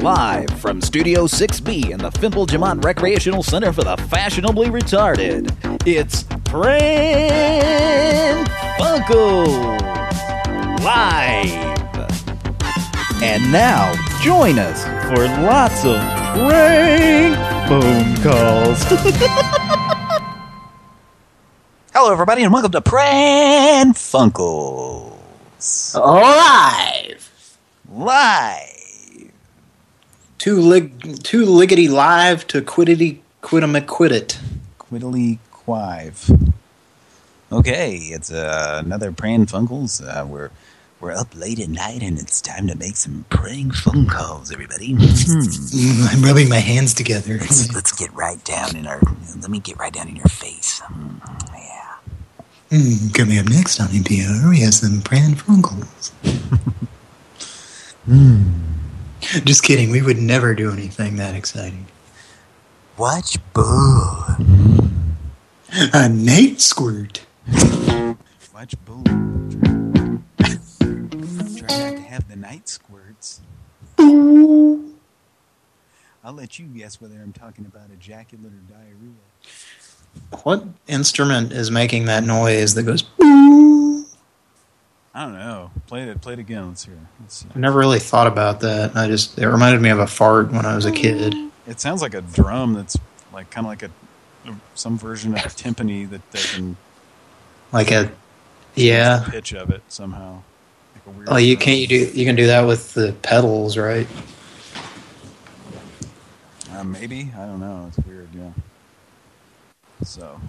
Live from Studio 6B in the Fimple Jamont Recreational Center for the Fashionably Retarded, it's Pran Funkels Live. And now, join us for lots of prank phone calls. Hello, everybody, and welcome to Pran Funkels Live. Live. Too lig too liggity live to quiddity quittum quit it. Quiddly Quive. Okay, it's uh, another Pran Funkels. Uh, we're we're up late at night, and it's time to make some prank phone calls, everybody. Mm, I'm rubbing my hands together. let's, let's get right down in our. Let me get right down in your face. Mm, yeah. Mm, coming up next on NPR, we have some Pran Funkels. Just kidding. We would never do anything that exciting. Watch Boo. A night squirt. Watch Bull. Try not to have the night squirts. Boo. I'll let you guess whether I'm talking about ejaculate or diarrhea. What instrument is making that noise that goes? I don't know. Play it. Play it again. Let's hear. Let's see. I never really thought about that. I just it reminded me of a fart when I was a kid. It sounds like a drum. That's like kind of like a some version of a timpani that they can Like a yeah. pitch of it somehow. Like a weird Oh, you can't you do you can do that with the pedals, right? Uh, maybe I don't know. It's weird. Yeah. So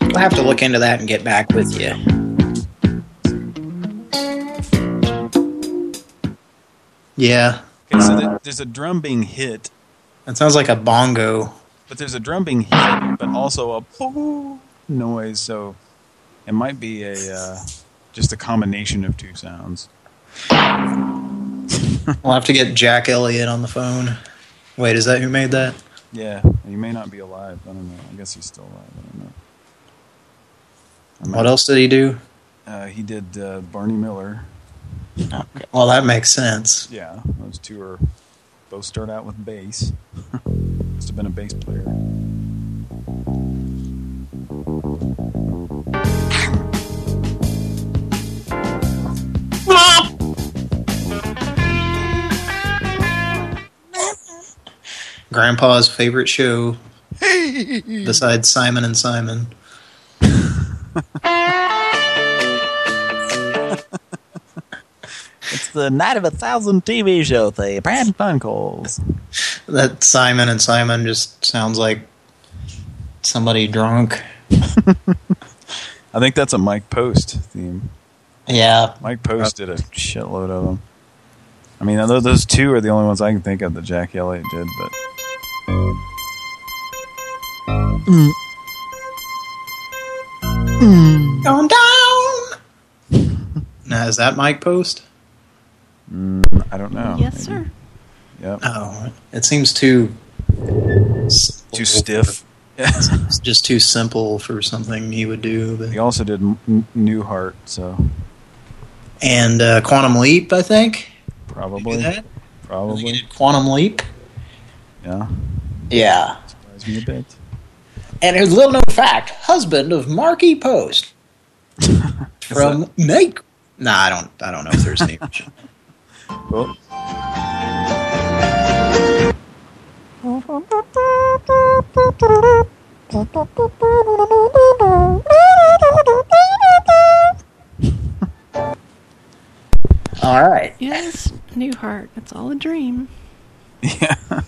We'll have to look into that and get back with you. Yeah, okay. So there- there's a drum being hit, that sounds like a bongo. but there's a drum being hit, but also a boo noise. So it might be a uh, just a combination of two sounds. We'll have to get Jack Elliott on the phone. Wait, is that who made that? Yeah, he may not be alive. I don't know. I guess he's still alive. I don't know. I What else did he do? Uh, he did uh, Barney Miller. Okay. Well, that makes sense. Yeah, those two are both start out with bass. Must have been a bass player. Grandpa's favorite show besides Simon and Simon. It's the Night of a Thousand TV show, the Brand Funkles. That Simon and Simon just sounds like somebody drunk. I think that's a Mike Post theme. Yeah, Mike Post did a shitload of them. I mean, those two are the only ones I can think of that Jack Elliott did, but going down. now, is that Mike Post? Mm, I don't know. Yes, Maybe. sir. Yep. Oh, it seems too Too stiff. It's just too simple for something he would do. But. he also did M- N- Newhart, so And uh, Quantum Leap, I think. probably, Do that? I he probably, did Quantum Leap. yeah. Yeah. Surprised me a bit. And a little known fact: husband of Markie Post from Night. Nah, I don't. I don't know if there's any. Well, All right. Yes, Newhart. It's all a dream. yeah. It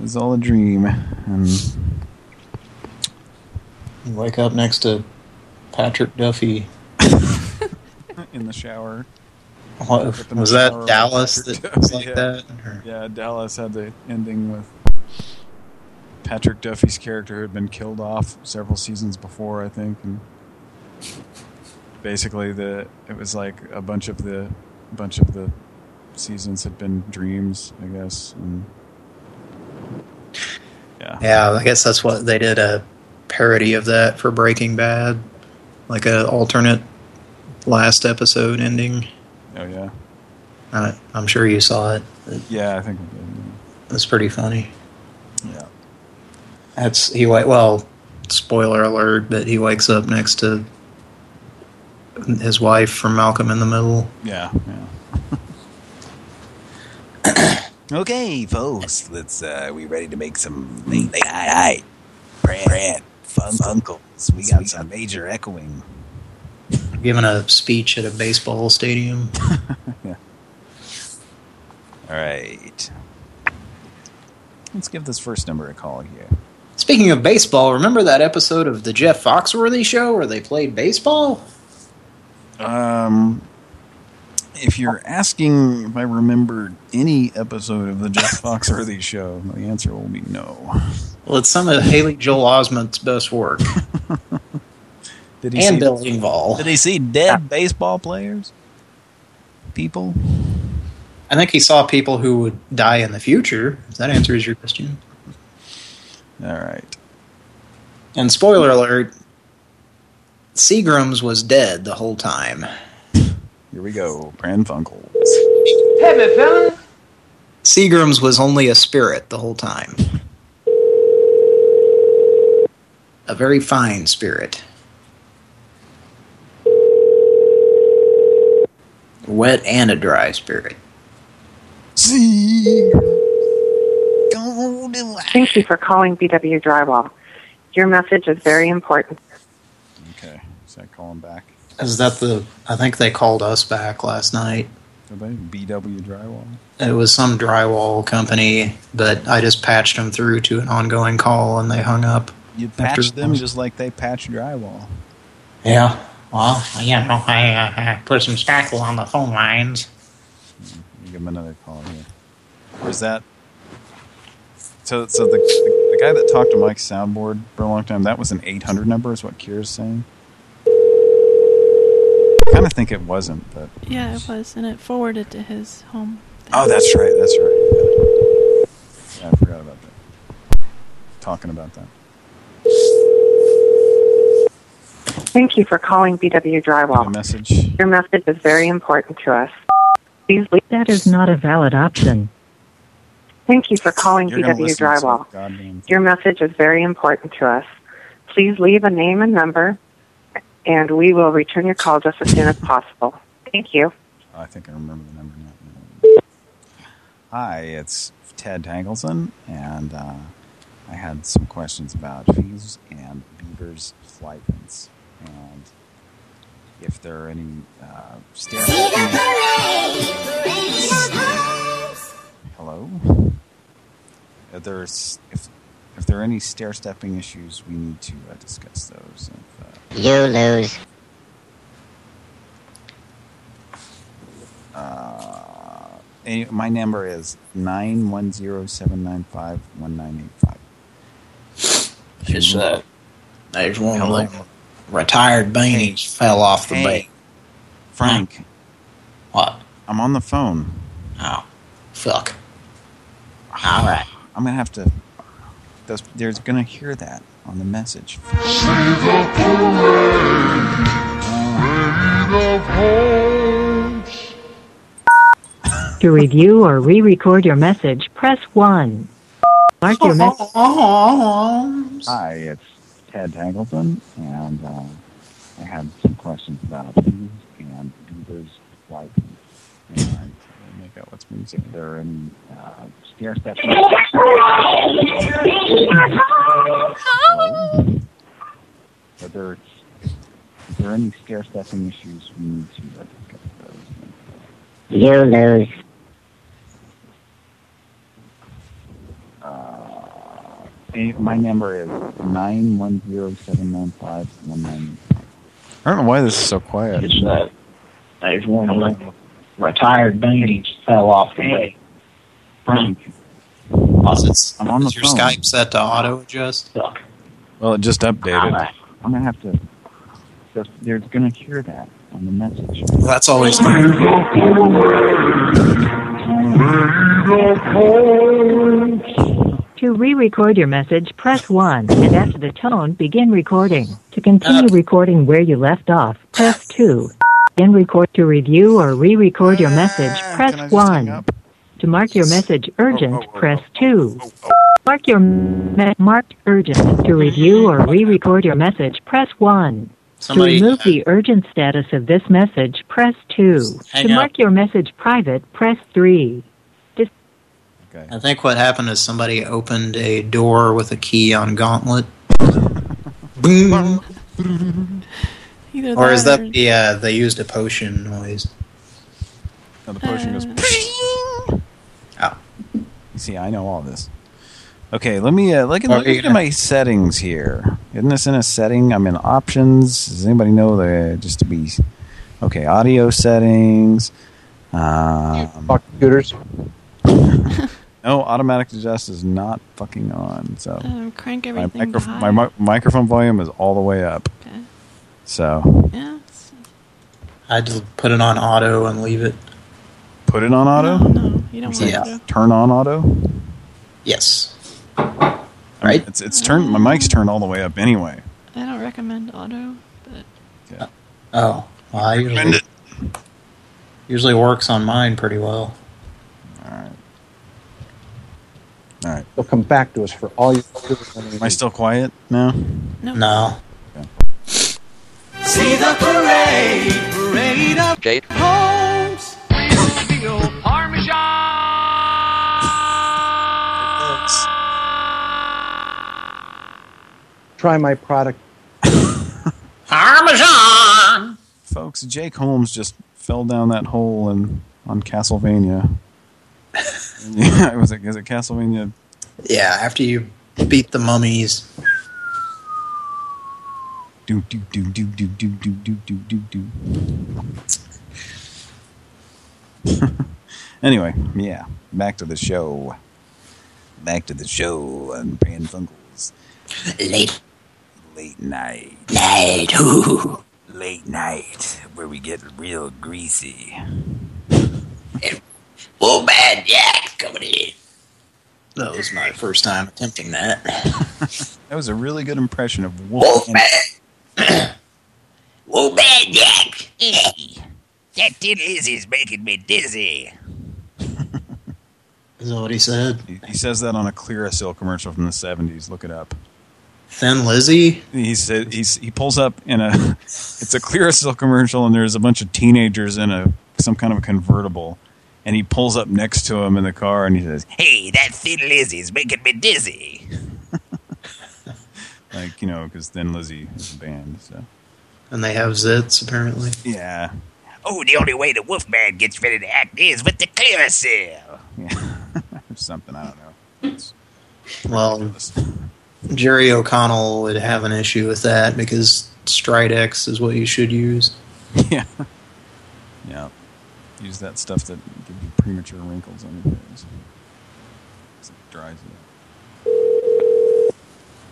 was all a dream. And Wake up next to Patrick Duffy. in the shower. Was that shower Dallas that was like yeah. that? Or- Yeah, Dallas had the ending with Patrick Duffy's character had been killed off several seasons before, I think, and basically the it was like a bunch of the bunch of the seasons had been dreams, I guess. And yeah, Yeah, I guess that's what they did a parody of that for Breaking Bad, like a alternate last episode ending. Oh yeah. Uh, I'm sure you saw it. Yeah, I think It's pretty funny. Yeah. That's he. wa- Well, spoiler alert, but he wakes up next to his wife from Malcolm in the Middle. Yeah, yeah. okay, folks, let's uh we ready to make some late night Brad, Brad fun funkles. We got some major echoing. Giving a speech at a baseball stadium. yeah. All right. Let's give this first number a call here. Speaking of baseball, remember that episode of the Jeff Foxworthy show where they played baseball? Um if you're asking if I remember any episode of the Jeff Foxworthy show, the answer will be no. Well, it's some of Haley Joel Osment's best work. Did he and see, Bill Engvall. Did he see dead baseball players? People? I think he saw people who would die in the future. If that answers your question. All right. And spoiler alert, Seagrams was dead the whole time. Here we go. Pran Funkels. Hey, me fella. Seagrams was only a spirit the whole time. A very fine spirit. Wet and a dry spirit. See. Thank you for calling BW Drywall. Your message is very important. Okay. Is that calling back? Is that the... I think they called us back last night. Did they? BW Drywall? It was some drywall company, but I just patched them through to an ongoing call and they hung up. You After- patch them just like they patch drywall. Yeah. Well, you know, I uh, put some spackle on the phone lines. Give him another call here. Where's that? So, so the, the the guy that talked to Mike's soundboard for a long time, that was an 800 number, is what Kira's saying. I kind of think it wasn't, but Yeah, it was, and it forwarded to his home. oh, that's right, that's right. Yeah, Yeah, I forgot about that. Talking about that. Thank you for calling BW Get a Drywall. message. Your message is very important to us. Please leave. That is not a valid option. Thank you for calling You're gonna BW listen to some Drywall. goddamn Your message is very important to us. Please leave a name and number, and we will return your call just as soon as possible. Thank you. Oh, I think I remember the number now. Hi, it's Ted Tangleson, and uh, I had some questions about fees and Beaver's flight. license, and if there are any uh, stair Hello. If there's if if there are any stair stepping issues, we need to uh, discuss those. If, uh, You lose. Uh, my number is nine one zero seven nine five one nine eight five. It's, uh, there's one of them retired beanies fell off the Hey, bed. Frank, What? I'm on the phone. Oh, fuck. All right. I'm gonna have to. There's, there's gonna hear that on the message. To review or re-record your message, press 1. Mark your message. Hi, it's Ted Tangleton, and uh, I had some questions about fees and Beaver's license. And make out what's music. If there are any uh, stair. Hello? If there, if there are any stair stepping issues, we need to uh, discuss those. You lose. Uh, eh, my number is nine one zero seven nine five one nine. I don't know why this is so quiet. It's, uh, there's one of them retired beanies fell off the way. Frank. Is, I'm on the is your phone. Skype set to auto adjust? Well, it just All updated. right. I'm gonna have to. They're, they're gonna hear that on the message. That's always To re-record your message, press 1, and after the tone, begin recording. To continue recording where you left off, press 2. In record to review or re-record your message, press can I just hang 1. To mark your message urgent, press oh, 2. oh, oh. Mark your me- marked urgent. To review or re-record your message, press 1. Somebody, to remove uh, the urgent status of this message, press 2. Hang to up. mark your message private, press 3. Okay. I think what happened is somebody opened a door with a key on Gauntlet. Boom. Or is that that the uh, they used a potion noise? No, the potion goes. Uh. Oh. You see, I know all this. Okay, let me uh, look, at, look you at my settings here. Isn't this in a setting? I'm in options. Does anybody know the just to be? Okay, audio settings. Um, Fuck computers. no, automatic adjust is not fucking on. So Um, crank my, everything micro to my mi microphone volume is all the way up. Okay. So Yeah. I just put it on auto and leave it. put it on auto. No, no, you don't want Yeah. to. Turn on auto. Yes. I mean, Right. It's it's turned. My mic's turned all the way up anyway. I don't recommend auto, but Yeah. Oh, well, I usually, usually works on mine pretty well. All right. All right. They'll come back to us for all your. Am I still quiet now? no. No. See the parade, parade of Jade. homes. Big old Try my product. Parmesan! Folks, Jake Holmes just fell down that hole in on Castlevania. yeah, was it is it Castlevania? Yeah, after you beat the mummies. Do do do do do do do do do do do. anyway, yeah, back to the show. Back to the show on Pran Funkels. Late Late night. night. Ooh. Late night, where we get real greasy. Oh, bad Jack coming in. That was my first time attempting that. That was a really good impression of Whoa, Wolf. bad. Whoa, bad Jack. That tin is making me dizzy. Is that what he said? He, he says that on a Clearasil commercial from the 70s. Look it up. Thin Lizzy? He said he's he pulls up in a it's a Clearasil commercial and there's a bunch of teenagers in a some kind of a convertible and he pulls up next to him in the car and he says Hey, that Thin Lizzy's making me dizzy. like you know because Thin Lizzy is a band so And they have zits, apparently. yeah Oh, the only way the Wolfman gets ready to act is with the Clearasil. yeah something I don't know it's Well. Jerry O'Connell would have an issue with that because Stridex is what you should use. yeah yeah use that stuff that gives you premature wrinkles on your face it dries it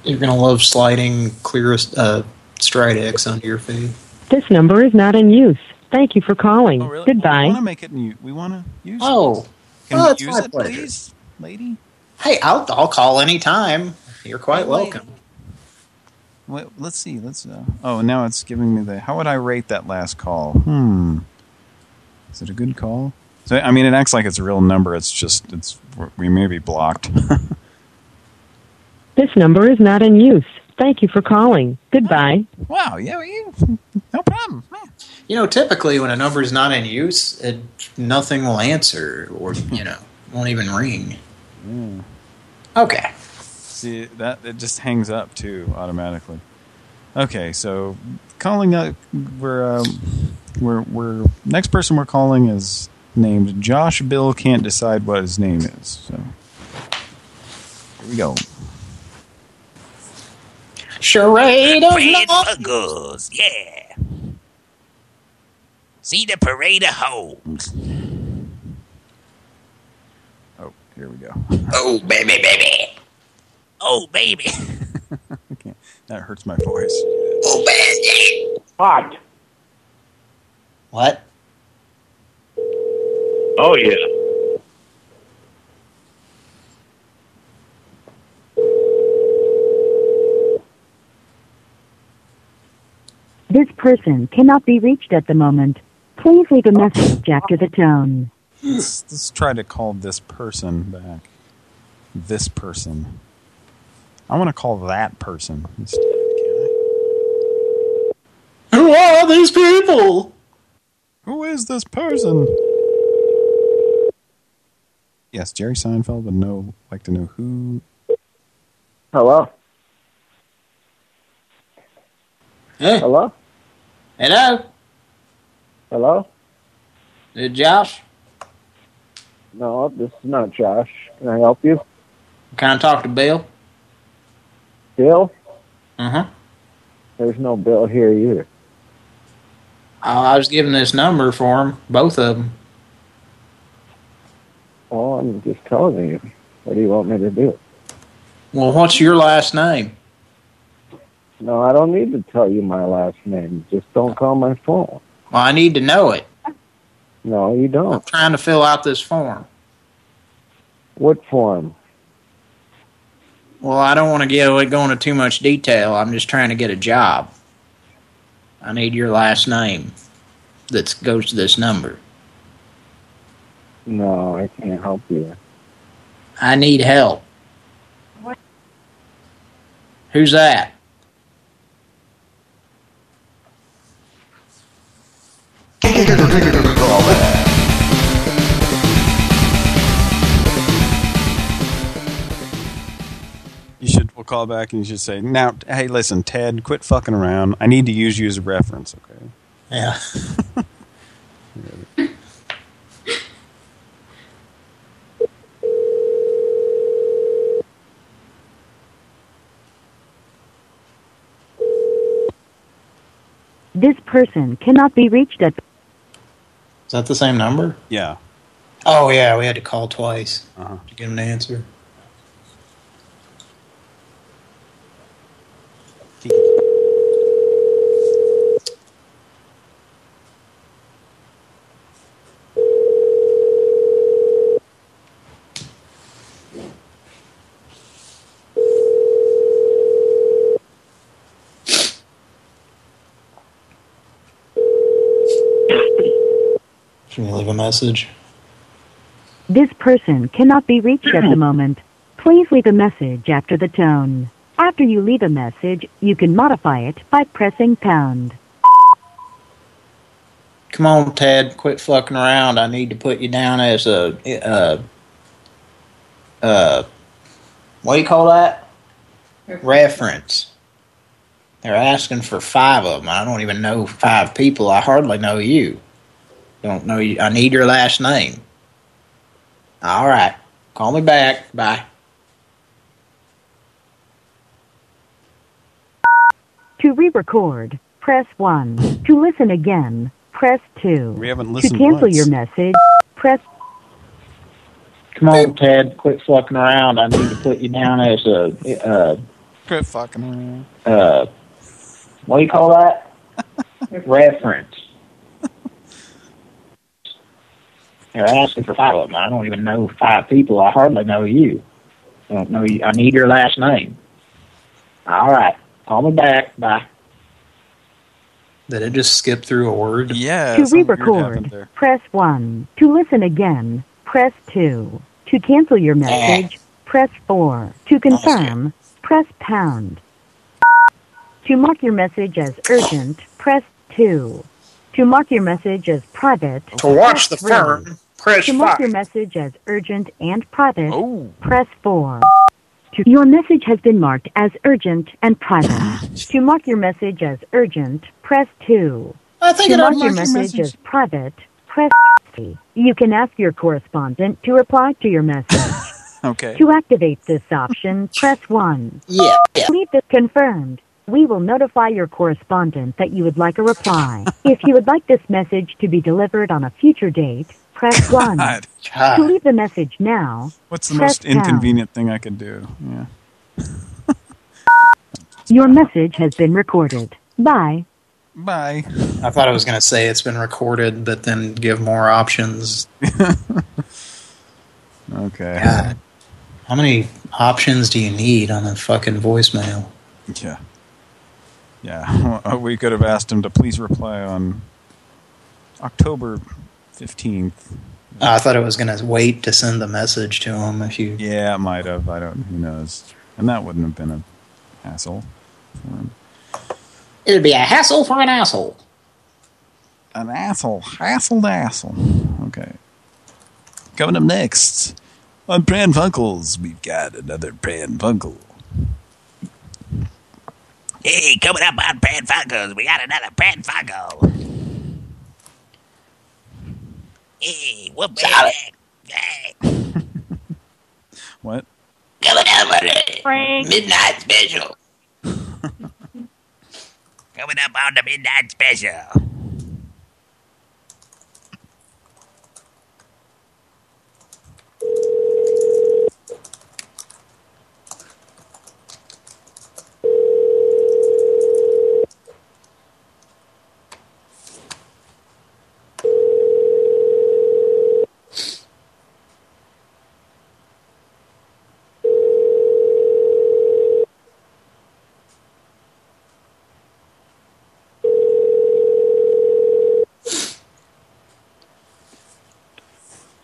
You're gonna love sliding clear uh, Stridex onto your face. This number is not in use. Thank you for calling. oh really we Goodbye. want to make it new we want to use it. Oh, Can well, we that's use it, pleasure. please, lady? Hey, I'll I'll call anytime. You're quite Wait. welcome. Wait, let's see. Let's. Uh, oh, now it's giving me the. How would I rate that last call? Hmm. Is it a good call? So I mean, it acts like it's a real number. It's just it's we may be blocked. This number is not in use. Thank you for calling. Goodbye. wow. Yeah. You, no problem. Yeah. You know, typically when a number is not in use, it, nothing will answer, or you know, won't even ring. Hmm. Okay. See that it just hangs up too automatically. Okay, so calling up, we're um, we're we're next person we're calling is named Josh. Bill can't decide what his name is. So here we go. Charade of Pran love. Funkels, yeah. See the parade of homes. Oh, here we go. Oh, baby, baby. Oh, baby. I can't. That hurts my voice. Oh, baby. Hot. What? Oh, yeah. This person cannot be reached at the moment. Please leave a message after the tone. Let's, let's try to call this person back. This person. I want to call that person instead. Can Who are these people? Who is this person? Yes, Jerry Seinfeld would know, like to know who. Hello? Hey. Hello? Hello? Hello? Is it Josh? No, this is not Josh. Can I help you? Can I talk to Bill? Bill? Uh-huh. There's no Bill here either. Uh, I was given this number for him, both of them. Well, I'm just telling you. What do you want me to do? Well, what's your last name? No, I don't need to tell you my last name. Just don't call my phone. Well, I need to know it. No, you I'm don't. trying to fill out this form. What form? Well, I don't want to get go into too much detail. I'm just trying to get a job. I need your last name that goes to this number. No, I can't help you. I need help. Who's that? You should. We'll call back and you should say, "Now, hey, listen, Ted, quit fucking around. I need to use you as a reference, okay?" Yeah. This person cannot be reached at Is that the same number? Yeah. Oh, yeah, we had to call twice Uh-huh. to get an answer. Can you leave a message? This person cannot be reached at the moment. Please leave a message after the tone. After you leave a message, you can modify it by pressing pound. Come on, Ted, quit fucking around. I need to put you down as a, uh, uh, what do you call that? Reference. They're asking for five of them. I don't even know five people. I hardly know you. Don't know you. I need your last name. All right. Call me back. Bye. To re-record, press 1. To listen again, press 2. We haven't listened To cancel once. your message, press Come on, Ted, quit fucking around. I need to put you down as a, uh, Quit fucking around. uh, what do you call that? Reference. They're asking for five of them. I don't even know five people. I hardly know you. I don't know you. I need your last name. All right. Call me back. Bye. Did it just skip through a word? Yeah. to something weird happened re-record, press 1. To listen again, press 2. To cancel your message, press 4. To confirm, press pound. To mark your message as urgent, press 2. To mark your message as private, To watch the press three. firm, press To mark your message as urgent and private, Oh. press 4. To, your message has been marked as urgent and private. Ah. to mark your message as urgent, press 2. I think To it mark your your message, message. as private, press 3. You can ask your correspondent to reply to your message. Okay. to activate this option, press 1. Yeah. yeah. Leave this confirmed. We will notify your correspondent that you would like a reply. if you would like this message to be delivered on a future date, press 1. God, To leave the message now, what's the most inconvenient thing I could do? Yeah. your message has been recorded. Bye. Bye. I thought I was going to say it's been recorded, but then give more options. Okay. God. How many options do you need on a fucking voicemail? Yeah. Yeah. We could have asked him to please reply on October 15th. Uh, I thought I was going to wait to send the message to him if you... Yeah, it might have. I don't. Who knows? And that wouldn't have been a hassle for him. It'd be a hassle for an asshole. An asshole. Hassled asshole. Okay. Coming up next on Pran Funkels, we've got another Pran Funkel. Hey, coming up on Pran Funkels, we got another Pran Funkel. Hey, whoop Hey. What? Coming up on the midnight special. coming up on the midnight special.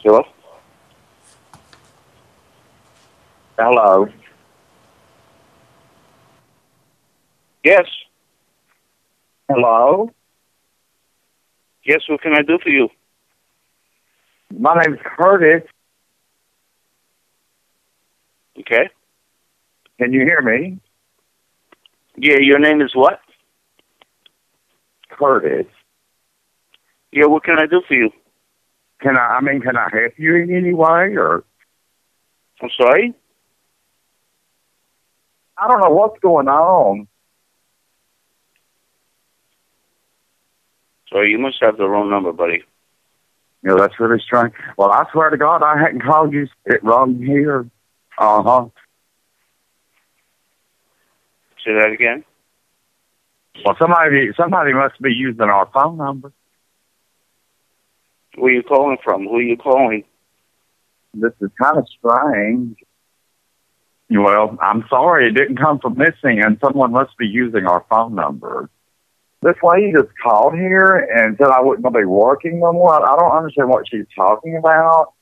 Hello? Hello? Yes. Hello? Yes, what can I do for you? My name's Curtis. Okay. Can you hear me? Yeah, your name is what? Curtis. Yeah, what can I do for you? Can I, I mean, can I help you in any way or? I'm sorry? I don't know what's going on. Sorry, you must have the wrong number, buddy. You know, that's really strange. Well, I swear to God, I hadn't called you it wrong here. Uh-huh. Say that again. Well, somebody, somebody must be using our phone number. Where are you calling from? Who are you calling? This is kind of strange. Well, I'm sorry, it didn't come from missing, and someone must be using our phone number. This lady just called here and said I wouldn't be working no more. I don't understand what she's talking about.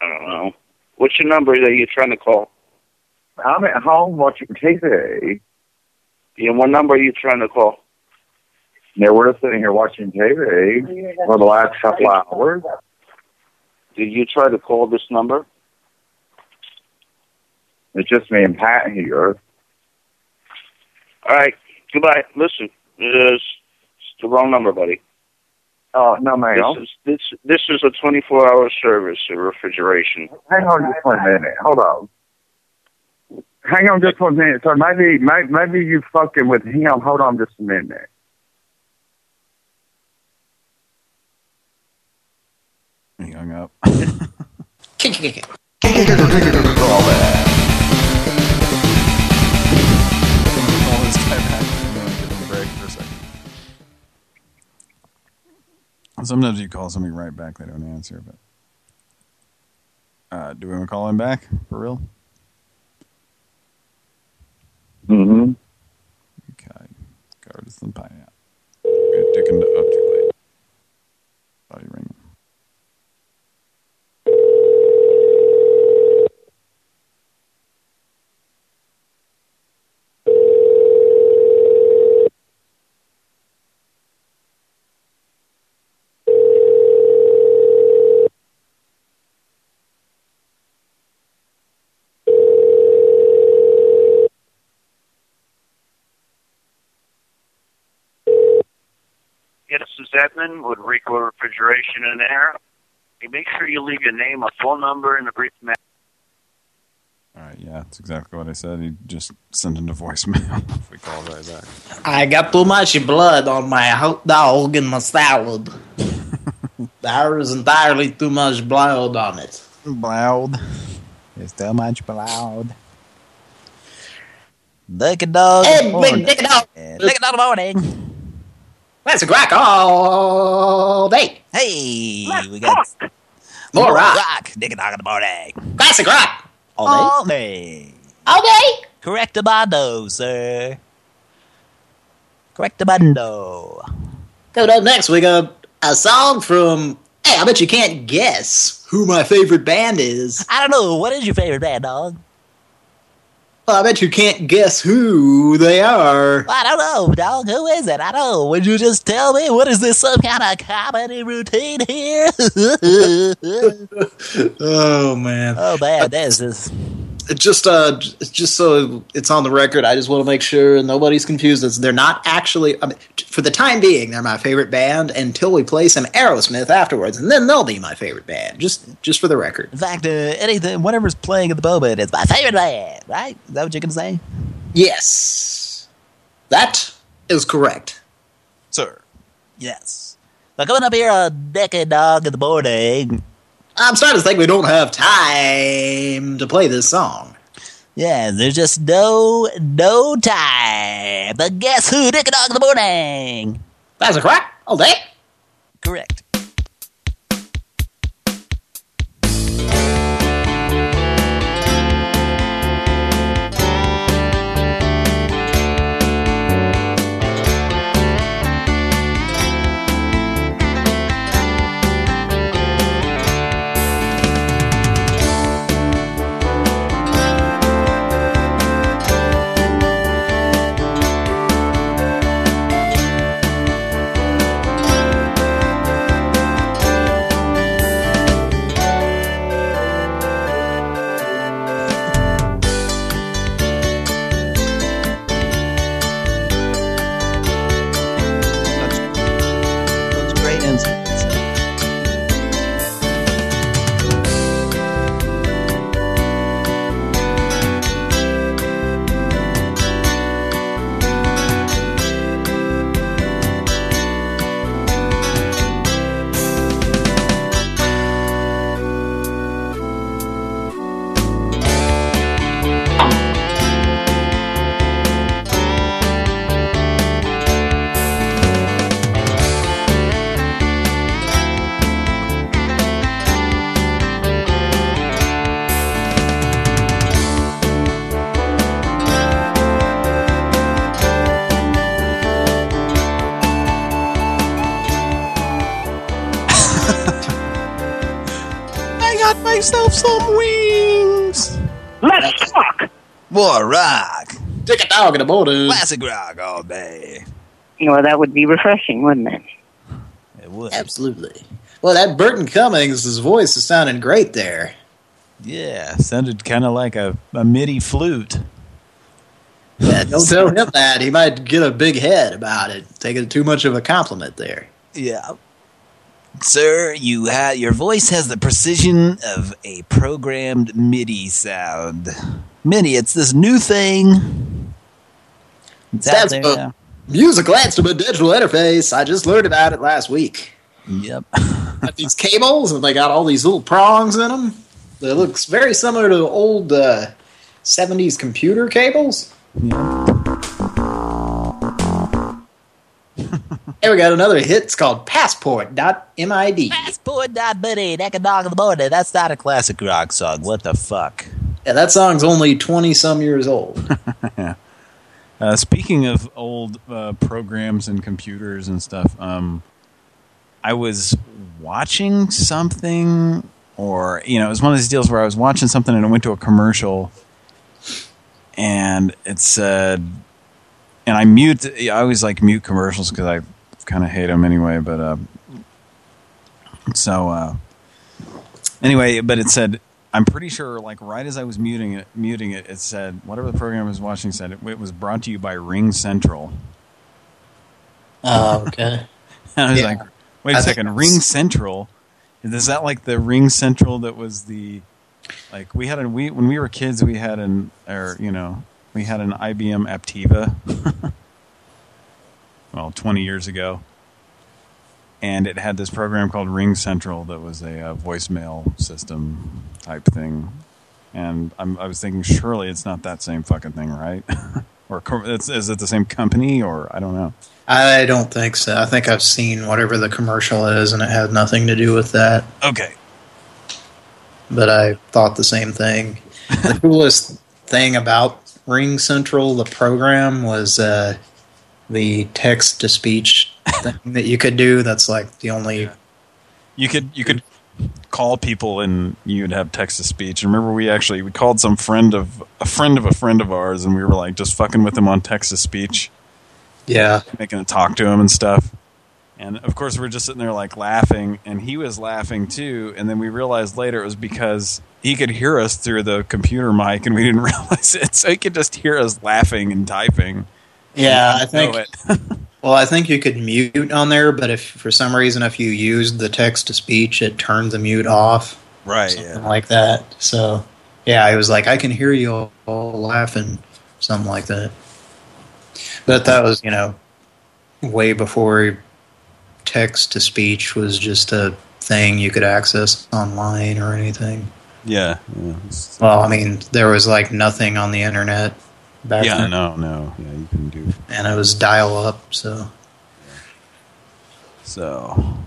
I don't know. What's your number that you're trying to call? I'm at home watching TV. Yeah, what number are you trying to call? Yeah, we're just sitting here watching TV for the last couple hours. Did you try to call this number? It's just me and Pat here. All right, goodbye. Listen, it is it's the wrong number, buddy. Oh, no, ma'am. This is this this is a 24-hour service of refrigeration. Hang on just one minute. Hold on. Hang on just one minute. So maybe, maybe, maybe you fucking with him. Hold on just a minute. He hung up. Sometimes you call somebody right back, they don't answer, but uh, do we want to call him back for real? Mm-hmm. Okay. Pineapple. Good dick into up too late. Thought you ring. Yeah, this is with Rico Refrigeration in there. Hey, make sure you leave your name, a phone number, and a brief message. All right, yeah, that's exactly what I said. He just sent into voicemail if we call right back. I got too much blood on my hot dog and my salad. there is entirely too much blood on it. Blood. There's too much blood. Lick a dog. Hey, big dick dog. Lick it all the morning. That's a crack all day. Hey, we got More rock. rock. Dick a dog in the morning. Classic rock. All day. All day. All day. Correct Amando, sir. Correct Correctamundo. Coming up next, we got a song from. Hey, I bet you can't guess who my favorite band is. I don't know. What is your favorite band, dog? Well, I bet you can't guess who they are. I don't know, dog. Who is it? I don't know. Would you just tell me? What is this, some kind of comedy routine here? oh man. Oh man, uh, this is It just uh just so it's on the record i just want to make sure nobody's confused they're not actually I mean, for the time being they're my favorite band until we play some aerosmith afterwards and then they'll be my favorite band just just for the record In fact, uh, anything, whatever's playing at the moment is my favorite band, right? Is that what you're gonna say? yes that is correct Sir. Yes. Now coming up here on Decade Dog in the morning. I'm starting to think we don't have time to play this song Yeah, there's just no no time. But guess who? Dick and Dog in the morning. that's a crack all day Correct. More rock. Take a dog in the morning. Classic rock all day. Well, that would be refreshing, wouldn't it? It would. absolutely well that burton cummings his voice is sounding great there Yeah, sounded kind of like a, a MIDI flute. Yeah, don't tell him that. He might get a big head about it. Taking too much of a compliment there. Yeah. Sir, you ha your voice has the precision of a programmed MIDI sound. MIDI, it's this new thing. It's out there for. Musical Instrument Digital Interface. I just learned about it last week. Yep. Got these cables, and they got all these little prongs in them. It looks very similar to old uh, 70s computer cables. Here we got another hit. It's called Passport.mid. Passport dot buddy, Decade Dog in the morning. That's not a classic rock song. What the fuck? Yeah, that song's only 20 some years old. Uh, speaking of old uh, programs and computers and stuff, um, I was watching something, or you know, it was one of these deals where I was watching something and it went to a commercial, and it said, and I mute. I always like mute commercials because I kind of hate them anyway. But uh, so uh, anyway, but it said. I'm pretty sure, like right as I was muting it, muting it, it said whatever the program I was watching said it, it was brought to you by Ring Central. Oh, okay. And I was Yeah. like, wait a I second, Ring Central? Is that like the Ring Central that was the like we had a we when we were kids we had an or you know we had an IBM Aptiva. well, 20 years ago. And it had this program called Ring Central that was a uh, voicemail system type thing. And I'm, I was thinking, surely it's not that same fucking thing, right? or it's, is it the same company, or I don't know. I don't think so. I think I've seen whatever the commercial is, and it had nothing to do with that. Okay. But I thought the same thing. The coolest thing about Ring Central, the program, was uh, the text to speech thing that you could do. That's like the only. You could you could call people and you'd have text to speech. And remember, we actually we called some friend of a friend of a friend of ours, and we were like just fucking with him on text to speech. Yeah, making it talk to him and stuff. And of course, we are just sitting there like laughing, and he was laughing too. And then we realized later it was because he could hear us through the computer mic, and we didn't realize it. So he could just hear us laughing and typing. Yeah, I think. Well, I think you could mute on there, but if for some reason if you used the text to speech, it turned the mute off. Right. Something like that. So, yeah, it was like I can hear you all, all laughing, something like that. But that was, you know, way before text to speech was just a thing you could access online or anything. Yeah. yeah. Well, I mean, there was like nothing on the internet back yeah, then. no, no. Yeah, you can do And it was dial up, so. so.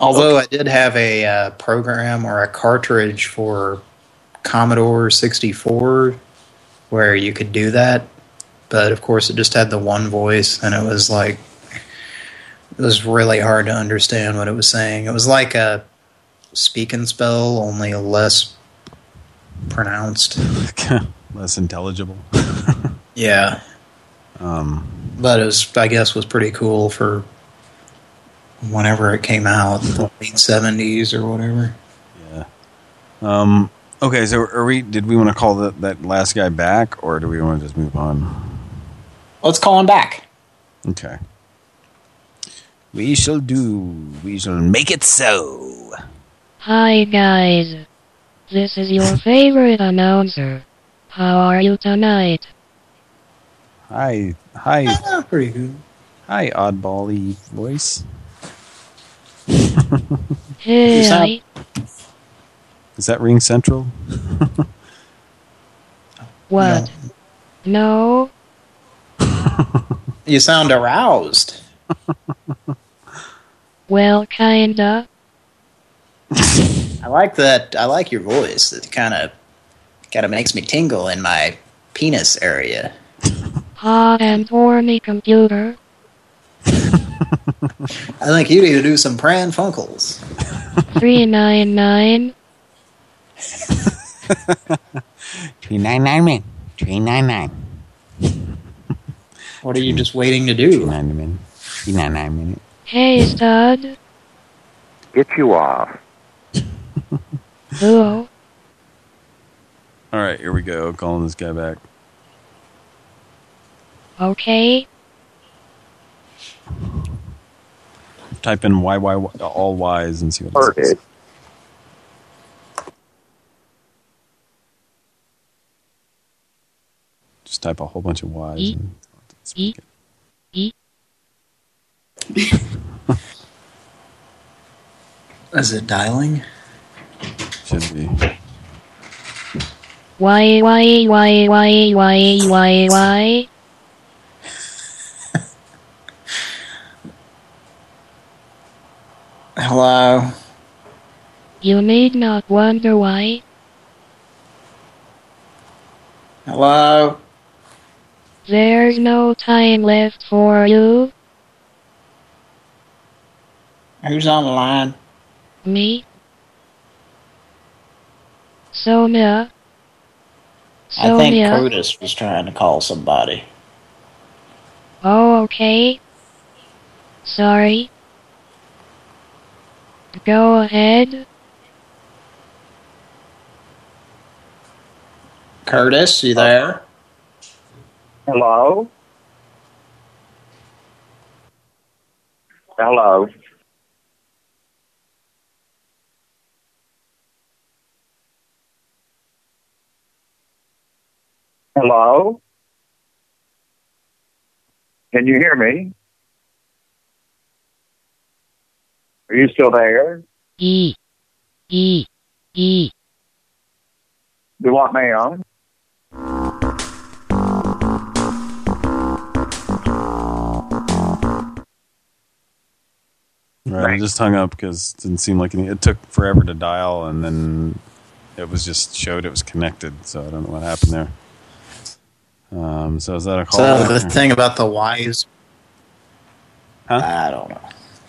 Although I did have a uh, program or a cartridge for Commodore 64 where you could do that, but of course it just had the one voice and it was like it was really hard to understand what it was saying. It was like a speak and spell, only less pronounced. Less intelligible. Yeah. Um, But it was, I guess, was pretty cool for whenever it came out, the late 70s or whatever. yeah. Um, okay, so are we? Did we want to call that that last guy back, or do we want to just move on? Let's call him back. Okay. We shall do. We shall make it so. Hi guys. This is your favorite announcer. How are you tonight? Hi, hi. Ah, pretty good. Hi, oddball voice. Hey, sound- I, Is that RingCentral? what? No. You sound aroused. Well, kinda. I like that. I like your voice. It kind of, kind of makes me tingle in my penis area. Hot and horny computer. I think you need to do some Pran Funkels. 399. Three nine nine man. Three nine nine. What are you just waiting to do? Three nine nine. Three nine nine minute. Hey, stud. Get you off. Hello. All right, here we go. Calling this guy back. Okay. Type in YY all Y's and see what Heard it says. Just type a whole bunch of Y's. E. And E. E. Is it dialing? should be. Why, why, why, why, why, why, why? Hello. You need not wonder why. Hello. There's no time left for you. Who's on the line? Me. Sonia. Sonia. I think. Curtis was trying to call somebody. Oh, okay. Sorry. Go ahead. Curtis, you there? Hello? Hello? Hello? Can you hear me? Are you still there? E. E. E. Do what, ma'am? Right, I just hung up because it didn't seem like any, it took forever to dial, and then it was just showed it was connected. So I don't know what happened there. Um, so is that a call? So the thing about the Y's, Huh? I don't know.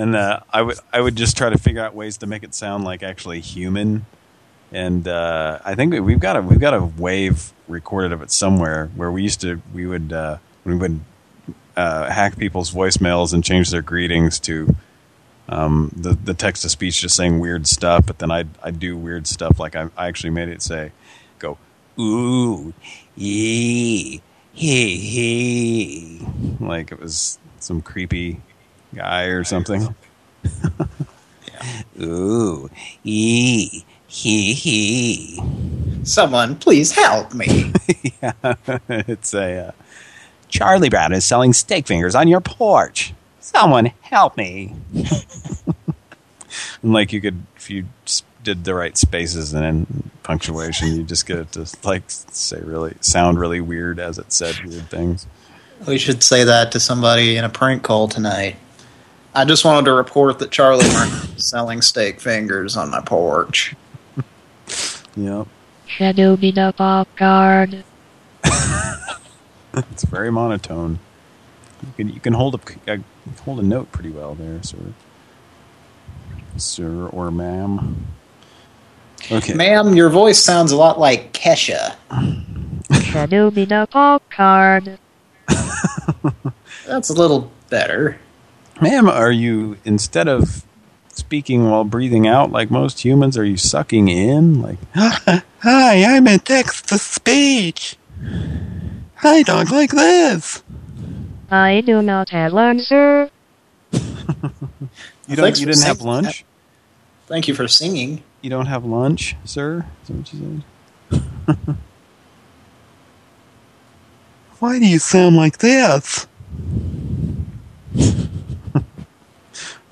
And uh, I would I would just try to figure out ways to make it sound like actually human. And uh, I think we've got a we've got a wave recorded of it somewhere where we used to we would uh, we would uh, hack people's voicemails and change their greetings to um, the the text to speech just saying weird stuff, but then I I do weird stuff like I I actually made it say go ooh yee hee hee like it was some creepy guy or something. Ooh ee hee hee. Someone please help me. yeah, it's a uh, Charlie Brown is selling steak fingers on your porch. Someone help me. and like you could, if you did the right spaces and then punctuation, you just get it to like say really, sound really weird as it said weird things. We should say that to somebody in a prank call tonight. I just wanted to report that Charlie Brown is selling steak fingers on my porch. Yep. Shadooby the popcorn. it's very monotone. You can you can hold a uh, hold a note pretty well there, sir. Sir or ma'am. Okay. Ma'am, your voice sounds a lot like Kesha. Shadooby the popcorn. That's a little better. Ma'am, are you instead of speaking while breathing out like most humans, are you sucking in like Hi, I'm in text to speech. I talk like this. I do not have lunch, sir. you Thanks don't you didn't have saying lunch? Thank you for singing. You don't have lunch, sir? Is that what you said? Why do you sound like this?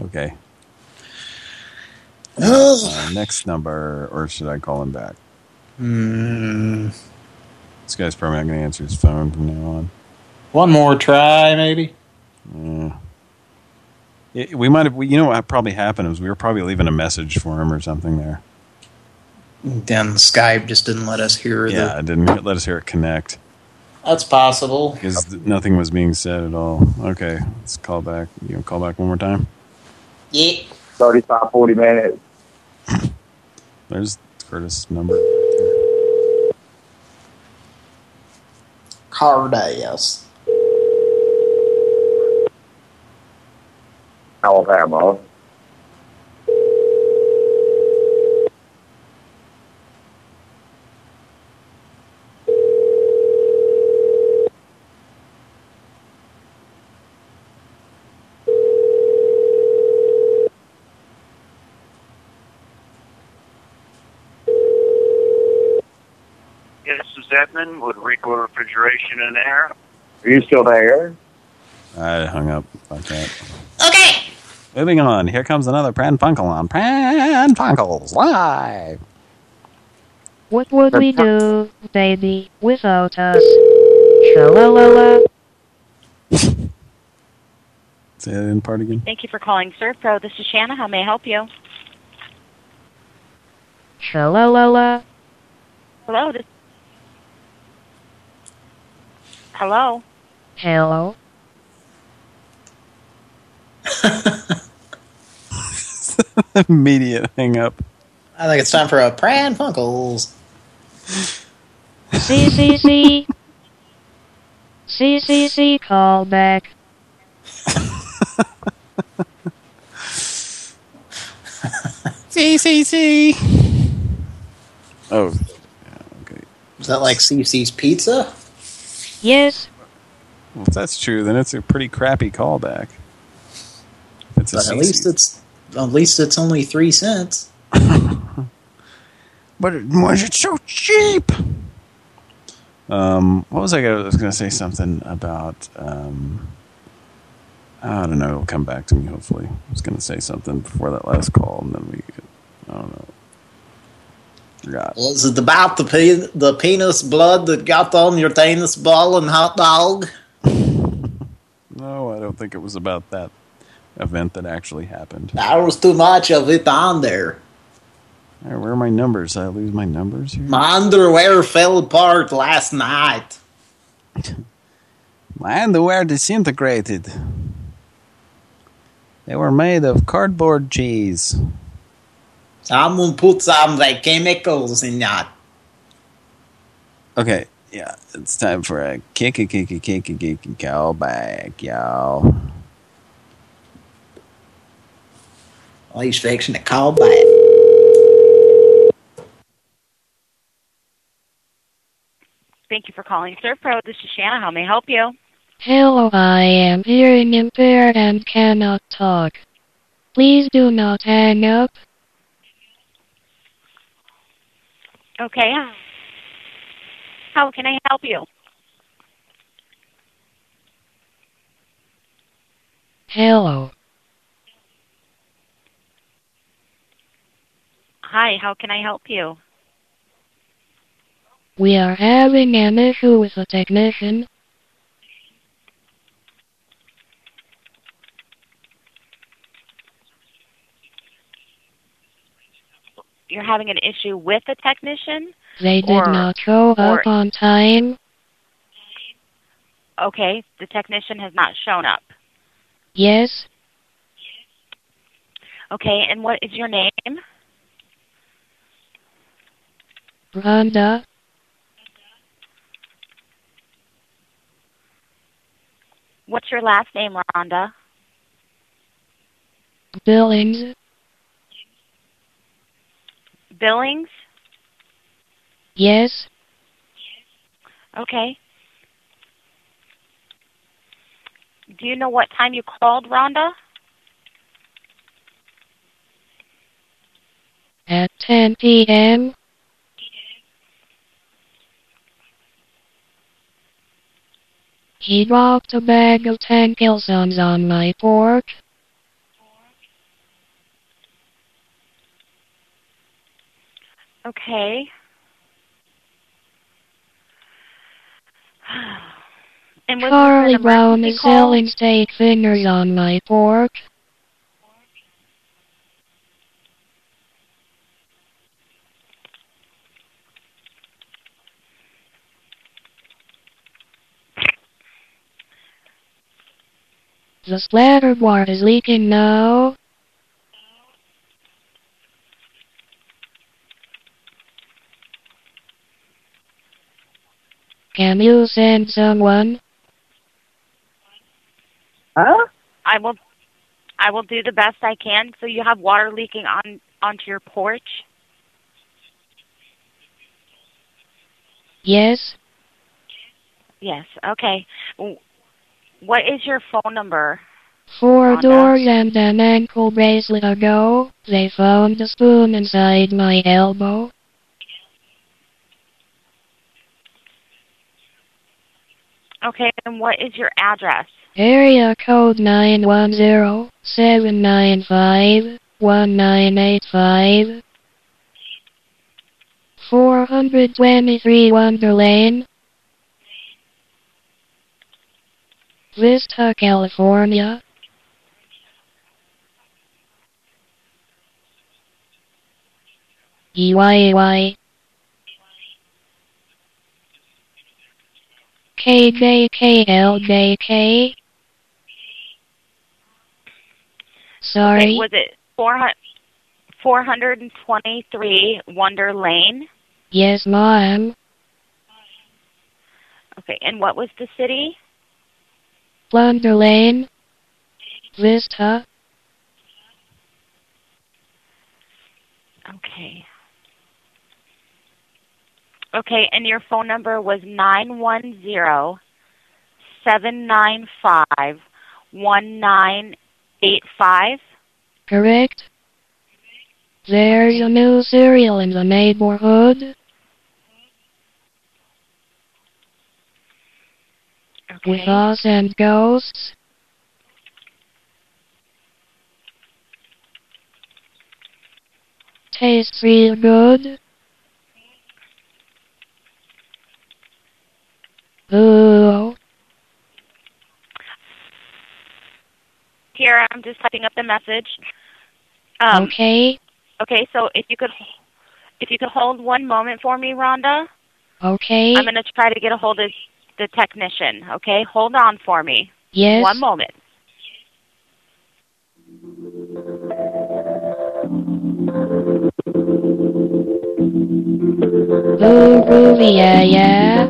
Okay. Uh, next number, or should I call him back? Hmm. This guy's probably not going to answer his phone from now on. One more try, maybe. Yeah. It- we might have, we, you know what probably happened was we were probably leaving a message for him or something there. Then Skype just didn't let us hear Yeah, the. it didn't let us hear it connect That's possible. because nothing was being said at all. Okay, let's call back. You know, call back one more time. Yeah. 35, 40 minutes. There's Curtis' number. Cardass. Alabama. Yeah, this with Rico Refrigeration and Air. Are you still there? I hung up like that. Okay. Moving on. Here comes another Pran Funkel on Pran Funkels live. What would we do, baby, without us? Shalalala. Say that in part again. Thank you for calling ServPro. This is Shanna. How may I help you? Shalalala. Hello. This... Hello. Hello. Immediate hang up. I think it's time for a Pran Funkels. C C C. C C C call back. CCC. Oh, okay. Is that like CC's Pizza? Yes. well, if that's true, then it's a pretty crappy callback. It's But at least it's at least it's only three cents. But it, why is it so cheap? Um, what was I? Gonna, I was going to say something about. Um, I don't know. It'll come back to me, hopefully. I was going to say something before that last call, and then we... I don't know. Forgot. Was it about the pe the penis blood that got on your tennis ball and hot dog? No, I don't think it was about that event that actually happened. There was too much of it on there. Right, where are my numbers? Did I lose my numbers here? My underwear fell apart last night. My underwear disintegrated. They were made of cardboard cheese. Someone put some like chemicals in that. Okay, yeah, it's time for a kick a kick a kick a kick a call back, y'all. Oh, he's fixing a call back. Thank you for calling ServPro. This is Shanna. How may I help you? Hello, I am hearing impaired and cannot talk. Please do not hang up. Okay. How can I help you? Hello. Hi, how can I help you? We are having an issue with the technician. You're having an issue with the technician? They did Or- not show up on time. Okay, the technician has not shown up. Yes, Okay, and what is your name? Rhonda. What's your last name, Rhonda? Billings. Billings? Yes, Okay. Do you know what time you called, Rhonda? at 10 p.m. He dropped a bag of Tankelsons on my porch. Okay. And was Charlie Brown is call? selling steak fingers on my porch. The splatter board is leaking now. Can you send someone? Huh? I will I will do the best I can. So you have water leaking on onto your porch? Yes, Yes. Okay. W- What is your phone number? four Rhonda? doors and an ankle bracelet ago, they found a spoon inside my elbow. Okay, and what is your address? Area code 910-795-1985. 423 Wonder Lane. Vista, California. EYY. KJKLJK. Sorry. Was it 400 423 Wonder Lane? Yes, ma'am. Okay, and what was the city? Wonder Lane. Vista. Okay. Okay, and your phone number was nine one zero seven nine five one nine eight five. Correct. There's a new cereal in the neighborhood. Okay. With us and ghosts. Tastes real good. Here, I'm just typing up the message. Um, okay. Okay, so if you could, if you could hold one moment for me, Rhonda. Okay. I'm going to try to get a hold of the technician. Okay, hold on for me. Yes. One moment. Ooh, groovy, yeah, yeah.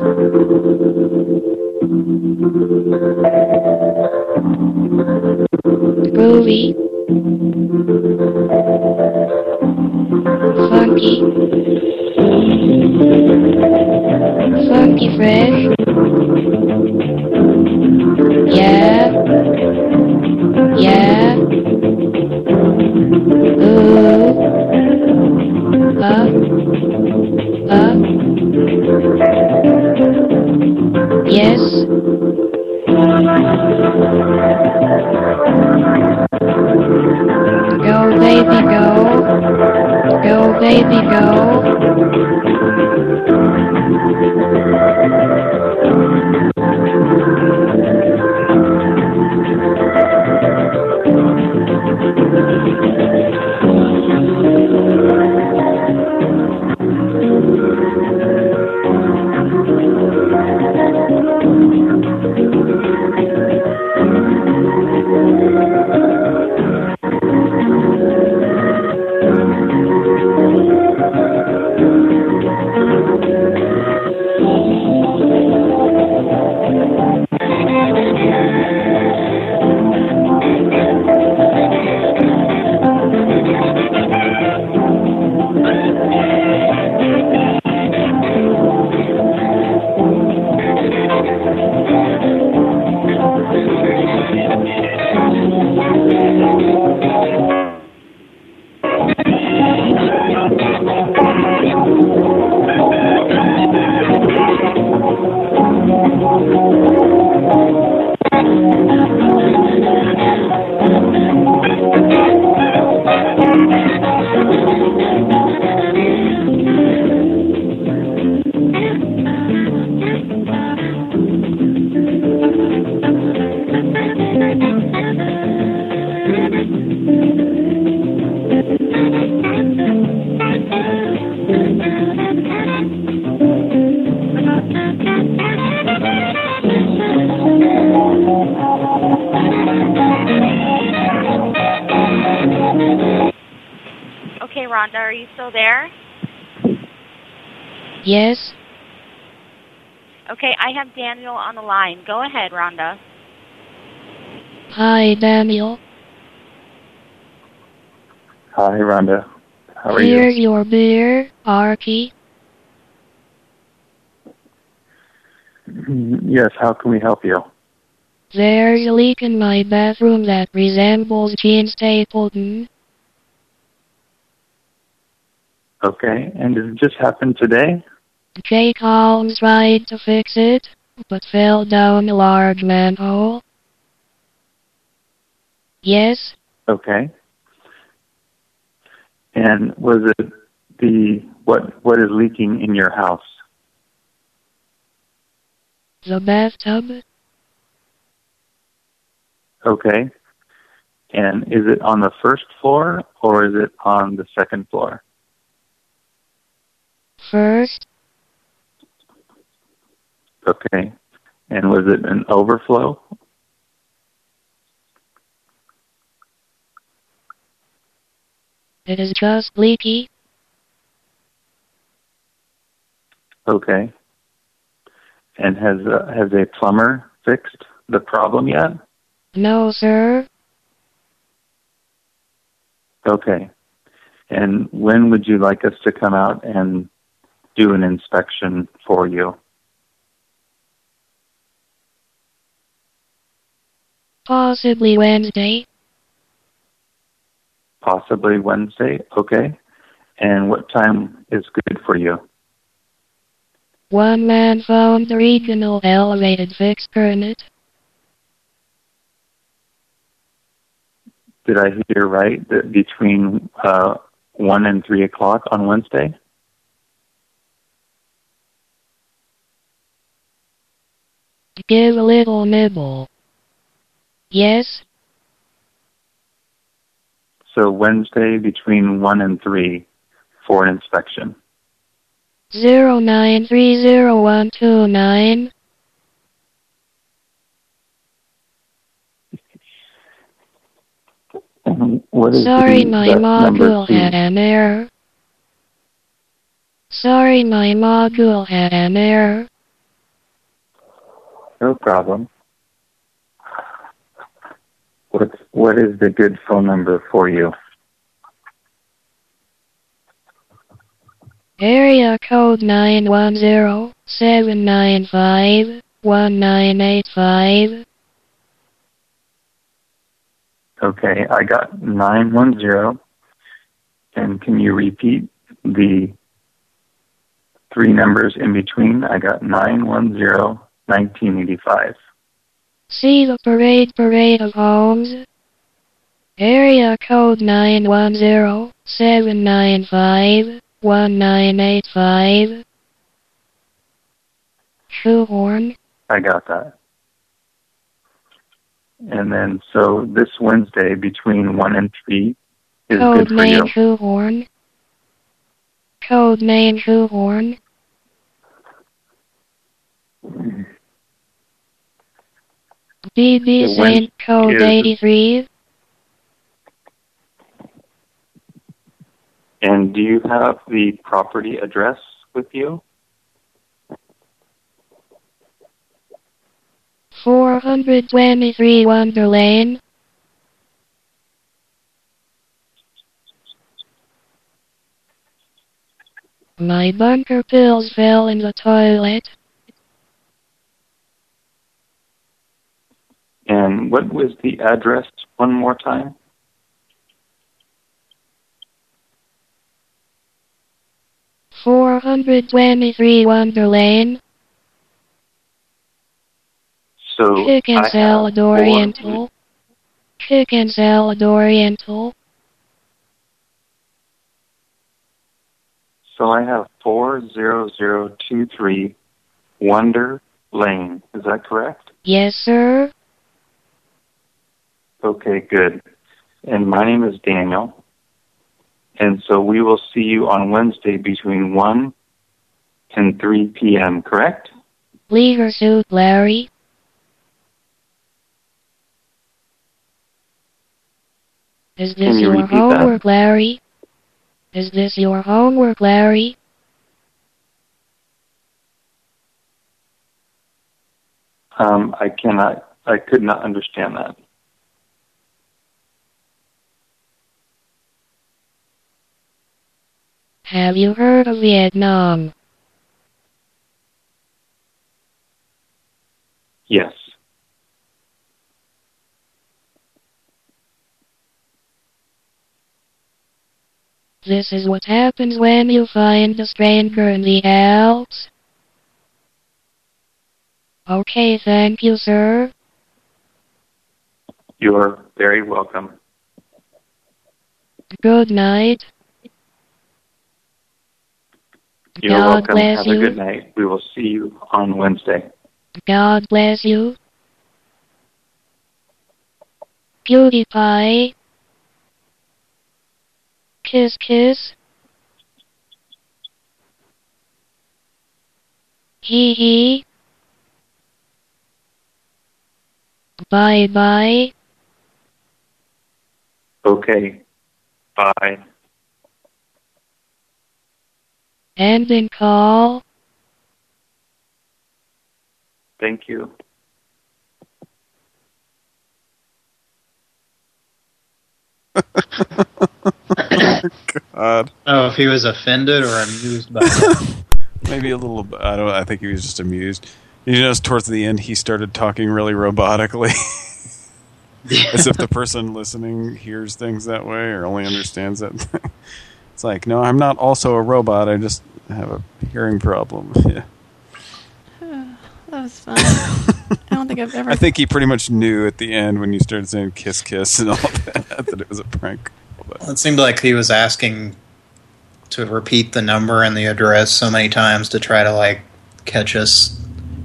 Groovy. Funky. Funky fresh. Yeah. Yeah. Ooh. Up. Up. Yes. Go baby go. Go baby go. Line. Go ahead, Rhonda. Hi, Daniel. Hi, Rhonda. How are Here's you? your beer, Archie. Mm, Yes, how can we help you? There's a leak in my bathroom that resembles Jean Stapleton. Okay, and did it just happen today? Jake Holmes tried to fix it, but fell down a large manhole. Yes, Okay. And was it the what what is leaking in your house? the bathtub. Okay. And is it on the first floor or is it on the second floor? First, Okay. And was it an overflow? it is just leaky. Okay. And has uh, has a plumber fixed the problem yet? No, sir. Okay. And when would you like us to come out and do an inspection for you? Possibly Wednesday. Possibly Wednesday. Okay. And what time is good for you? One man found the regional elevated fixture in it. Did I hear right that between uh, 1 and 3 o'clock on Wednesday? Give a little nibble. Yes, So Wednesday between 1 and 3 for an inspection. zero nine three zero one two nine. And what is Sorry, the my module had an error. Sorry, my module had an error. No problem. What's, what is the good phone number for you? Area code nine one zero seven nine five one nine eight five. Okay, I got 910. And can you repeat the three numbers in between? I got nine one zero nineteen eighty five. See the parade parade of homes. Area code nine one zero seven nine five one nine eight five. Shoehorn. I got that. And then so this Wednesday between one and three is good Code for name you. shoehorn. Code name shoehorn. BB When code is- 83. And do you have the property address with you? 423 Wonder Lane. My bunker pills fell in the toilet. And what was the address one more time? Four hundred twenty-three Wonder Lane. So Chicken I have salad oriental. Chicken salad oriental. So I have four zero zero two three Wonder Lane. Is that correct? Yes, sir. Okay, good. And my name is Daniel. And so we will see you on Wednesday between 1 and 3 p.m., correct? Leisure suit Larry. Is this you your repeat that? homework, Larry? Is this your homework, Larry? Um, I cannot, I could not understand that. Have you heard of Vietnam? Yes. This is what happens when you find a stranger in the Alps. Okay, thank you, sir. You're very welcome. Good night. You're God welcome. Have you. a good night. We will see you on Wednesday. God bless you. Cutie pie. Kiss kiss. Hee hee. Bye bye. Okay. Bye. Ending call. Thank you. God. Oh, if he was offended or amused by it. Maybe a little. I don't. I think he was just amused. You notice towards the end he started talking really robotically, as if the person listening hears things that way or only understands it. It's like, no, I'm not also a robot. I just have a hearing problem. Yeah. That was fun. I don't think I've ever. I think he pretty much knew at the end when you started saying "kiss, kiss" and all that that it was a prank. But It seemed like he was asking to repeat the number and the address so many times to try to like catch us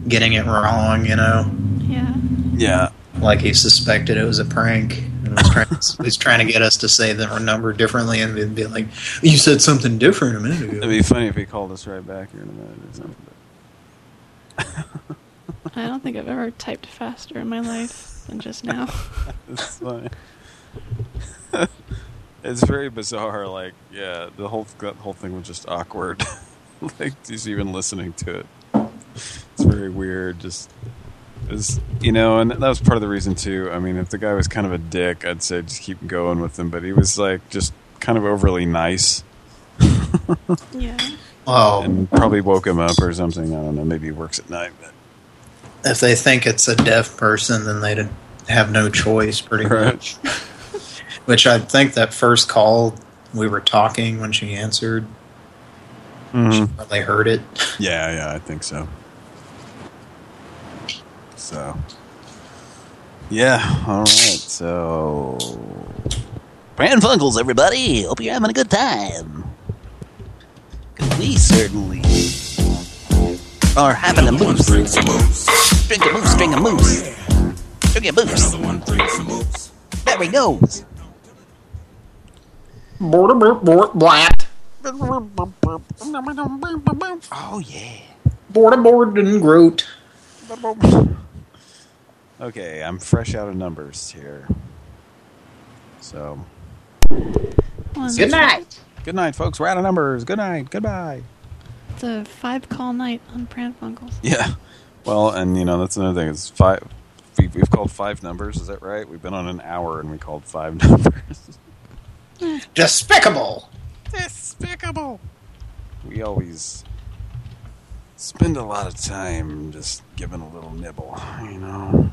getting it wrong, you know? Yeah. Yeah. Like he suspected it was a prank. And was trying, he's trying to get us to say the number differently and we'd be like, you said something different a minute ago. It'd be funny if he called us right back here in a minute or something. I don't think I've ever typed faster in my life than just now. it's funny. it's very bizarre. Like, yeah, the whole that whole thing was just awkward. like, just even listening to it, it's very weird. Just, is you know, and that was part of the reason too. I mean, if the guy was kind of a dick, I'd say just keep going with him. But he was like just kind of overly nice. yeah. Oh. And probably woke him up or something. I don't know. Maybe he works at night. But If they think it's a deaf person, then they'd have no choice, pretty much. Which I think that first call, we were talking when she answered. She mm-hmm. probably heard it. Yeah, yeah, I think so. So, yeah, all right. So, Pran Funkels, everybody. Hope you're having a good time. 'Cause we certainly are having a moose. Drink a moose, drink a moose. Drink a moose. There he goes. Border, border, blat. Oh, yeah. Border, board, and Groot. okay, I'm fresh out of numbers here. So, Good night. Good night, folks. We're out of numbers. Good night. Goodbye. It's a five call night on Pran Funkels. Yeah. Well, and you know that's another thing. It's five. We, we've called five numbers. Is that right? We've been on an hour and we called five numbers. Despicable. Despicable. We always spend a lot of time just giving a little nibble. You know.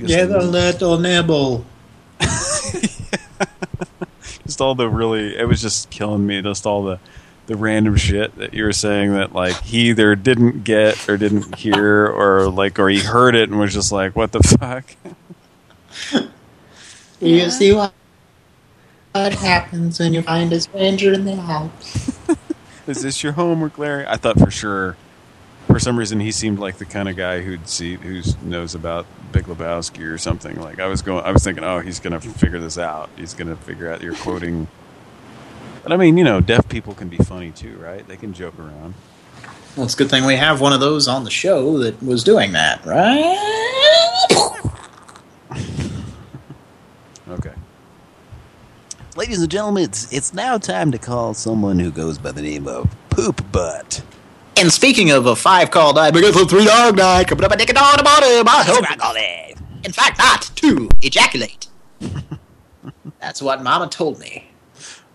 We Get a little nibble. just all the really it was just killing me just all the the random shit that you were saying that like he either didn't get or didn't hear or like or he heard it and was just like what the fuck You see what, what happens when you find a stranger in the house. is this your homework Larry I thought for sure for some reason he seemed like the kind of guy who'd see who knows about Big Lebowski or something. Like I was going I was thinking oh he's gonna figure this out. He's gonna figure out you're quoting but I mean you know deaf people can be funny too right? They can joke around. Well, it's a good thing we have one of those on the show that was doing that, right? okay. Ladies and gentlemen, it's, it's now time to call someone who goes by the name of Poop Butt. And speaking of a five call night, because of three dog night, coming up a dick and dog bottom, I hope. I call it. In fact, not to ejaculate. That's what Mama told me.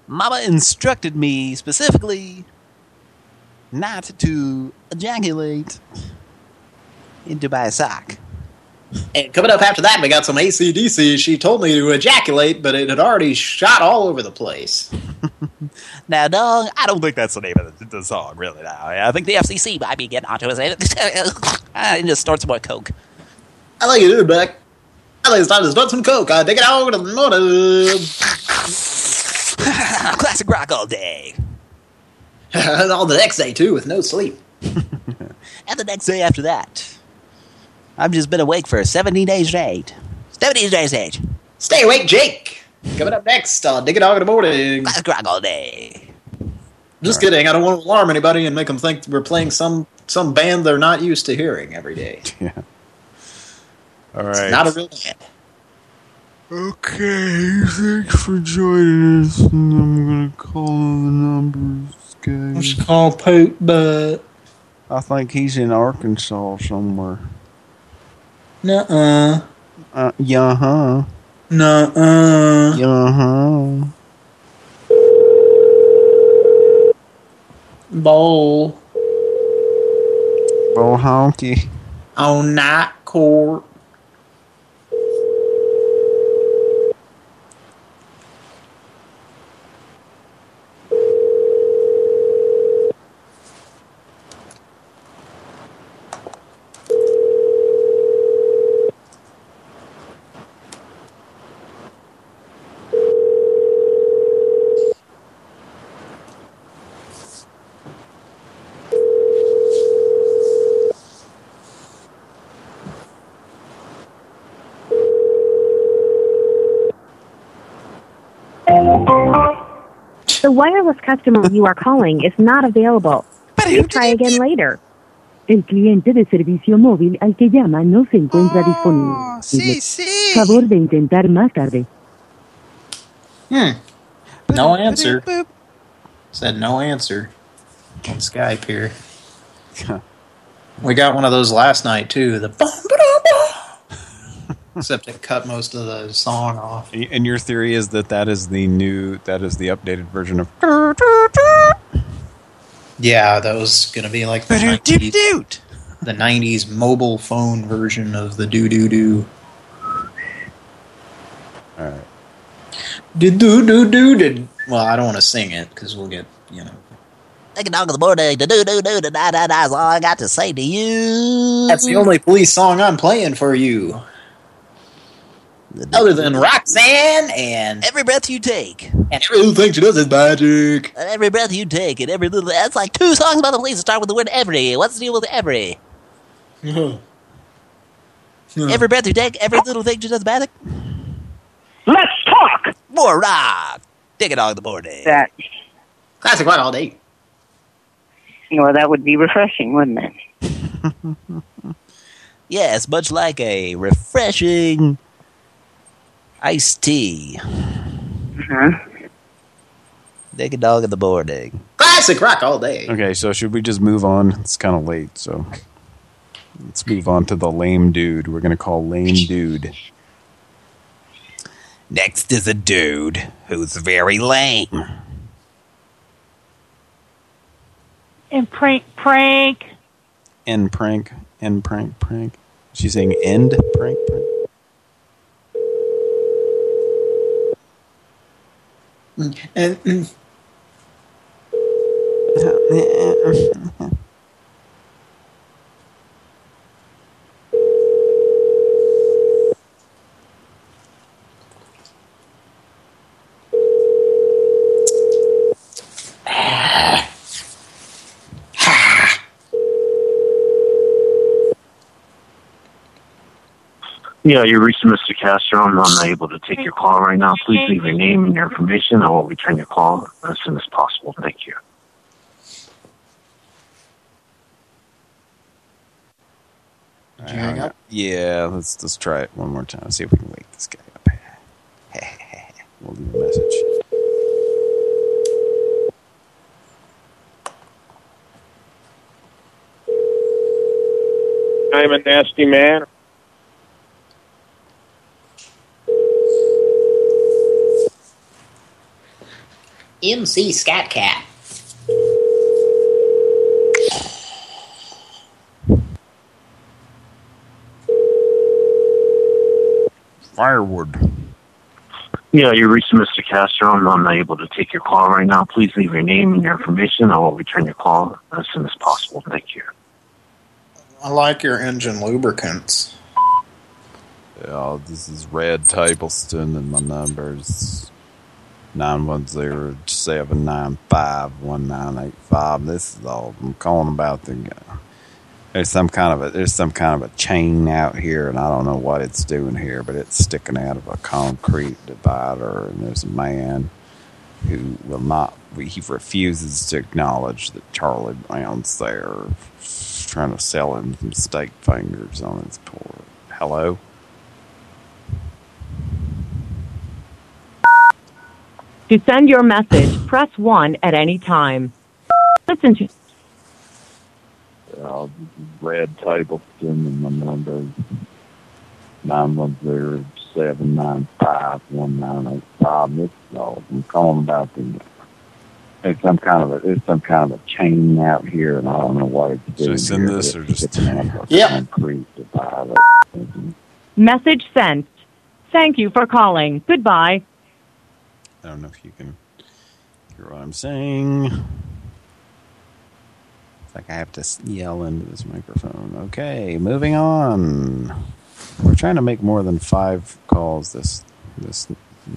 Mama instructed me specifically not to ejaculate into my sock. And coming up after that, we got some AC/DC. She told me to ejaculate, but it had already shot all over the place. Now, dog, I don't think that's the name of the, the song, really. Now, I think the FCC might be getting onto us. and ah, just start some more coke. I like it, dude, Beck. I think it's time to start some coke. I take it out to the morning. Classic rock all day. and all the next day, too, with no sleep. And the next day after that. I've just been awake for 17 days straight. 17 days straight. Stay awake, Jake. Coming up next, uh, Dig a Dog in the Morning. Classic rock all day. Just kidding. I don't want to alarm anybody and make them think we're playing some some band they're not used to hearing every day. Yeah. All right. Not a real band. Okay, thanks for joining us. And I'm gonna call the numbers, guys. It's called Poop Butt. I think he's in Arkansas somewhere. Nuh-uh. Uh, yeah, huh? Nuh-uh. Yeah, huh? Bowl. Bo honky. On night court. The wireless customer you are calling is not available. Please try again later. El cliente de servicio móvil al que llama no se encuentra disponible. sí, sí. Favor de intentar más tarde. Hmm. No answer. Said no answer on Skype here. we got one of those last night too. The bum, ba-dum, bum. Except it cut most of the song off. And your theory is that that is the new, that is the updated version of. Yeah, that was gonna be like the 90s, the 90s mobile phone version of the doo doo doo. All right. Do do do do do. Well, I don't want to sing it because we'll get you know. Take a dog in the morning, da do do do da da da da. That's all I got to say to you. That's the only police song I'm playing for you. Other than Roxanne and Every breath you take. and every little thing she does is magic. And every breath you take, and every little. That's like two songs about the police that start with the word every. What's the deal with every? Every breath you take, every little thing she does magic. Let's talk. More rock. Take a dog in the morning. That Classic rock all day. well, that would be refreshing, wouldn't it? Yes, much like a refreshing iced tea. Uh-huh. Take a dog at the morning. Classic rock all day. Okay, so should we just move on? It's kind of late, so let's move on to the lame dude. We're gonna call lame dude. Next is a dude who's very lame. And prank, prank. End prank, end prank, prank. She's saying end prank, prank. Mm. And mm. Yeah, you're reaching Mr. Castro. I'm not able to take your call right now. Please leave your name and your information. I will return your call as soon as possible. Thank you. Did you hang up? Yeah, let's let's try it one more time. See if we can wake this guy up. we'll leave a message. I'm a nasty man. MC Scat Cat. Firewood. Yeah, you're reaching Mr. Castro. I'm not able to take your call right now. Please leave your name and your information. I will return your call as soon as possible. Thank you. I like your engine lubricants. Yeah, this is Red Tableston, and my number's nine one zero seven nine five one nine eight five. This is all I'm calling about the. Uh, there's some kind of a there's some kind of a chain out here, and I don't know what it's doing here, but it's sticking out of a concrete divider, and there's a man who will not. He refuses to acknowledge that Charlie Brown's there, trying to sell him some steak fingers on his port. Hello. To send your message, press 1 at any time. Listen to Uh, Red Tableston and my number nine one zero seven nine five one nine eight five. This is all I'm calling about the. it's some kind of a there's some kind of a chain out here, and I don't know what it's doing. Should I send here, this or just- sticking out of a Yeah. Message sent. Thank you for calling. Goodbye. I don't know if you can hear what I'm saying. It's like I have to yell into this microphone. Okay, moving on. We're trying to make more than five calls this this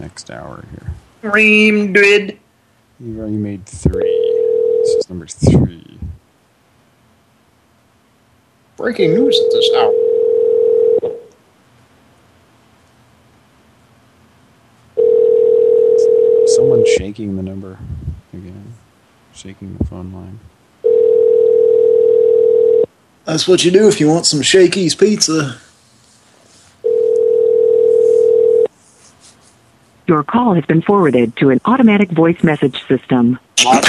next hour here. Dream Drid. You've already made three. This is number three. Breaking news at this hour. Someone shaking the number. Again, shaking the phone line. That's what you do if you want some Shakey's pizza. Your call has been forwarded to an automatic voice message system. I'm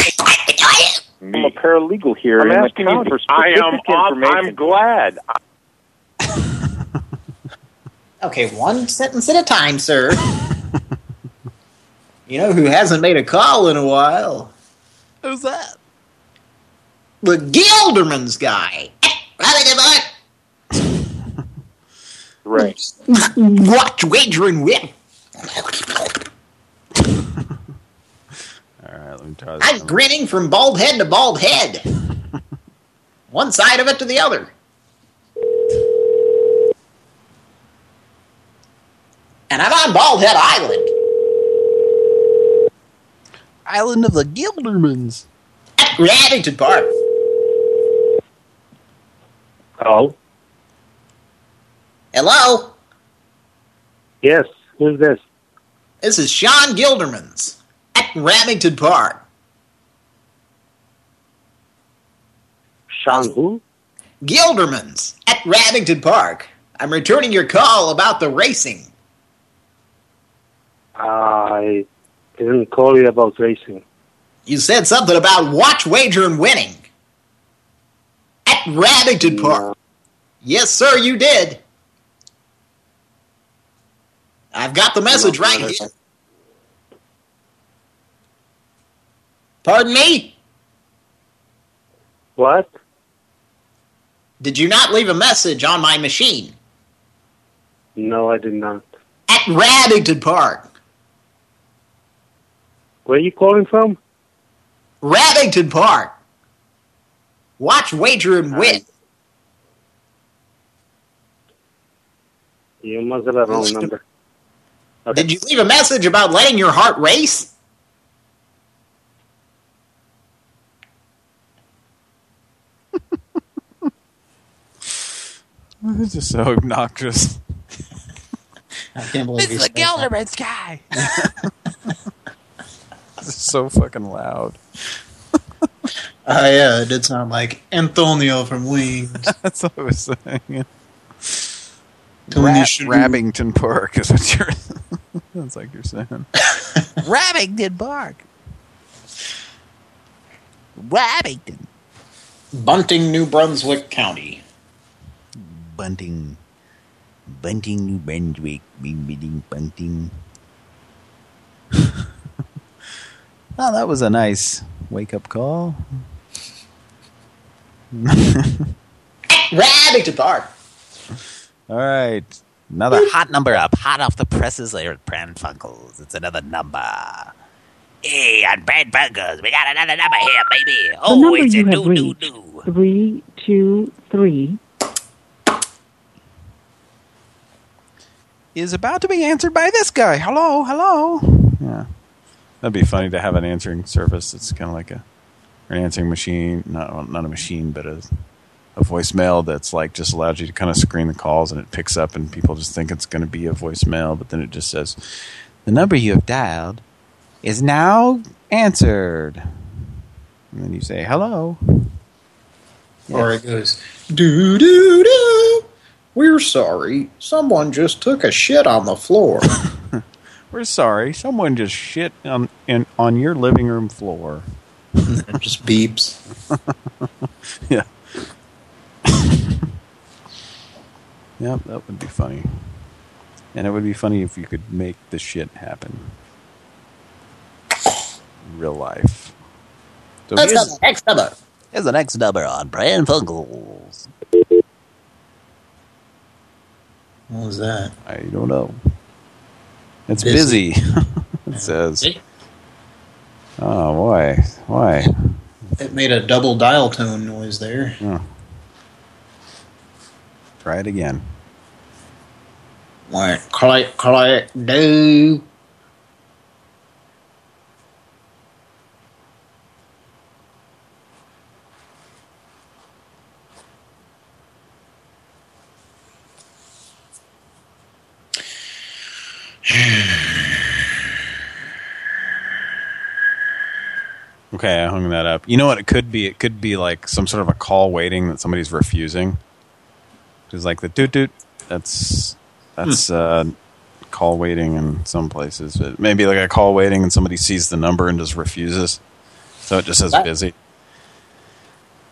a paralegal here I'm in the asking you county. for I am. specific information. I'm glad. Okay, one sentence at a time, sir. you know who hasn't made a call in a while? Who's that? The Gilderman's guy. Right, Right. Watch wagering win. All right, let me try this. I'm grinning from bald head to bald head. One side of it to the other. And I'm on Bald Head Island. Island of the Gildermans. At Addington Park. Hello? Hello? Yes, who's this? This is Sean Gilderman's at Ramington Park. Sean who? Gilderman's at Ramington Park. I'm returning your call about the racing. I didn't call you about racing. You said something about watch wager and winning. At Ramington Park. Yes, sir, you did. I've got the message right here. Pardon me? What? Did you not leave a message on my machine? No, I did not. At Ramington Park. Where are you calling from? Ramington Park. Watch, wager, and win. You must have a wrong number. Did you leave a message about letting your heart race? This is so obnoxious. I can't believe It's the Gilderman's guy. Is so fucking loud. Oh, yeah, it did sound like Antonio from Wings. That's what I was saying. Ra. Rabington Park is what you're. That's like you're saying. Rabington Park. Rabington. Bunting, New Brunswick County. Bunting. Bunting, New Brunswick. Bing, bing, bunting. Oh, that was a nice wake-up call. Ramington Park. All right. Another hot number up, hot off the presses there at Pran Funkels. It's another number. Hey, on Pran Funkels, we got another number here, baby. The Oh, number it's a you have new, new, reached, new. three two three, Is about to be answered by this guy. Hello, hello. Yeah. That'd be funny to have an answering service. It's kind of like a an answering machine, not well, not a machine, but a a voicemail that's like just allows you to kind of screen the calls and it picks up and people just think it's going to be a voicemail, but then it just says the number you have dialed is now answered. And then you say hello. Or it goes, doo doo doo. We're sorry. Someone just took a shit on the floor. We're sorry. Someone just shit on in, on your living room floor. just beeps. yeah. yep, that would be funny. And it would be funny if you could make the shit happen. Real life. So Let's here's, go next number. Here's the next number on Pran Funkels. What was that? I don't know. It's Busy. busy. it says. Oh, boy. Why? It made a double dial tone noise there. Oh. Try it again. What? Click, click, do. Okay, I hung that up. You know what it could be? It could be like some sort of a call waiting that somebody's refusing. It's like the doot doot. That's that's uh, call waiting in some places. It may be like a call waiting and somebody sees the number and just refuses. So it just says That- busy.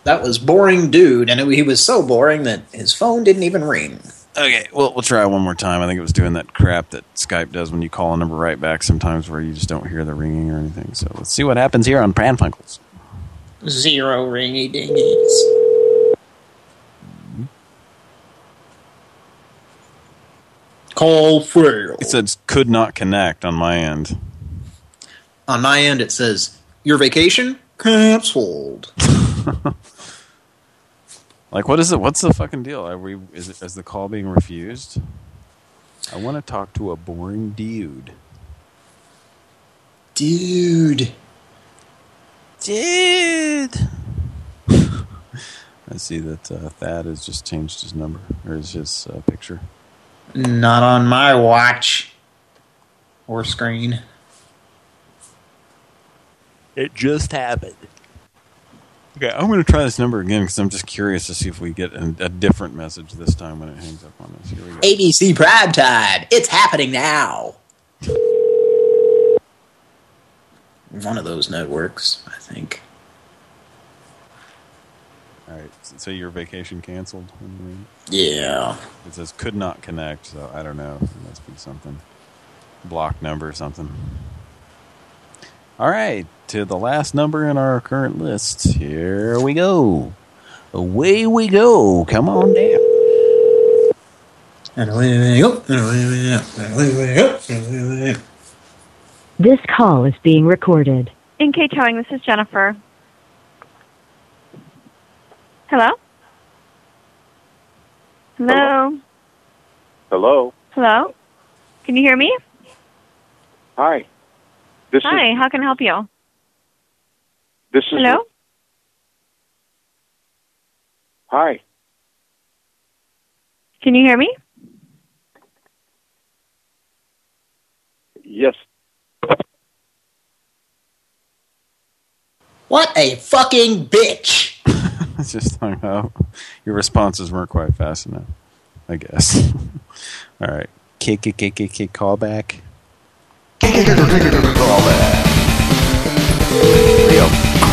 That was boring dude, and it, he was so boring that his phone didn't even ring. Okay, well, we'll try one more time. I think it was doing that crap that Skype does when you call a number right back sometimes where you just don't hear the ringing or anything. So let's see what happens here on Pran Funkels. Zero ringy dingies. Call failed. It says could not connect on my end. On my end, it says, your vacation canceled. Like, what is it? What's the fucking deal? Are we? Is it? Is the call being refused? I want to talk to a boring dude. Dude. Dude. I see that uh, Thad has just changed his number or his, his uh, picture. Not on my watch. Or screen. It just happened. Okay, I'm going to try this number again because I'm just curious to see if we get a, a different message this time when it hangs up on us. Here we go. ABC Prime Time. It's happening now. One of those networks, I think. All right, so your vacation canceled? Yeah. It says could not connect, so I don't know. It must be something. Block number or something. All right, to the last number in our current list. Here we go. Away we go. Come on down. And away we go. And away we go. And away we go. And away we go. This call is being recorded. NK Towing, this is Jennifer. Hello? Hello? Hello. Hello? Can you hear me? Hi. This Hi, is how can I help you? This is Hello? Hi. Can you hear me? Yes. What a fucking bitch. It's just hung up. Your responses weren't quite fast enough, I guess. All right. Kick, kick, kick, kick, kick, call back. Call back. Leo.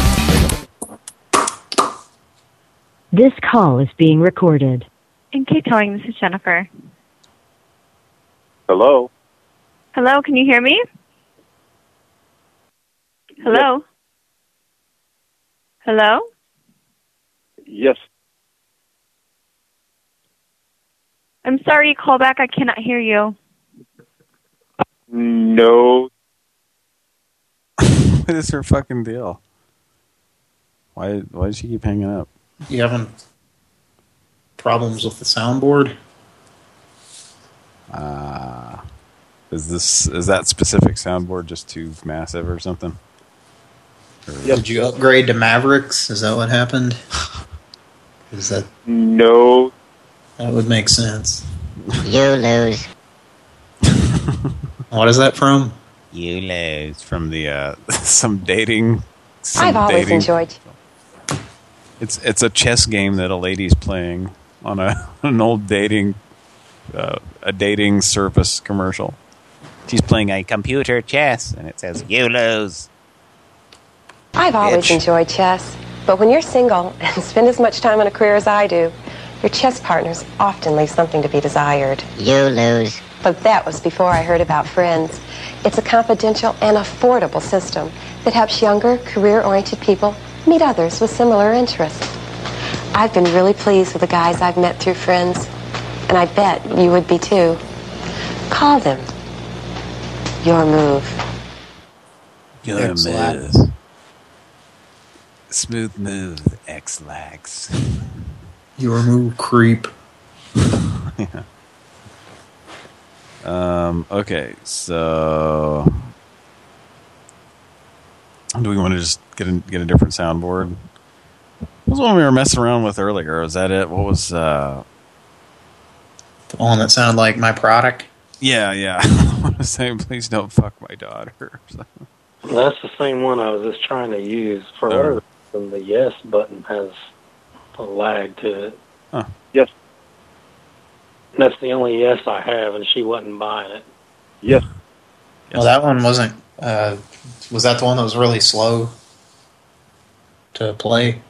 This call is being recorded. NK Towing, this is Jennifer. Hello. Hello, can you hear me? Hello? Hello? Yes. I'm sorry you call back. I cannot hear you. No. what is her fucking deal? Why, why does she keep hanging up? You having problems with the soundboard? Uh, is this is that specific soundboard just too massive or something? Or- Did you upgrade to Mavericks? Is that what happened? Is that No. that would make sense? You lose. What is that from? You lose from the uh, some dating. Some I've always dating- enjoyed. It's it's a chess game that a lady's playing on a an old dating uh, a dating service commercial. She's playing a computer chess, and it says "You lose." I've always Bitch. enjoyed chess. But when you're single and spend as much time on a career as I do, your chess partners often leave something to be desired. You lose. But that was before I heard about Friends. It's a confidential and affordable system that helps younger, career-oriented people meet others with similar interests. I've been really pleased with the guys I've met through Friends, and I bet you would be too. Call them. Your move. Your Ex-Lax. move. Smooth move, Ex-Lax. Your move, creep. yeah. Um, okay, so... Do we want to just get a, get a different soundboard? What was the one we were messing around with earlier? Was that it? What was... uh The one that sounded like my product. Yeah, yeah. I want to say, please don't fuck my daughter. That's the same one I was just trying to use. For Oh. whatever reason, the yes button has a lag to it. Huh. Yes. That's the only yes I have, and she wasn't buying it. Yes. Well, that one wasn't. Uh, was that the one that was really slow to play?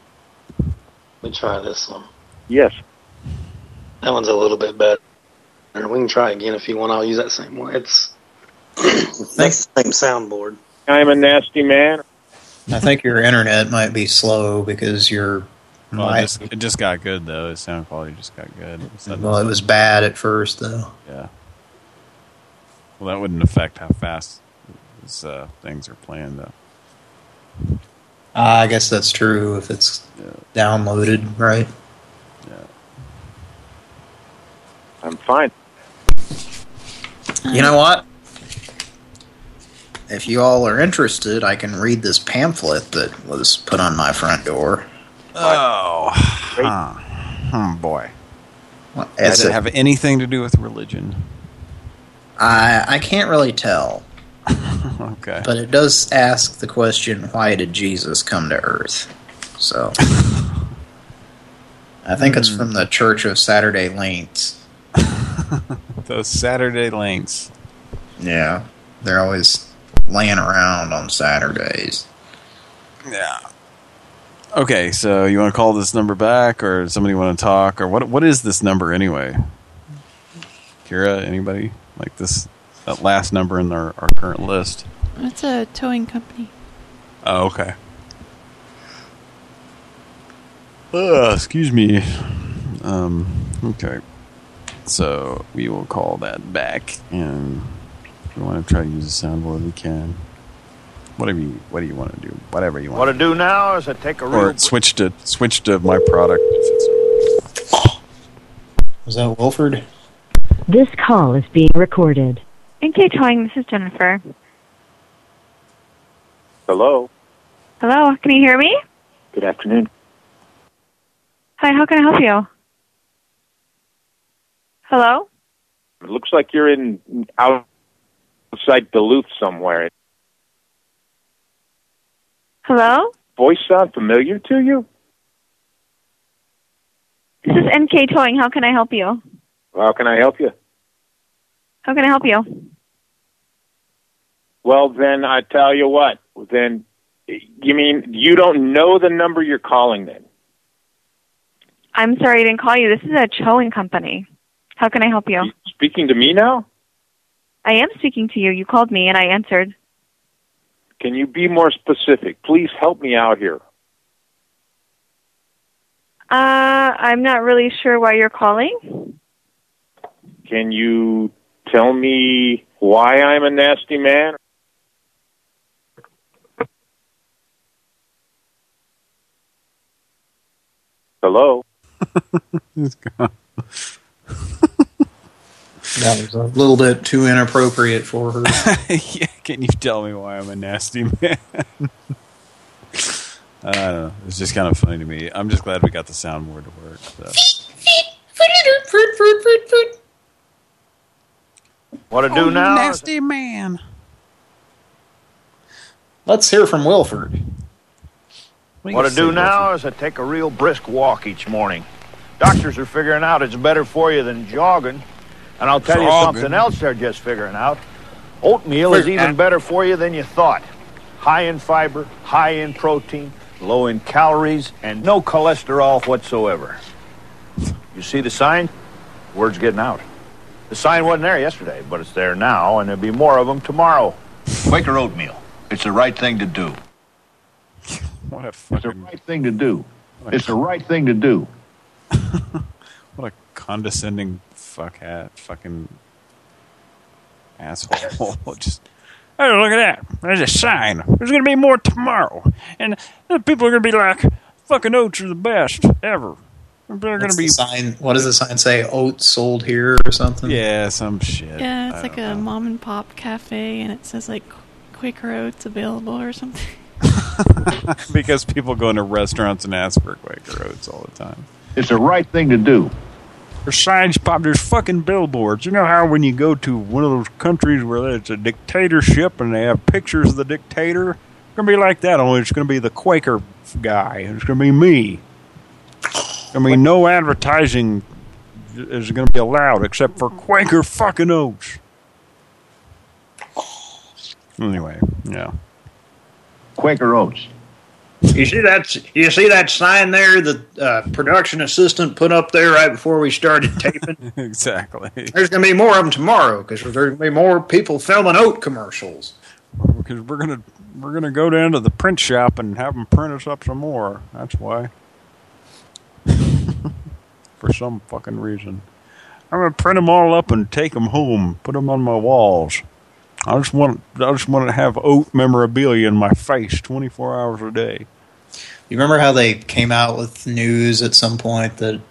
Let me try this one. Yes. That one's a little bit better. We can try again if you want. I'll use that same one. It's that's the same soundboard. I'm a nasty man. I think your internet might be slow because your Well, it, just, it just got good though. The sound quality just got good. Well, it was bad at first, though. Yeah. Well, that wouldn't affect how fast these uh, things are playing though. I guess that's true if it's downloaded, right? Yeah. I'm fine. You know what? If you all are interested, I can read this pamphlet that was put on my front door. Oh, huh. oh boy. It's Does it a- have anything to do with religion? I I can't really tell, Okay. but it does ask the question, why did Jesus come to Earth? So, I think it's hmm. from the Church of Saturday Lanes. Those Saturday links. Yeah, they're always laying around on Saturdays. Yeah. Okay, so you want to call this number back, or somebody want to talk, or what? What is this number anyway? Kira, anybody like this? That last number in our, our current list. It's a towing company. Oh, okay. Uh, excuse me. Um, okay. So we will call that back, and we want to try to use a soundboard, we can. Whatever you, what do you want to do? Whatever you want. What I do now is I take a real or switch to switch to my product. Is that Wilford? This call is being recorded. NK Towing, this is Jennifer. Hello. Hello, can you hear me? Good afternoon. Hi, how can I help you? Hello? It looks like you're in outside Duluth somewhere. Hello? Voice sound familiar to you? This is NK Towing, how can I help you? How can I help you? How can I help you? Well, then I tell you what. Then you mean you don't know the number you're calling? Then I'm sorry I didn't call you. This is a towing company. How can I help you? speaking to me now? I am speaking to you. You called me and I answered. Can you be more specific? Please help me out here. Uh, I'm not really sure why you're calling. Can you tell me why I'm a nasty man? Hello. He's gone. That was a little bit too inappropriate for her. yeah, can you tell me why I'm a nasty man? I don't know. It's just kind of funny to me. I'm just glad we got the soundboard to work. So. What I do now? nasty man. Let's hear from Wilford. What I do now is I take a real brisk walk each morning. Doctors are figuring out it's better for you than jogging. And I'll tell you something else they're just figuring out. Oatmeal is even uh, better for you than you thought. High in fiber, high in protein, low in calories, and no cholesterol whatsoever. You see the sign? Word's getting out. The sign wasn't there yesterday, but it's there now, and there'll be more of them tomorrow. Quaker oatmeal. It's the right thing to do. What a It's the right thing to do. It's the right thing to do. what a condescending fuck hat, fucking asshole. just hey, look at that. There's a sign. There's gonna be more tomorrow, and people are gonna be like, "Fucking oats are the best ever." They're gonna be the sign. What does the sign say? Oats sold here or something? Yeah, some shit. Yeah, it's I like a know. mom and pop cafe, and it says like Quaker Oats available or something. because people go into restaurants and ask for Quaker oats all the time. It's the right thing to do. There's signs pop. There's fucking billboards. You know how when you go to one of those countries where there's a dictatorship and they have pictures of the dictator, it's gonna be like that. Only it's gonna be the Quaker guy. It's gonna be me. I mean, no advertising is gonna be allowed except for Quaker fucking oats. Anyway, yeah. Quaker Oats. You see that? You see that sign there? The uh, production assistant put up there right before we started taping. exactly. There's going to be more of them tomorrow because there's going to be more people filming oat commercials. Because we're gonna we're gonna go down to the print shop and have them print us up some more. That's why. For some fucking reason, I'm gonna print them all up and take them home, put them on my walls. I just want I just want to have oat memorabilia in my face 24 hours a day. You remember how they came out with news at some point that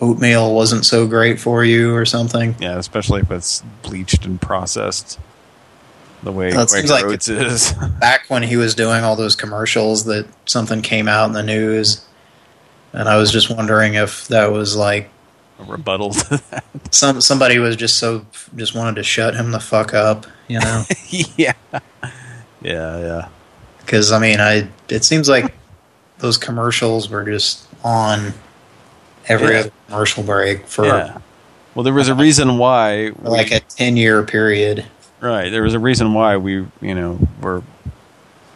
oatmeal wasn't so great for you or something? Yeah, especially if it's bleached and processed the way Well, it seems like Oats is. Back when he was doing all those commercials that something came out in the news and I was just wondering if that was like a rebuttal to that. Some somebody was just so just wanted to shut him the fuck up, you know? yeah. Yeah, yeah. Because I mean, I it seems like those commercials were just on every Yeah. other commercial break for Yeah. Well, there was a reason why like a ten year period. Right. There was a reason why we, you know, were,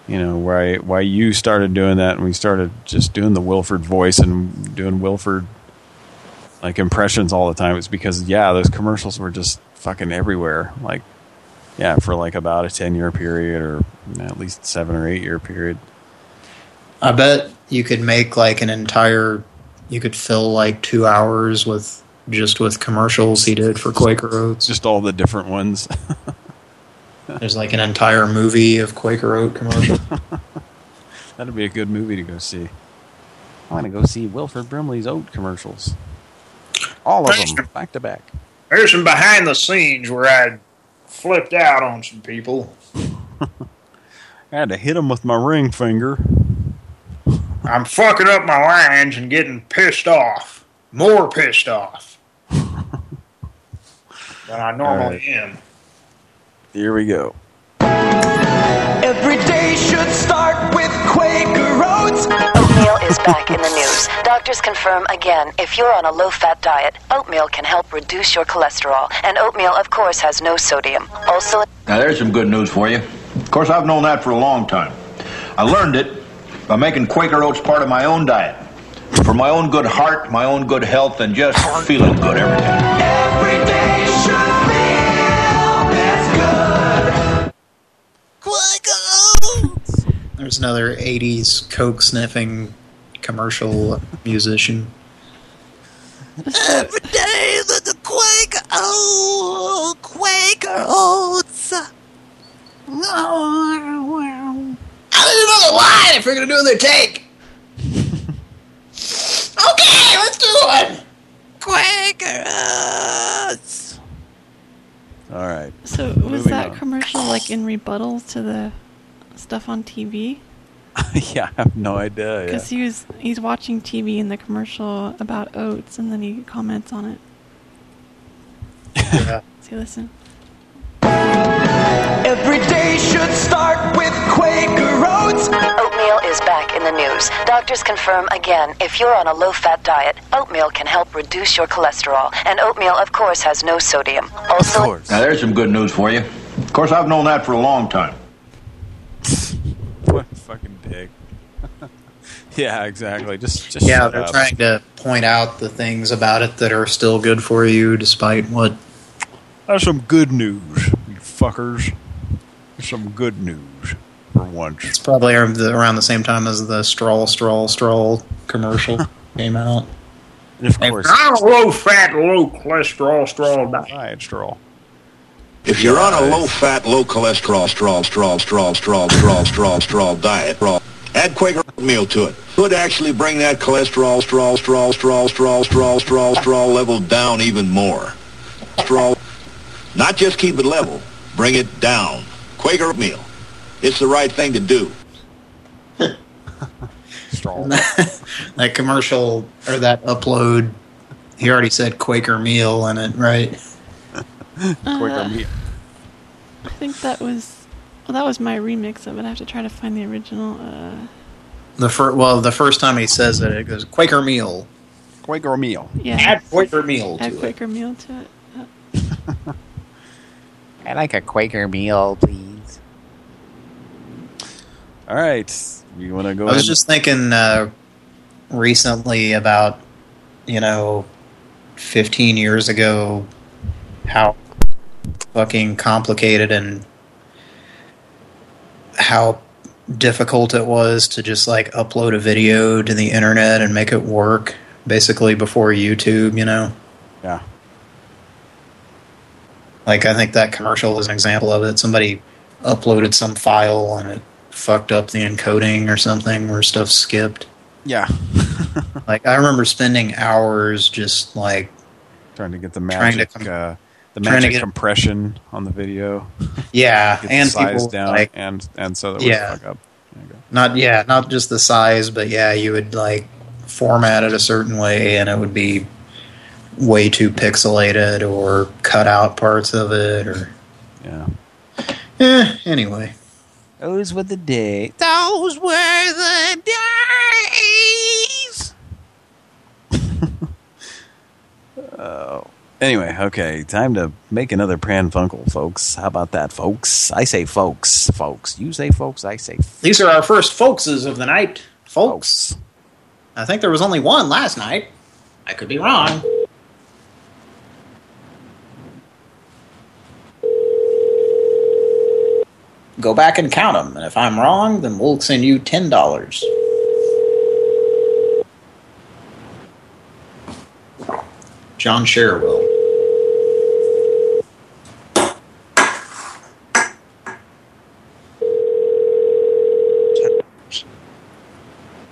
you know, why why you started doing that, and we started just doing the Wilford voice and doing Wilford like impressions all the time. It's because yeah, those commercials were just fucking everywhere. Like, yeah, for like about a ten year period, or you know, at least seven or eight year period. I bet you could make like an entire, you could fill like two hours with just with commercials he did for Quaker Oats. Just all the different ones. There's like an entire movie of Quaker Oat commercials. That'd be a good movie to go see. I want to go see Wilford Brimley's oat commercials. All of them, back to back. There's some behind the scenes where I flipped out on some people. I had to hit them with my ring finger. I'm fucking up my lines and getting pissed off. More pissed off. than I normally am. Here we go. Every day should start with Quaker Oats. Oatmeal is back in the news. Doctors confirm again if you're on a low fat diet, oatmeal can help reduce your cholesterol. And oatmeal, of course, has no sodium. Also, Now, there's some good news for you. Of course, I've known that for a long time. I learned it by making Quaker Oats part of my own diet. For my own good heart, my own good health, and just feeling good every day. Every day should feel this good. There's another 80s coke sniffing commercial musician. Every day that the Quaker Oats, Quaker Oats. Oh, I need another line if we're gonna do the take. okay, let's do one. Quaker Oats. All right. So was Moving that on. commercial like in rebuttal to the stuff on TV? yeah, I have no idea. Yeah. Because he was he's watching TV in the commercial about oats, and then he comments on it. Yeah. See, listen. Every day should start with Quaker Oats. oatmeal is back in the news. Doctors confirm again if you're on a low fat diet, oatmeal can help reduce your cholesterol. And oatmeal, of course, has no sodium. Also, Now, there's some good news for you. Of course, I've known that for a long time. What a fucking dick. yeah, exactly. Just, just yeah, they're up. trying to point out the things about it that are still good for you, despite what. That's some good news, you fuckers. There's some good news for once. It's probably around the same time as the Stroll, Stroll, Stroll commercial came out. And of course, I'm a low fat, low cholesterol Stroll diet. Diet Stroll. If you're on a low-fat, low-cholesterol, straw, straw, straw, straw, straw, straw, straw diet, straw, add Quaker oatmeal to it. Could actually bring that cholesterol, straw, straw, straw, straw, straw, straw, straw level down even more. Straw, not just keep it level, bring it down. Quaker oatmeal. It's the right thing to do. Straw. that commercial or that upload He already said Quaker meal in it, right? Quaker Uh, meal. I think that was well, that was my remix of it. I have to try to find the original. Uh, The fir well, the first time he says it, it goes Quaker meal. Quaker meal. yeah, Add Quaker meal add to it. Quaker meal to it. Uh, I like a Quaker meal, please. All right. You want to go I was just thinking uh, recently about, you know, 15 years ago, how fucking complicated and how difficult it was to just like upload a video to the internet and make it work basically before YouTube, you know? Yeah. Like I think that commercial is an example of it. Somebody uploaded some file and it fucked up the encoding or something where stuff skipped. Yeah. Like I remember spending hours just like trying to get the trying to magic, uh, the trying magic get- compression on the video. Yeah, and the size people, down like- and and so that Yeah. fuck up. not yeah, not just the size, but yeah, you would like format it a certain way and it would be way too pixelated or cut out parts of it or yeah. Eh, anyway. Those were the days. Those were the days. Oh. Anyway, okay, time to make another Pranfunkel, folks. How about that, folks? I say folks, folks. You say folks, I say folks. These are our first folkses of the night, folks. folks. I think there was only one last night. I could be wrong. Go back and count them, and if I'm wrong, then we'll send you $10. John Sherrill.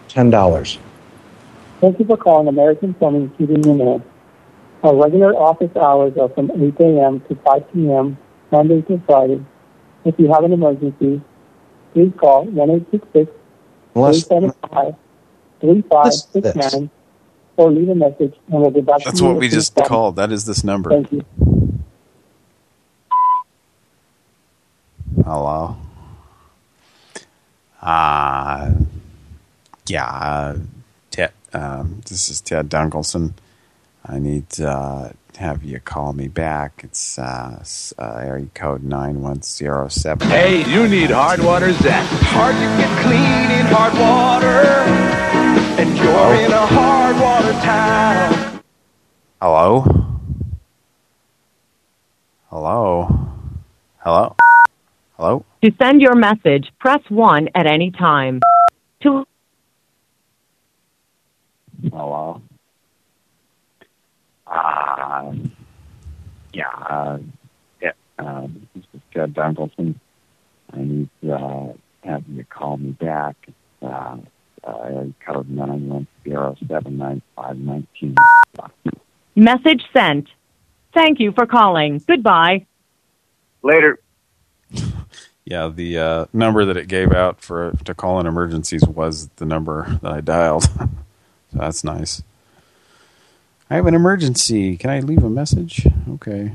Ten dollars. Thank you for calling American Plumbing Heating and Air. Our regular office hours are from 8 a.m. to 5 p.m. Monday to Friday. If you have an emergency, please call 1-866 Unless- 375 3569 or leave a message and we'll get back That's to you. what we as soon as just possible. called. That is this number. Thank you. Hello. Uh, yeah, uh, Ted, um, this is Ted Dunkelson. I need to uh, have you call me back. It's uh, uh, area code 9107. Hey, you need hard water, Zach. Hard to get clean in hard water. And you're in a hard water town. Hello? Hello? Hello? Hello? To send your message, press 1 at any time. To Hello. Uh, yeah, uh, yeah, uh, this is Ted Dunkelson. I need to uh, have you call me back. Uh, uh, code 910-795-19. message sent. Thank you for calling. Goodbye. Later. Yeah, the uh, number that it gave out for to call in emergencies was the number that I dialed. so that's nice. I have an emergency. Can I leave a message? Okay.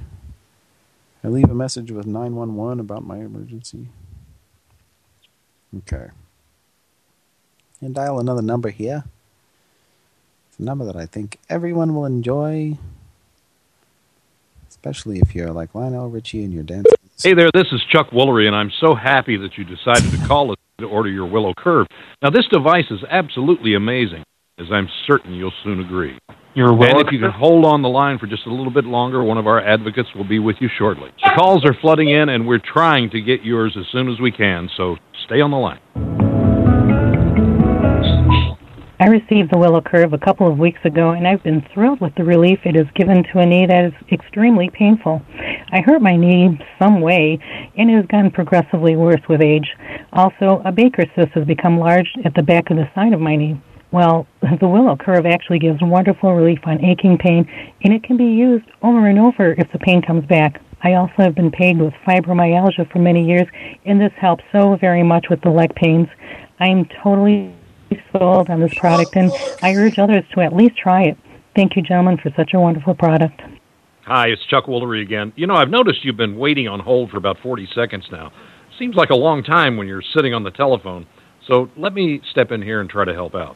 I leave a message with 911 about my emergency. Okay. And dial another number here. It's a number that I think everyone will enjoy. Especially if you're like Lionel Richie and you're dancing. Hey there, this is Chuck Woolery, and I'm so happy that you decided to call us to order your Willow Curve. Now, this device is absolutely amazing, as I'm certain you'll soon agree. Your And Willow if you can hold on the line for just a little bit longer, one of our advocates will be with you shortly. The calls are flooding in, and we're trying to get yours as soon as we can, so stay on the line. I received the Willow Curve a couple of weeks ago, and I've been thrilled with the relief it has given to a knee that is extremely painful. I hurt my knee some way, and it has gotten progressively worse with age. Also, a Baker's cyst has become large at the back of the side of my knee. Well, the Willow Curve actually gives wonderful relief on aching pain, and it can be used over and over if the pain comes back. I also have been plagued with fibromyalgia for many years, and this helps so very much with the leg pains. I am totally sold on this product, and I urge others to at least try it. Thank you, gentlemen, for such a wonderful product. Hi, it's Chuck Woolery again. You know, I've noticed you've been waiting on hold for about 40 seconds now. Seems like a long time when you're sitting on the telephone. So let me step in here and try to help out.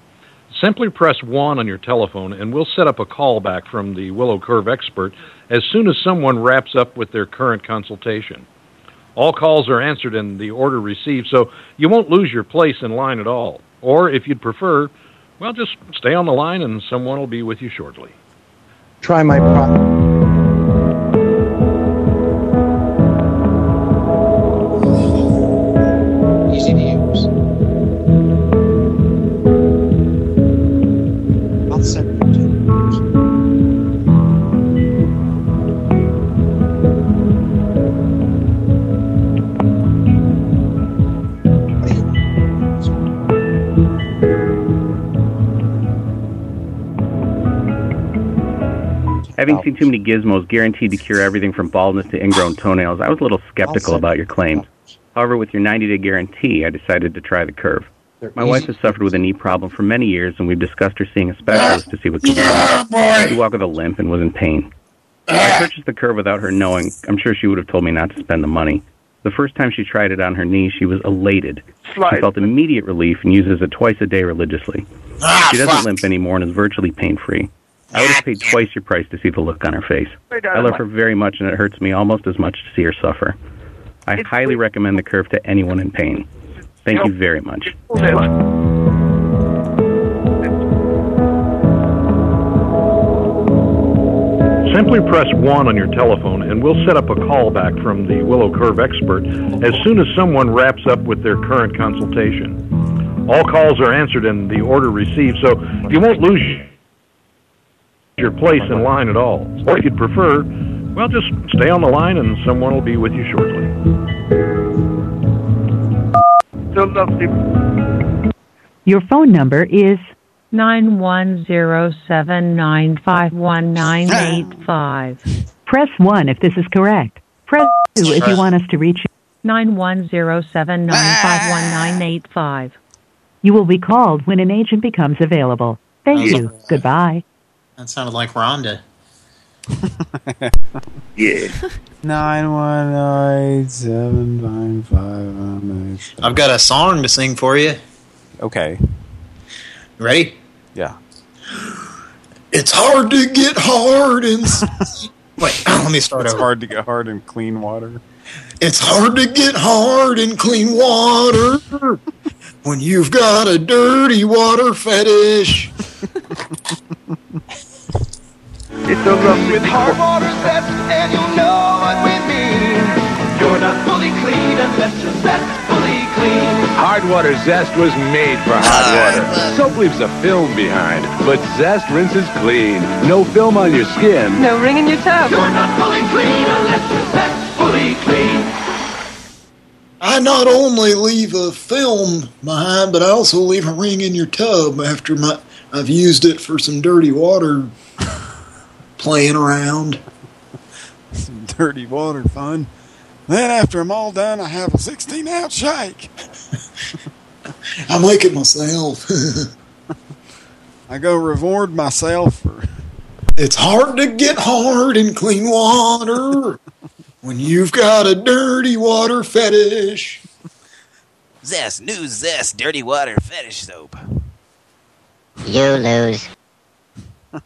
Simply press 1 on your telephone and we'll set up a call back from the Willow Curve expert as soon as someone wraps up with their current consultation. All calls are answered in the order received, so you won't lose your place in line at all. Or if you'd prefer, well, just stay on the line and someone will be with you shortly. Try my product. Having seen too many gizmos guaranteed to cure everything from baldness to ingrown toenails, I was a little skeptical about your claims. However, with your 90 day guarantee, I decided to try the curve. My wife has suffered with a knee problem for many years, and we've discussed her seeing a specialist to see what could be done. She walked with a limp and was in pain. I purchased the curve without her knowing, I'm sure she would have told me not to spend the money. The first time she tried it on her knee, she was elated. She felt immediate relief and uses it twice a day religiously. Ah, she doesn't limp anymore and is virtually pain free. I would have paid twice your price to see the look on her face. I love her very much, and it hurts me almost as much to see her suffer. I highly recommend the curve to anyone in pain. Thank you very much. Simply press 1 on your telephone and we'll set up a call back from the Willow Curve expert as soon as someone wraps up with their current consultation. All calls are answered in the order received, so you won't lose your place in line at all. Or if you'd prefer, well, just stay on the line and someone will be with you shortly. Your phone number is Nine one zero seven nine five one nine eight five. press 1 if this is correct. Press 2 if you want us to reach you. Nine one zero seven nine five one nine eight five. You will be called when an agent becomes available. Thank oh, you. Goodbye. That sounded like Rhonda. Yeah. Nine one nine seven nine five one eight. I've got a song to sing for you. Okay. Ready? Yeah. It's hard to get hard and... Wait, let me start It's over. hard to get hard in clean water. It's hard to get hard in clean water when you've got a dirty water fetish. It's a lovely With hard water zest, and you'll know what we mean. You're not fully clean unless your zest fully clean. Hard water zest was made for hard water. Soap leaves a film behind, but zest rinses clean. No film on your skin. No ring in your tub. You're not fully clean unless your zest fully clean. I not only leave a film behind, but I also leave a ring in your tub after my I've used it for some dirty water playing around. Some dirty water fun. Then after I'm all done, I have a 16 ounce shake. I make it myself. I go reward myself for. It's hard to get hard in clean water when you've got a dirty water fetish. Zest, new Zest Dirty Water Fetish Soap. You lose.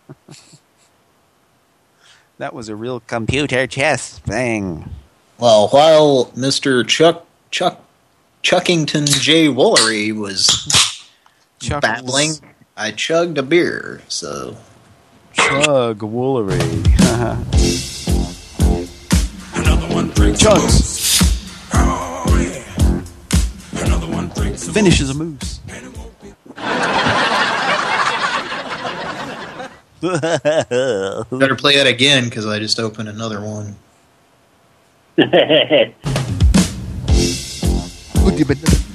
That was a real computer chess thing. Well, while Mr. Chuck Chuck Chuckington J. Woolery was babbling, I chugged a beer. So Chug Woolery. Another one drinks Chugs. Oh, yeah. Another one drinks Finishes a moose. better play that again because I just opened another one.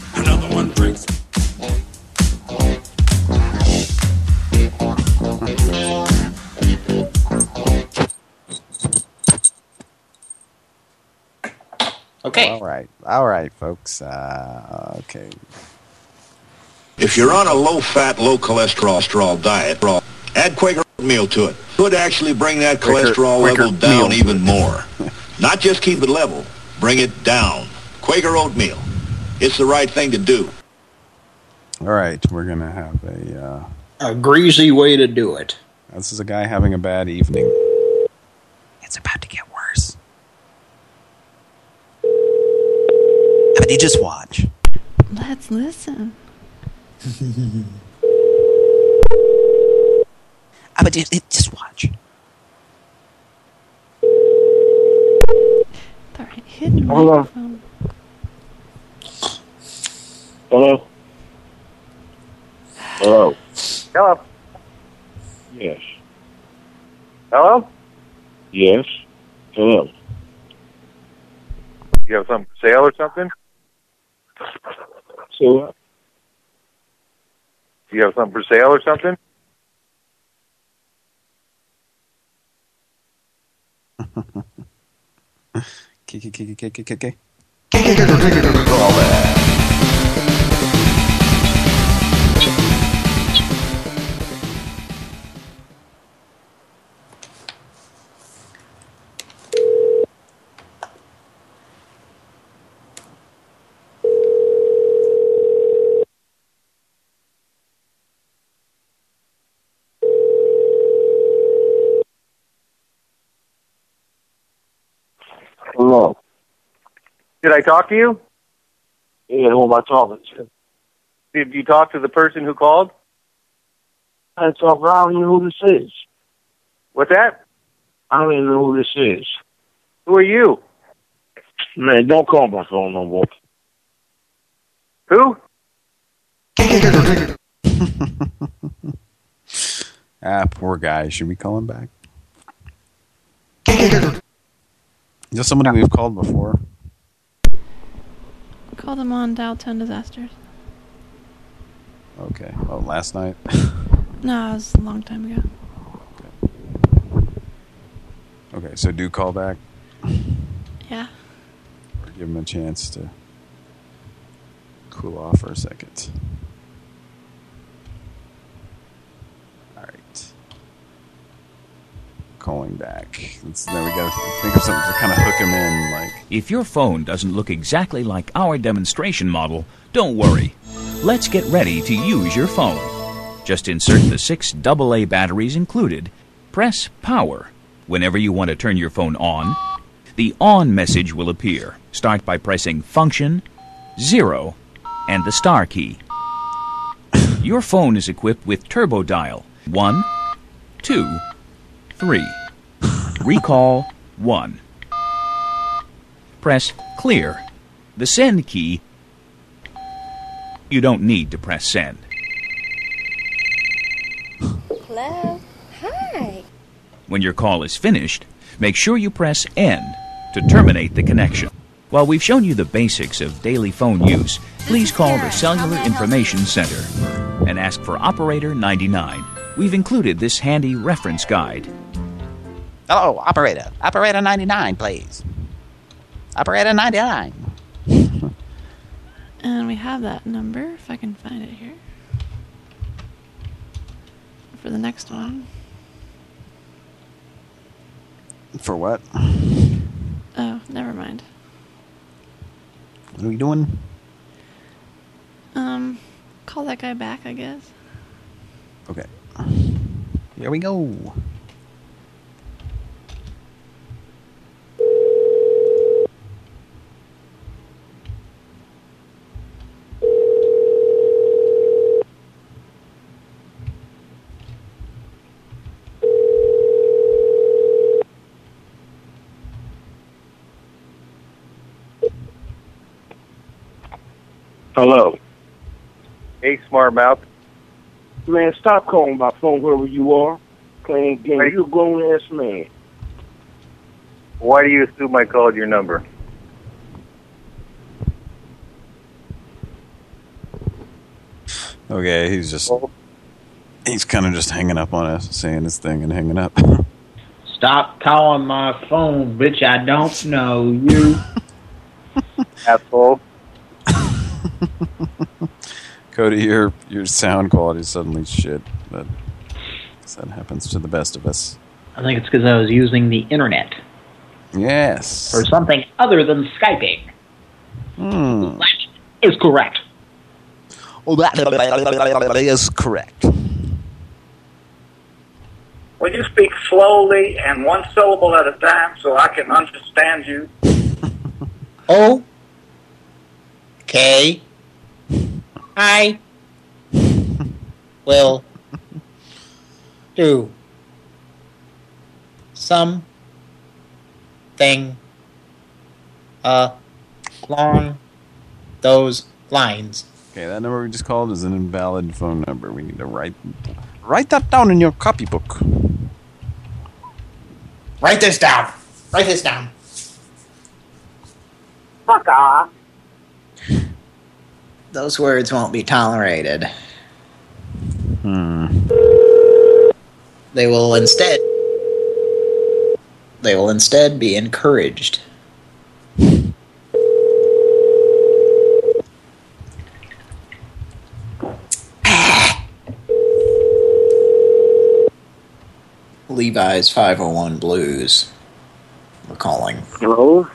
Okay. All right. All right, folks. Uh, okay. If you're on a low-fat, low-cholesterol straw diet, raw, add Quaker meal to it. Could actually bring that cholesterol Quaker level down even more. Not just keep it level, bring it down. Quaker oatmeal. It's the right thing to do. All right, we're gonna have a uh, a greasy way to do it. This is a guy having a bad evening. It's about to get worse. How about you just watch? Let's listen. Ah, How about you just watch? All right, hidden Hello. microphone. Hello? Hello? Hello. Yes. Hello? Yes. Hello? You have something for sale or something? So what? You have something for sale or something? KKKKKK. Did I talk to you? Yeah, who am I talking to? Did you talk to the person who called? I talk, I don't even know who this is. What's that? I don't even know who this is. Who are you? Man, don't call my phone no more. Who? Ah, poor guy. Should we call him back? Is this somebody we've called before? Call them on Dial 10 Disasters. Okay. Oh, last night. No, it was a long time ago. Okay, so do call back. Yeah. Or give them a chance to cool off for a second. All right. Calling back. We think of something to kind of hook him in, like. If your phone doesn't look exactly like our demonstration model, don't worry. Let's get ready to use your phone. Just insert the six AA batteries included. Press power. Whenever you want to turn your phone on, the on message will appear. Start by pressing function, zero, and the star key. Your phone is equipped with turbo dial. One, two, three. Recall one. Press clear. The send key. You don't need to press send. Hello? Hi. When your call is finished, make sure you press end to terminate the connection. While we've shown you the basics of daily phone use, please call the Cellular Information Center and ask for Operator 99. We've included this handy reference guide. Hello, operator. Operator 99, please. Operator 99. And we have that number, if I can find it here. For the next one. For what? Oh, never mind. What are we doing? Um, call that guy back, I guess. Okay. Here we go. Hello? Hey, smart mouth. Man, stop calling my phone wherever you are. Playing games. You're a grown ass man. Why do you assume I called your number? Okay, he's just oh. he's kind of just hanging up on us, saying his thing and hanging up. Stop calling my phone, bitch. I don't know you. Asshole. Cody, your your sound quality is suddenly shit, but that happens to the best of us. I think it's because I was using the internet. Yes. Or something other than Skyping. Hmm. Is correct. Oh, that is correct. Will you speak slowly and one syllable at a time so I can understand you? O K I will do some thing along those lines. Okay, that number we just called is an invalid phone number. We need to write write that down in your copybook. Write this down. Write this down. Fuck off. Those words won't be tolerated. Hmm. They will instead they will instead be encouraged. Levi's 501 Blues. We're calling. Hello?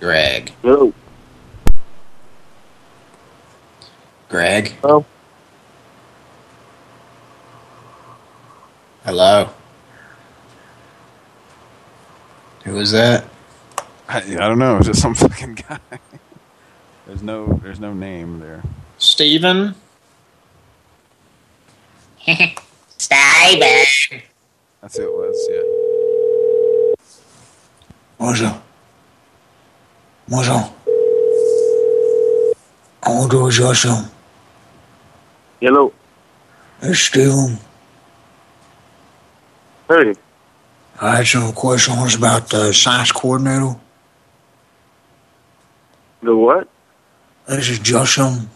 Greg. Hello? Greg? Hello? Hello? Who is that? I, I don't know. It's just some fucking guy. There's no there's no name there. Steven? Steven. That's who it was. Yeah. Bonjour. Bonjour. Bonjour, Joshua. Hello? It's Steven. Hey. I had some questions about the science coordinator. The what? This is Joshua.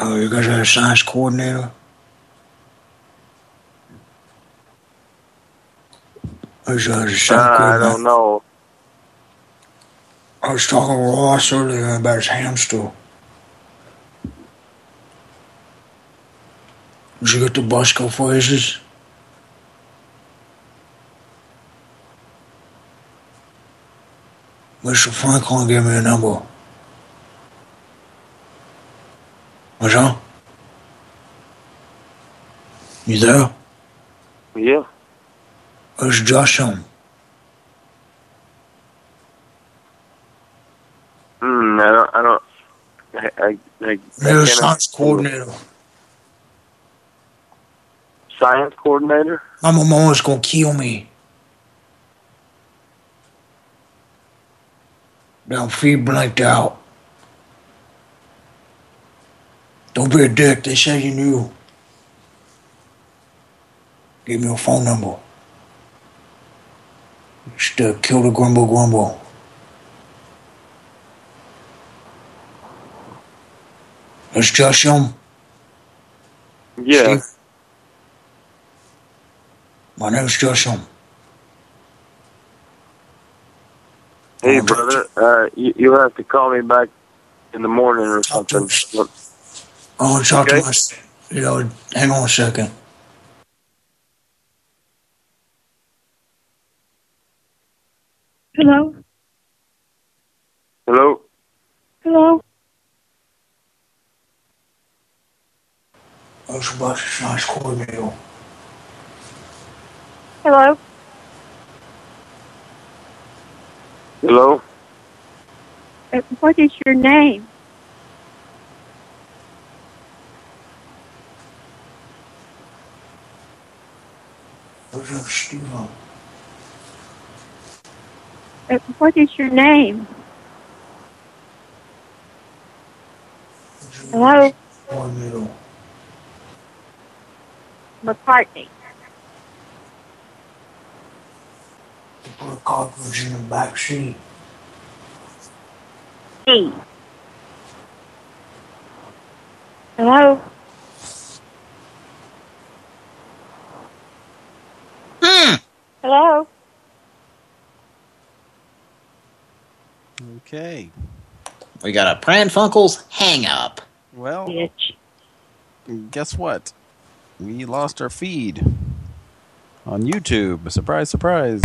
Uh, you guys have a science coordinator? Is uh, science Uh, I don't know. I was talking to Ross earlier about his hamster. Did you get the Bosco phrases? Mr. Franklin gave me a number. What's up? You there? Yeah. Where's Josh? Hmm, I don't, I don't, I, I, I, I can't- science coordinator. Science coordinator? My mama's gonna kill me. Now feed blanked out. Don't be a dick, they say you knew. Give me your phone number. Just uh, kill the grumble grumble. Josh Young. Yeah. Steve. My name's Josh Young. Hey, brother, uh, you, you'll have to call me back in the morning or something. I want to talk Okay. to my, you know, hang on a second. Hello? Hello? Hello? I was about to science coordinator. Hello? Hello? Uh, What is your name? Where's your Uh, What is your name? Hello? McCartney. You put a cockroach in the back seat. Steve. Hello? Hmm. Hello? Okay. We got a Pran Funkels hang up. Well, Bitch. guess what? we lost our feed on YouTube. Surprise, surprise.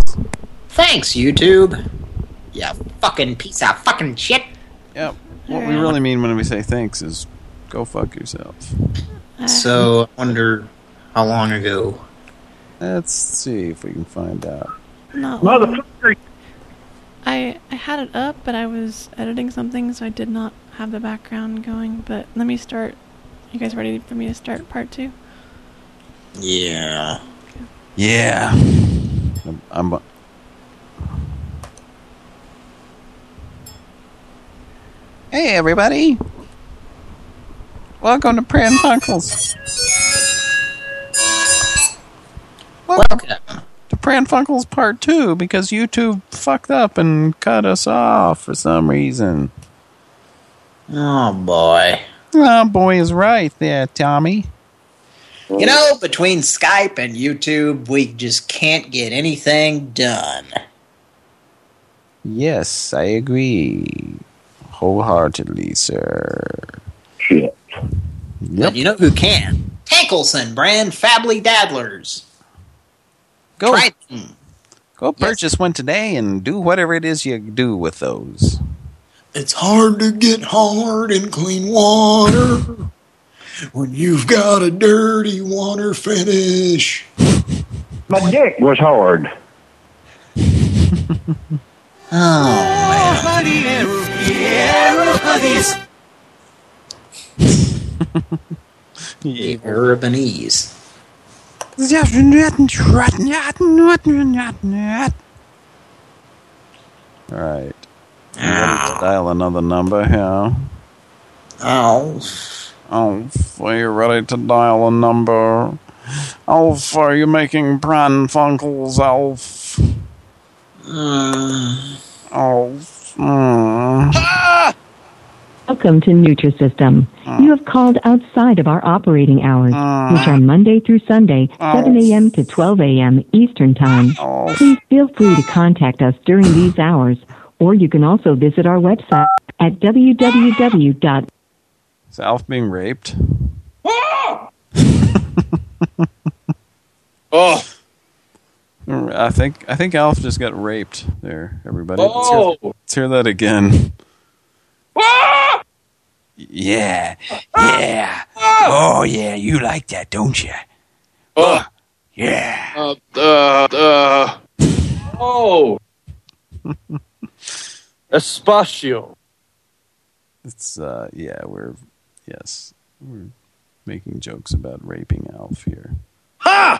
Thanks, YouTube. You fucking piece of fucking shit. Yep. What we really mean when we say thanks is go fuck yourself. So, I wonder how long ago. Let's see if we can find out. No. Motherfucker. I I had it up, but I was editing something, so I did not have the background going. But let me start. You guys ready for me to start part two? Yeah. Yeah. I'm, I'm Hey everybody. Welcome to Pran Funkels. Welcome to Pran Funkels Part 2 because YouTube fucked up and cut us off for some reason. Oh, boy. Oh, boy is right there, Tommy. You know, between Skype and YouTube, we just can't get anything done. Yes, I agree. Wholeheartedly, sir. Shit. But you know who can? Tankelson brand Fably Daddlers. Go, Try them. go purchase one today and do whatever it is you do with those. It's hard to get hard in clean water when you've got a dirty water fetish. My dick was hard. Oh, buddy, arrow, buddies. The Urbanese. All right. You ready to dial another number here? Oh. Alf, are you ready to dial a number? Alf, are you making Pran Funkels, Alf? Alf. Mm. Welcome to Nutrisystem. You have called outside of our operating hours, which are Monday through Sunday, 7 a.m. to 12 a.m. Eastern Time. Please feel free to contact us during these hours, or you can also visit our website at www. Is Alf being raped? Oh. I think I think Alf just got raped there, everybody. Oh. Let's, hear, let's hear that again. Yeah, yeah. Oh, yeah, you like that, don't you? Oh. Yeah. Uh, uh, uh. Oh. Espacio. It's, uh, yeah, we're, yes, we're making jokes about raping Alf here. Ha!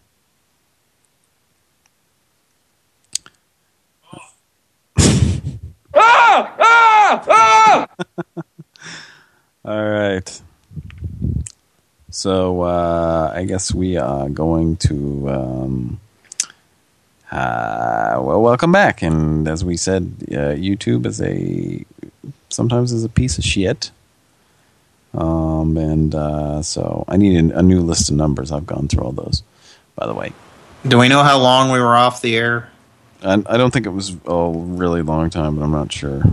Ah! Ah! All right. So, uh, I guess we are going to, um, uh, well, welcome back. And as we said, uh, YouTube is a, sometimes is a piece of shit. Um, and, uh, so I need a new list of numbers. I've gone through all those, by the way. Do we know how long we were off the air? I, I don't think it was a really long time, but I'm not sure.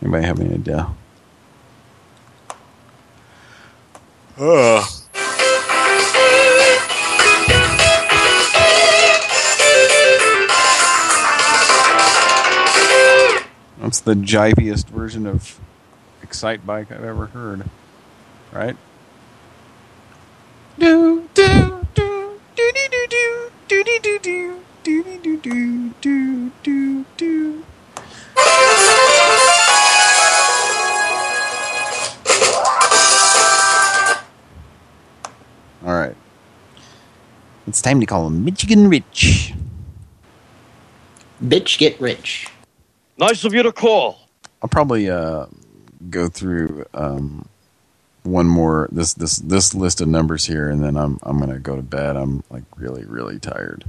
Anybody have any idea? Ugh. That's the jiviest version of Excitebike I've ever heard. Right? Do do do do do do do. All right. It's time to call him Michigan Rich. Bitch get rich. Nice of you to call. I'll probably uh, go through um, one more this this this list of numbers here, and then I'm I'm gonna go to bed. I'm like really really tired.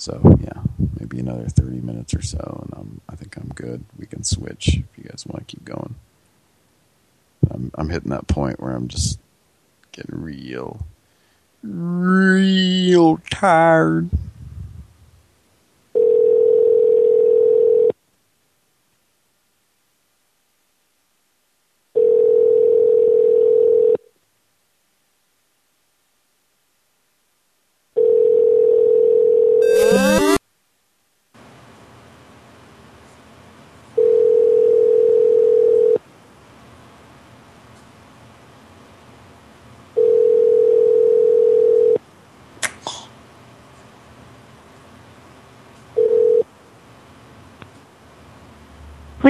So yeah, maybe another 30 minutes or so, and I'm I think I'm good. We can switch if you guys want to keep going. I'm I'm hitting that point where I'm just getting real, real tired.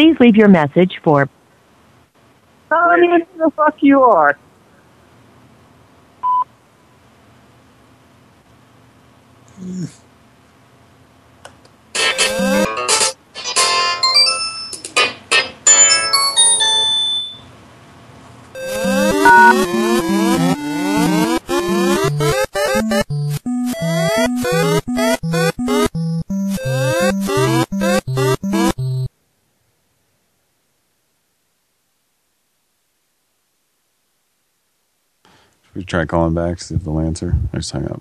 Please leave your message for Tell me who the fuck you are. Try calling back, see if they'll answer? I just hung up.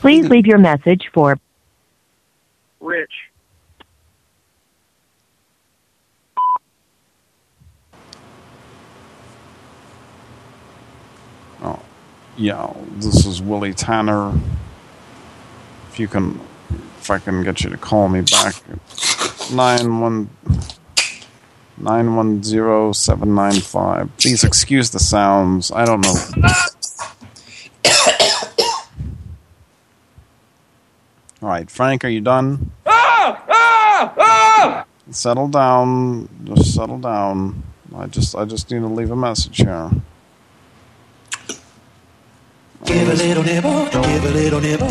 Please leave your message for Rich. Oh, yeah, this is Willie Tanner. If you can, if I can get you to call me back, nine one nine one zero seven nine five. Please excuse the sounds. I don't know. All right, Frank, are you done? Ah! Ah! Ah! Settle down. Just settle down. I just, I just need to leave a message here. Give a little nibble, give a little nibble.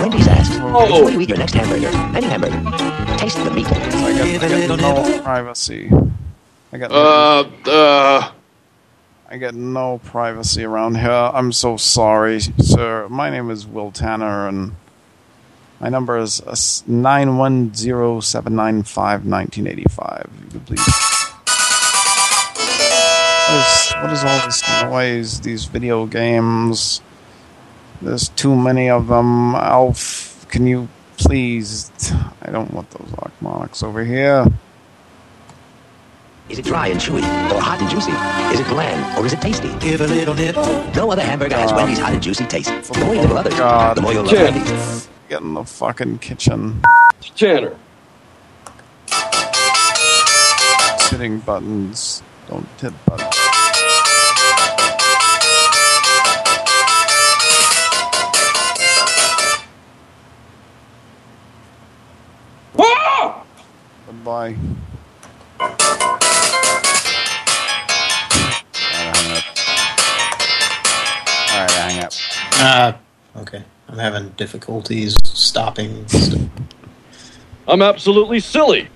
Wendy's asked, before you eat your next hamburger, any hamburger, taste the meat. I got, Give I a got little no nibble. privacy. I got Uh, uh. I got no privacy around here. I'm so sorry, sir. My name is Will Tanner, and my number is uh, nine one zero seven nine five nineteen eighty five. You could please. What is, what is all this noise? These video games. There's too many of them. Alf, can you please? I don't want those harmonics over here. Is it dry and chewy, or hot and juicy? Is it bland, or is it tasty? Give a little nibble. No other hamburger has Wendy's hot and juicy taste. The more you nibble others, the more you'll love Ken. Wendy's. Get in the fucking kitchen. Tanner. Hitting buttons. Don't tip buttons. Goodbye. Alright, I hang up. Uh, okay. I'm having difficulties stopping. I'm absolutely silly.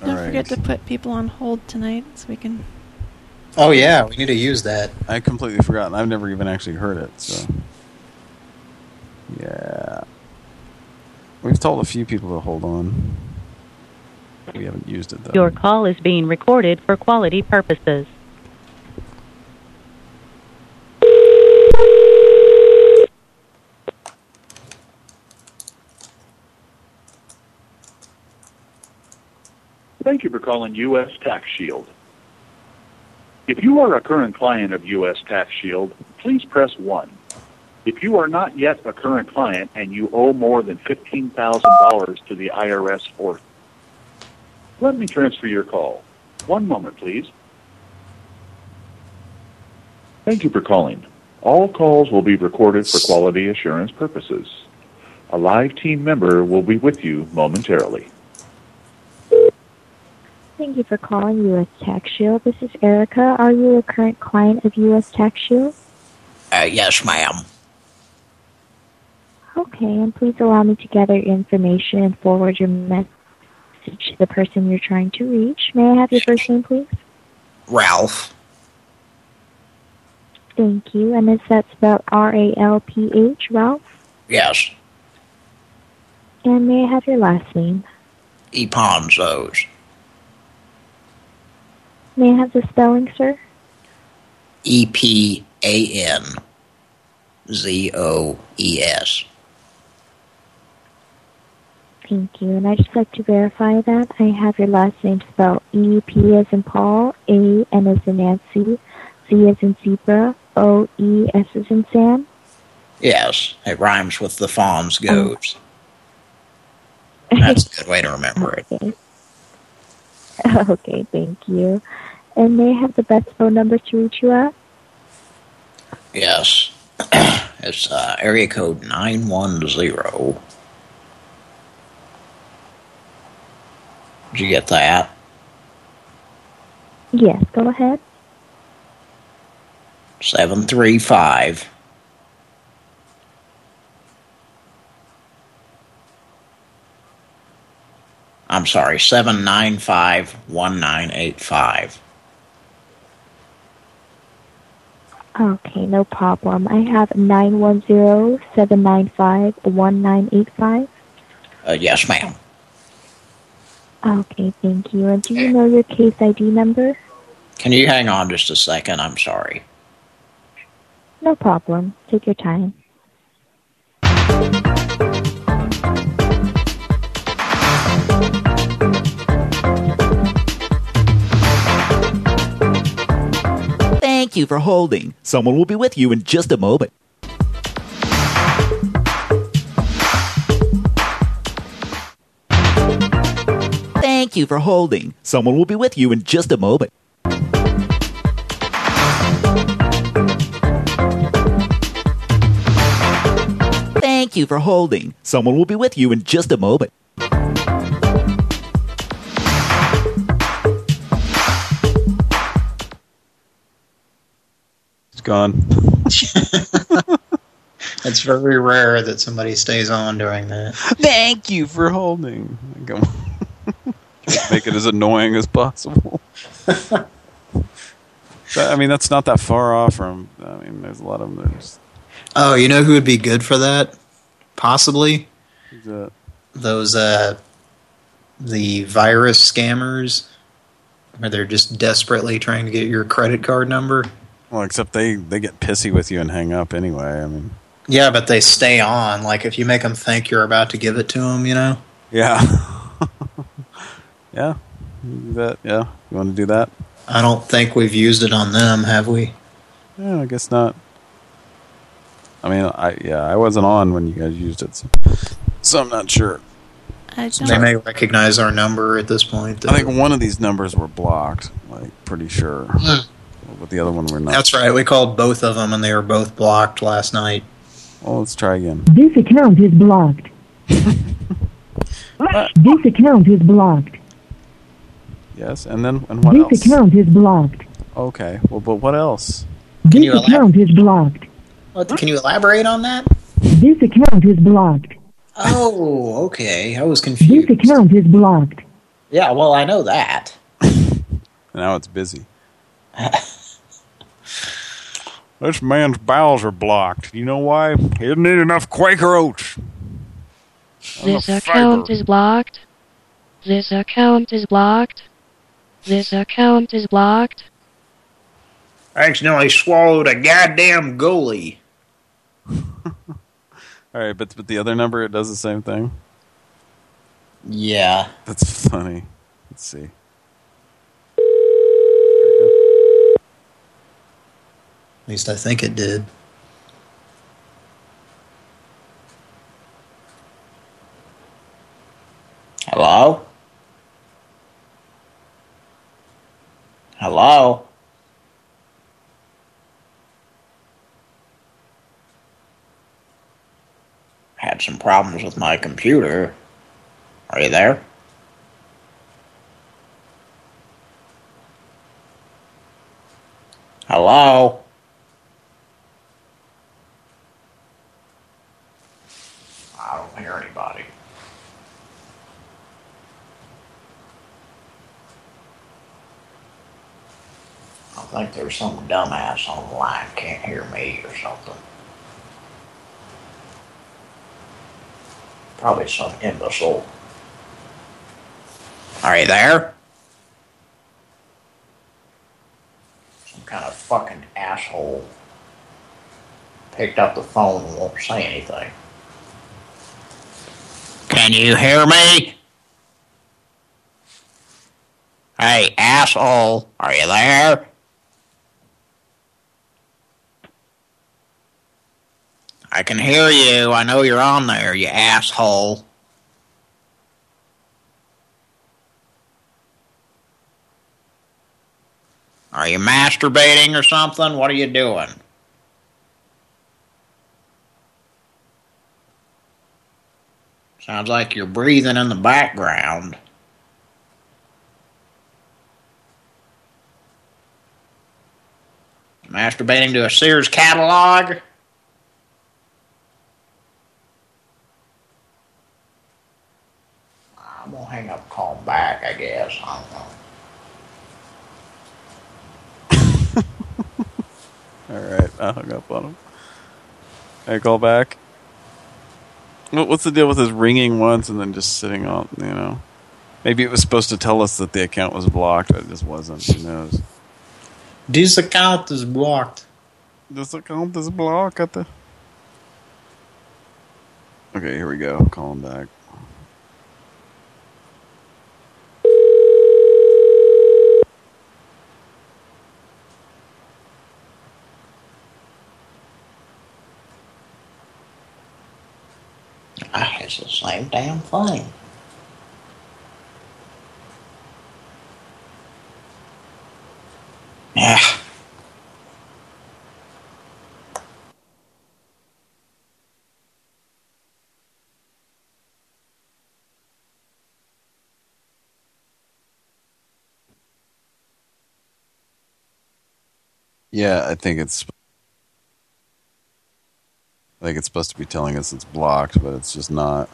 Don't forget to put people on hold tonight so we can. Oh yeah, we need to use that. I completely forgot. I've never even actually heard it, so. Yeah. We've told a few people to hold on. We haven't used it, though. your call is being recorded for quality purposes. Thank you for calling U.S. Tax Shield. If you are a current client of U.S. Tax Shield, please press 1. If you are not yet a current client and you owe more than $15,000 to the IRS for let me transfer your call. One moment, please. Thank you for calling. All calls will be recorded for quality assurance purposes. A live team member will be with you momentarily. Thank you for calling U.S. Tax Shield. This is Erica. Are you a current client of U.S. Tax Shield? Uh, yes, ma'am. Okay, and please allow me to gather your information and forward your message to the person you're trying to reach. May I have your first name, please? Ralph. Thank you. And is that spelled R-A-L-P-H, Ralph? Yes. And may I have your last name? Eponzos. May I have the spelling, sir? E P A N Z O E S. Thank you. And I'd just like to verify that I have your last name spelled E P as in Paul, A N as in Nancy, Z as in zebra, O E S as in Sam. Yes, it rhymes with the Fawns goes. That's a good way to remember it. Okay. Okay, thank you. And may I have the best phone number to reach you at? Yes. it's uh, area code 910. Did you get that? Yes, go ahead. 735. I'm sorry, 795-1985. Okay, no problem. I have nine one zero seven nine five one nine eight five. Uh, yes, ma'am. Okay, thank you. And do you eh. know your case ID number? Can you hang on just a second? I'm sorry. No problem. Take your time. Thank you for holding. Someone will be with you in just a moment. Thank you for holding. Someone will be with you in just a moment. Thank you for holding. Someone will be with you in just a moment. It's gone. It's very rare that somebody stays on during that. Thank you for holding. Go- Make it as annoying as possible. But, I mean, that's not that far off from. I mean, there's a lot of them. There's Oh, you know who would be good for that? Possibly who's that? those uh the virus scammers where they're just desperately trying to get your credit card number. Well, except they they get pissy with you and hang up anyway. I mean, Yeah, but they stay on. Like if you make them think you're about to give it to them, you know. yeah, yeah, that. Yeah, you want to do that? I don't think we've used it on them, have we? Yeah, I guess not. I mean, I yeah, I wasn't on when you guys used it, so, so I'm not sure. I don't. They may recognize our number at this point. I think one of these numbers were blocked, like pretty sure, hmm. but the other one we're not. That's right. We called both of them, and they were both blocked last night. Well, let's try again. This account is blocked. this account is blocked. Yes, and then and what this else? account is blocked. Okay, well, but what else? This you account is blocked. What, can you elaborate on that? This account is blocked. Oh, okay. I was confused. This account is blocked. Yeah, well, I know that. Now it's busy. this man's bowels are blocked. You know why? He didn't eat enough Quaker Oats. This account is blocked. This account is blocked. This account is blocked. I accidentally swallowed a goddamn goalie. All right, but but the other number it does the same thing. Yeah. That's funny. Let's see. At least I think it did. Hello? Hello? Had some problems with my computer. Are you there? Hello? I don't hear anybody. I think there's some dumbass on the line can't hear me or something. Probably some imbecile. Are you there? Some kind of fucking asshole picked up the phone and won't say anything. Can you hear me? Hey, asshole, are you there? I can hear you. I know you're on there, you asshole. Are you masturbating or something? What are you doing? Sounds like you're breathing in the background. Masturbating to a Sears catalog? I guess. I don't know. All right, I hung up on him. I call back. What's the deal with his ringing once and then just sitting on, you know? Maybe it was supposed to tell us that the account was blocked, but it just wasn't. Who knows? This account is blocked. This account is blocked. The... Okay, here we go. Call him back. Ah, it's the same damn thing. Yeah. Yeah, I think it's. I think it's supposed to be telling us it's blocked, but it's just not.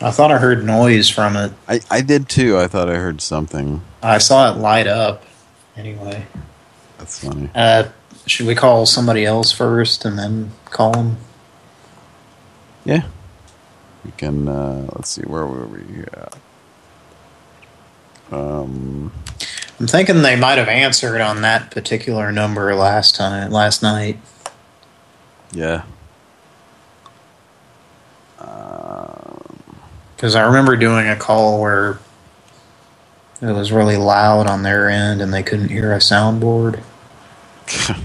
I thought I heard noise from it. I I did too. I thought I heard something. I saw it light up. Anyway. That's funny. Uh, should we call somebody else first and then call him? Yeah. We can. uh Let's see. Where were we at? Um. I'm thinking they might have answered on that particular number last time, last night. Yeah. Because I remember doing a call where it was really loud on their end and they couldn't hear a soundboard.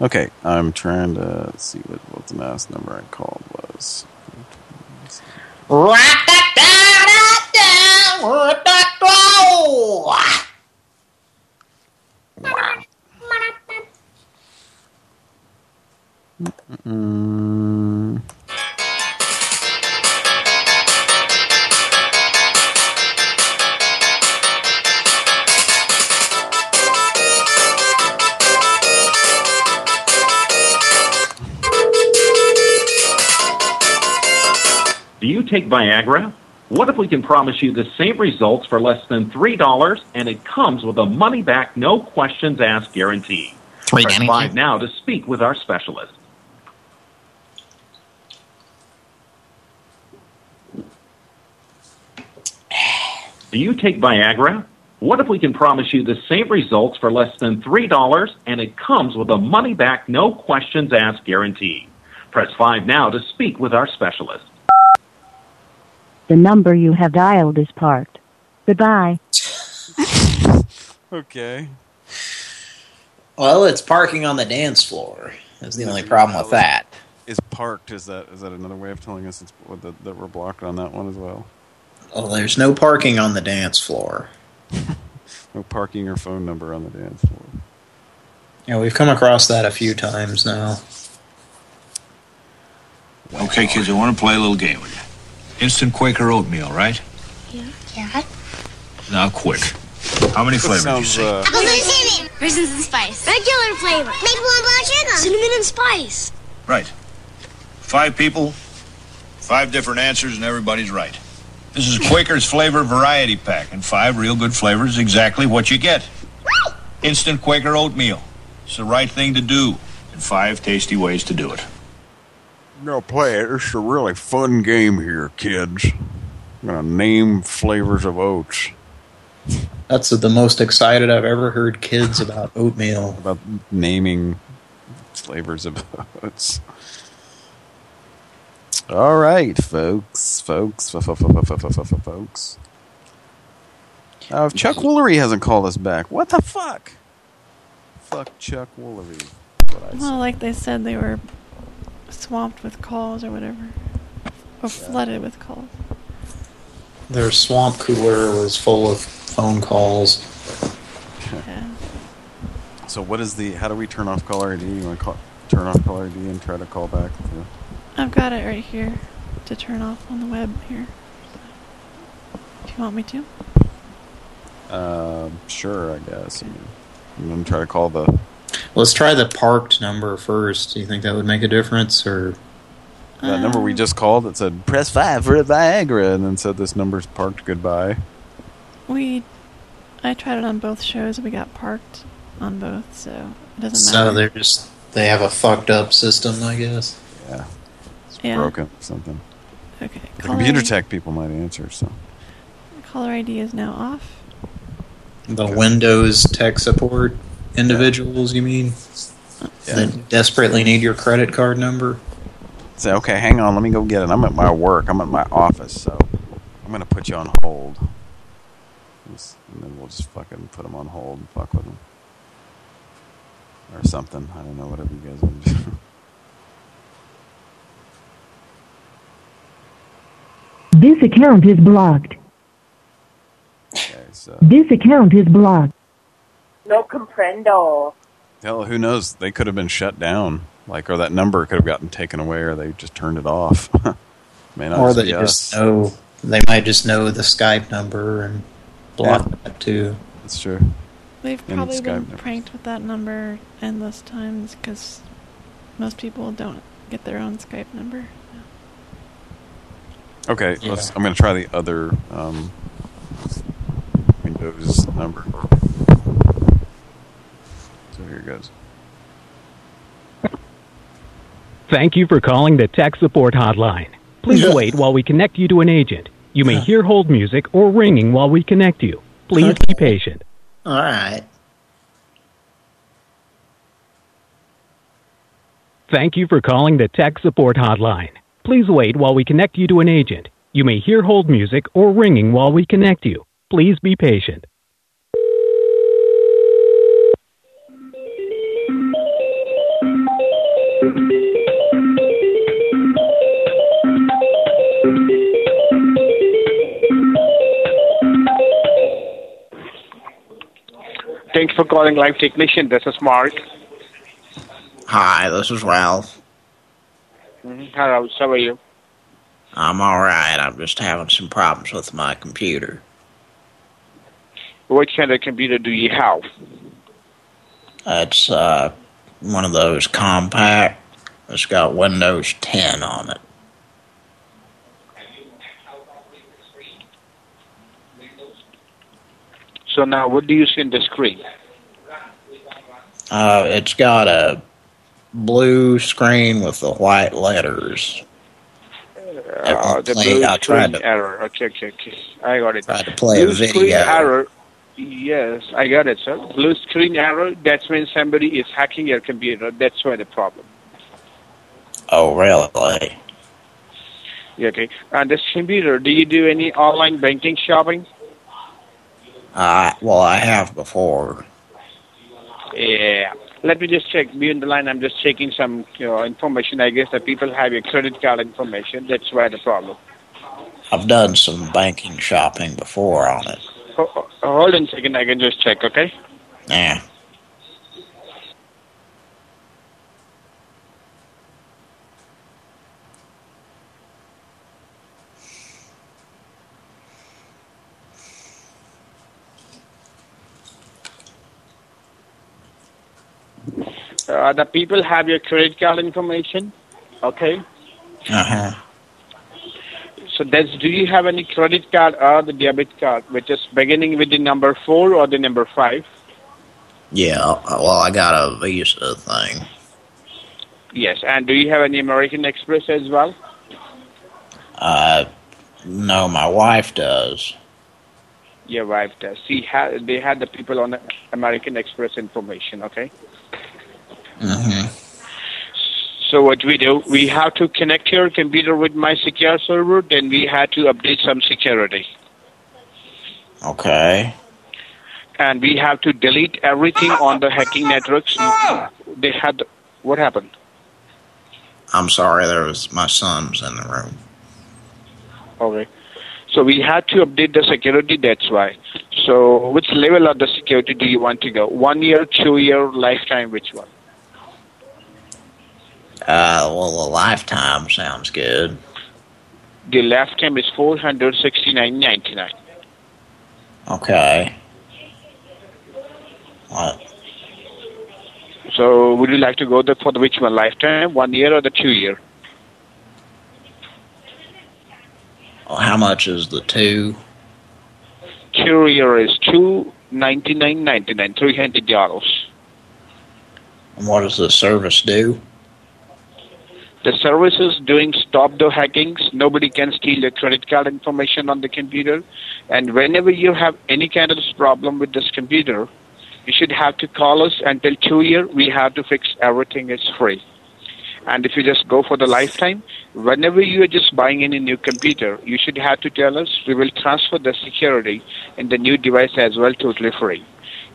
Okay, I'm trying to see what what the last number I called was. Do you take Viagra? What if we can promise you the same results for less than $3 and it comes with a money back, no questions asked guarantee? Three Press 5 now to speak with our specialist. Do you take Viagra? What if we can promise you the same results for less than $3 and it comes with a money back, no questions asked guarantee? Press 5 now to speak with our specialist. The number you have dialed is parked. Goodbye. Okay. Well, it's parking on the dance floor. That's the only problem with that. Is parked? Is that is that another way of telling us it's that, that we're blocked on that one as well? Well, there's no parking on the dance floor. No parking or phone number on the dance floor. Yeah, we've come across that a few times now. Okay, kids, I want to play a little game with you. Instant Quaker oatmeal, right? Yeah. Now, quick. How many flavors do you see? uh, Apples and cinnamon. Raisins and spice. Regular flavor. Maple and brown sugar. Cinnamon and spice. Right. Five people, five different answers, and everybody's right. This is Quaker's Flavor Variety Pack, and five real good flavors, exactly what you get. Instant Quaker oatmeal. It's the right thing to do, and five tasty ways to do it. Now play it. It's a really fun game here, kids. I'm gonna name flavors of oats. That's the most excited I've ever heard kids about oatmeal. About naming flavors of oats. All right, folks, folks, folks. Uh, if Chuck Woolery hasn't called us back, what the fuck? Fuck Chuck Woolery. What I Well, like they said, they were swamped with calls or whatever. Or flooded with calls. Their swamp cooler was full of phone calls. Yeah. So what is the? How do we turn off caller ID? You want to call, turn off caller ID and try to call back? The, I've got it right here to turn off on the web here. Do you want me to? Um, sure, I guess. I mean, I'm gonna try to call the. Let's try the parked number first. Do you think that would make a difference, or That number we just called that said press five for a Viagra, and then said this number's parked goodbye. We, I tried it on both shows. We got parked on both, so it doesn't so matter. they're just they have a fucked up system, I guess. Yeah, it's Yeah. broken or something. Okay. The caller computer ID tech people might answer. So Caller ID is now off. The Windows tech support individuals, you mean? Yeah. That desperately need your credit card number? say, okay, hang on, let me go get it. I'm at my work. I'm at my office, so I'm gonna put you on hold. And then we'll just fucking put them on hold and fuck with them. Or something. I don't know, whatever you guys want to do. This account is blocked. okay, so. This account is blocked. No comprendo. Hell, who knows? They could have been shut down. Like, or that number could have gotten taken away, or they just turned it off. May not or they just us. know they might just know the Skype number and block Yeah. that too. That's true. They've And probably Skype been numbers. pranked with that number endless times because most people don't get their own Skype number. Okay, let's. I'm going to try the other um, Windows number. So here it goes. Thank you for calling the tech support hotline. Please wait while we connect you to an agent. You may hear hold music or ringing while we connect you. Please be patient. All right. Thank you for calling the tech support hotline. Please wait while we connect you to an agent. You may hear hold music or ringing while we connect you. Please be patient. Thanks for calling Live Technician. This is Mark. Hi, this is Ralph. Mm-hmm. Hello, how are you? I'm all right. I'm just having some problems with my computer. What kind of computer do you have? It's uh, one of those Compaq. It's got Windows 10 on it. So now, what do you see in the screen? Uh, it's got a blue screen with the white letters. Uh, the play- blue I tried to- error. Okay, okay, okay. I got it. Tried to play a blue screen video. error. Yes, I got it, sir. Blue screen error. That's when somebody is hacking your computer. That's why the problem. Oh, really? Yeah, okay. And this computer, do you do any online banking shopping? Uh, well, I have before. Yeah. Let me just check. Be on the line. I'm just checking some you know, information. I guess that people have your credit card information. That's why the problem. I've done some banking shopping before on it. Ho- ho- hold on a second. I can just check, okay? Yeah. Uh, the people have your credit card information, okay? Uh-huh. So that's, do you have any credit card or the debit card, which is beginning with the number four or the number five? Yeah, uh, well, I got a Visa thing. Yes. And do you have any American Express as well? Uh, no, my wife does. Your wife does. She had, they had the people on the American Express information, okay? Mm-hmm. So what we do, we have to connect your computer with my secure server, then we had to update some security. Okay. And we have to delete everything on the hacking networks. They had, what happened? I'm sorry, there was my son's in the room. Okay. So we had to update the security, that's why. So which level of the security do you want to go? One year, two year, lifetime, which one? Uh, well, a lifetime sounds good. The lifetime is four hundred sixty nine ninety nine. Okay. What? So would you like to go there for the which one? Lifetime, one year, or the two year? Well, how much is the two? Two year is two ninety nine ninety nine, three hundred dollars. And what does the service do? The services doing stop the hackings. Nobody can steal your credit card information on the computer. And whenever you have any kind of problem with this computer, you should have to call us until two year. We have to fix everything. It's free. And if you just go for the lifetime, whenever you are just buying any new computer, you should have to tell us. We will transfer the security in the new device as well, totally free.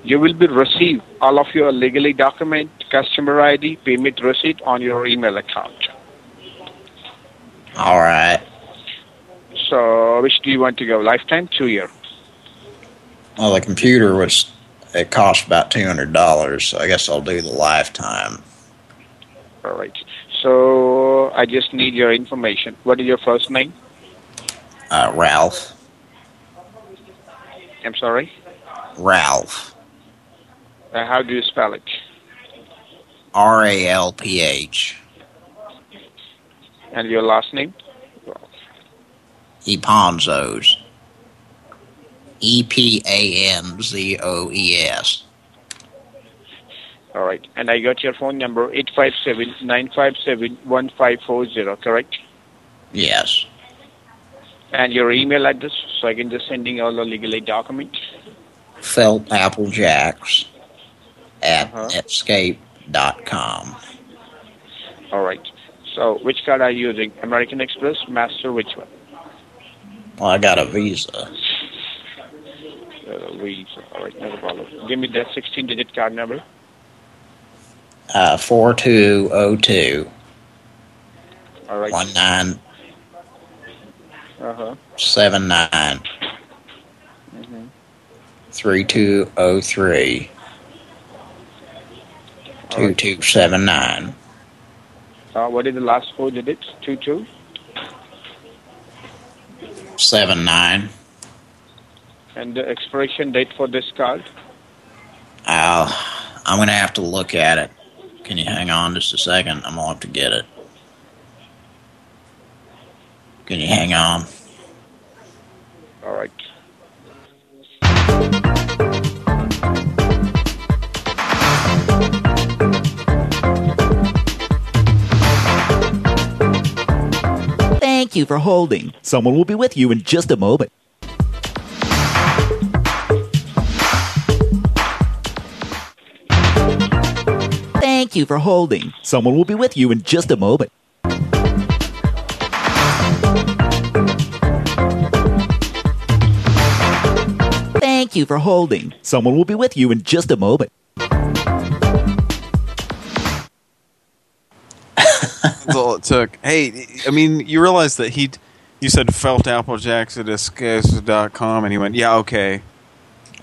You will be receive all of your legally document, customer ID, payment receipt on your email account. All right. So, which do you want to go? Lifetime, two year. Well, the computer was it cost about two hundred dollars, so I guess I'll do the lifetime. All right. So I just need your information. What is your first name? Uh, Ralph. I'm sorry. Ralph. Uh, how do you spell it? R A L P H. And your last name? Eponzos. E P A N Z O E S. All right. And I got your phone number eight five seven nine five seven one five four zero. Correct? Yes. And your email address, so I can just sending all the legal aid documents. Felt Applejacks at Uh-huh. Netscape.com. All right. So which card are you using? American Express, Master, which one? Well, I got a Visa. Uh, Visa. All right, no problem. Give me that 16-digit card number. Uh, 4202 All right. 1979 Uh-huh. Mm-hmm. 3203 2279 Uh, what is the last four digits? Two two. Seven nine. And the expiration date for this card? Uh, I'm going to have to look at it. Can you hang on just a second? I'm to have to get it. Can you hang on? All right. Thank you for holding. Someone will be with you in just a moment. Thank you for holding. Someone will be with you in just a moment. Thank you for holding. Someone will be with you in just a moment. That's all it took. Hey, I mean, you realize that he, you said felt applejacks at escapes.com, and he went, yeah, okay.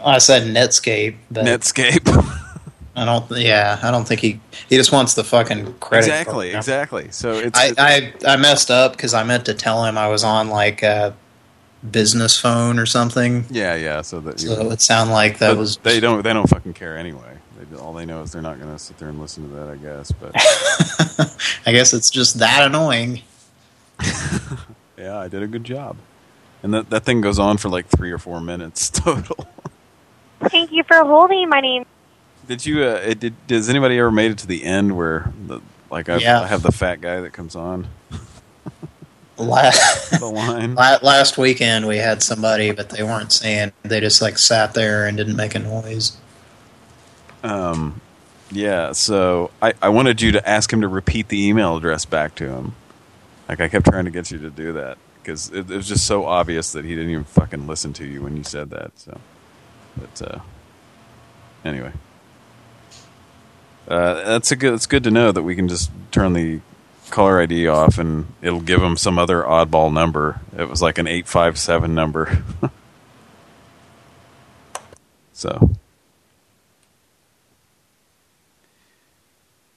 I said Netscape. But Netscape. I don't. Yeah, I don't think he. He just wants the fucking credit. exactly, exactly. So it's, I, I I messed up because I meant to tell him I was on like a business phone or something. yeah, yeah. So that you, So it would sound like that was. they don't they don't fucking care anyway. They, all they know is they're not going to sit there and listen to that. I guess, but I guess it's just that annoying. yeah, I did a good job. And that that thing goes on for like three or four minutes total. Thank you for holding. My name. Did you? Uh, it, did does anybody ever made it to the end where the like I, Yeah. I have the fat guy that comes on? Last, last weekend we had somebody, but they weren't saying. They just like sat there and didn't make a noise. Um, yeah. So I I wanted you to ask him to repeat the email address back to him. Like I kept trying to get you to do that because it, it was just so obvious that he didn't even fucking listen to you when you said that. So, but uh, anyway. Uh, that's a good. It's good to know that we can just turn the caller ID off and it'll give them some other oddball number. It was like an eight five seven number. so,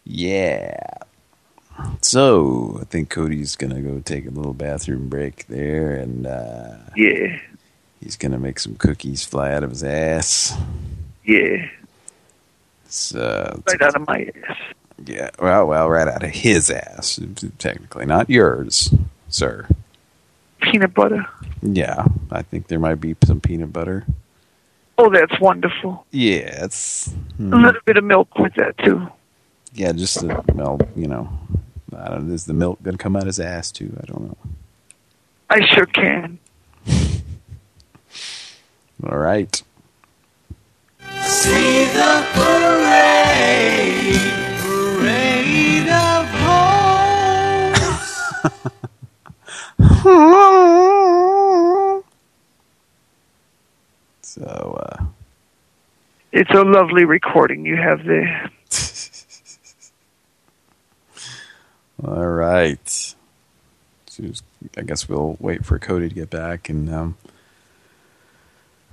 yeah. So, I think Cody's going to go take a little bathroom break there, and uh, Yeah, he's going to make some cookies fly out of his ass. yeah. Uh, Right out of my ass. yeah, well, well, right out of his ass, technically, not yours, sir. Peanut butter. Yeah, I think there might be some peanut butter. Oh, that's wonderful. Yeah, it's... A little bit of milk with that, too. Yeah, just the milk, you know. I don't know, is the milk going to come out his ass, too? I don't know. I sure can. All right. See the parade, parade of homes. So, uh, It's a lovely recording you have there. All right. I guess we'll wait for Cody to get back, and um,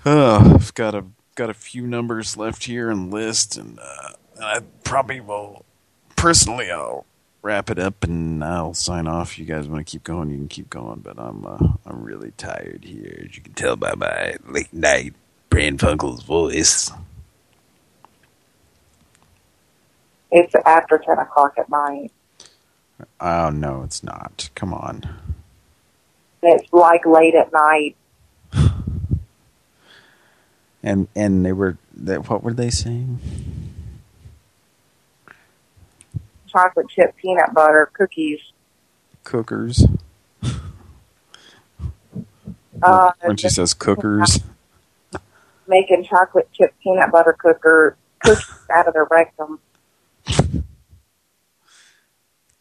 oh, I've got a got a few numbers left here the list, and uh, I probably will personally I'll wrap it up and I'll sign off. You guys want to keep going, you can keep going, but I'm uh, I'm really tired here, as you can tell by my late night Pran Funkel's voice. It's after 10 o'clock at night. Oh no, it's not. Come on. It's like late at night. And and they were that what were they saying? Chocolate chip peanut butter cookies. Cookers. Uh, when she says cookers. making chocolate chip peanut butter cooker cookies out of their rectum.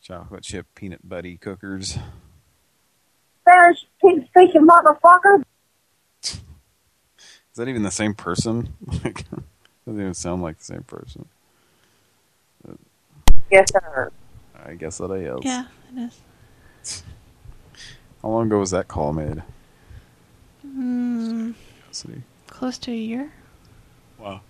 Chocolate chip peanut buddy cookers. There's pig speaking motherfucker. Is that even the same person? Like, Doesn't even sound like the same person. Yes, sir. I guess that I is. Yeah, it is. How long ago was that call made? Mm, Curiosity. close to a year. Wow.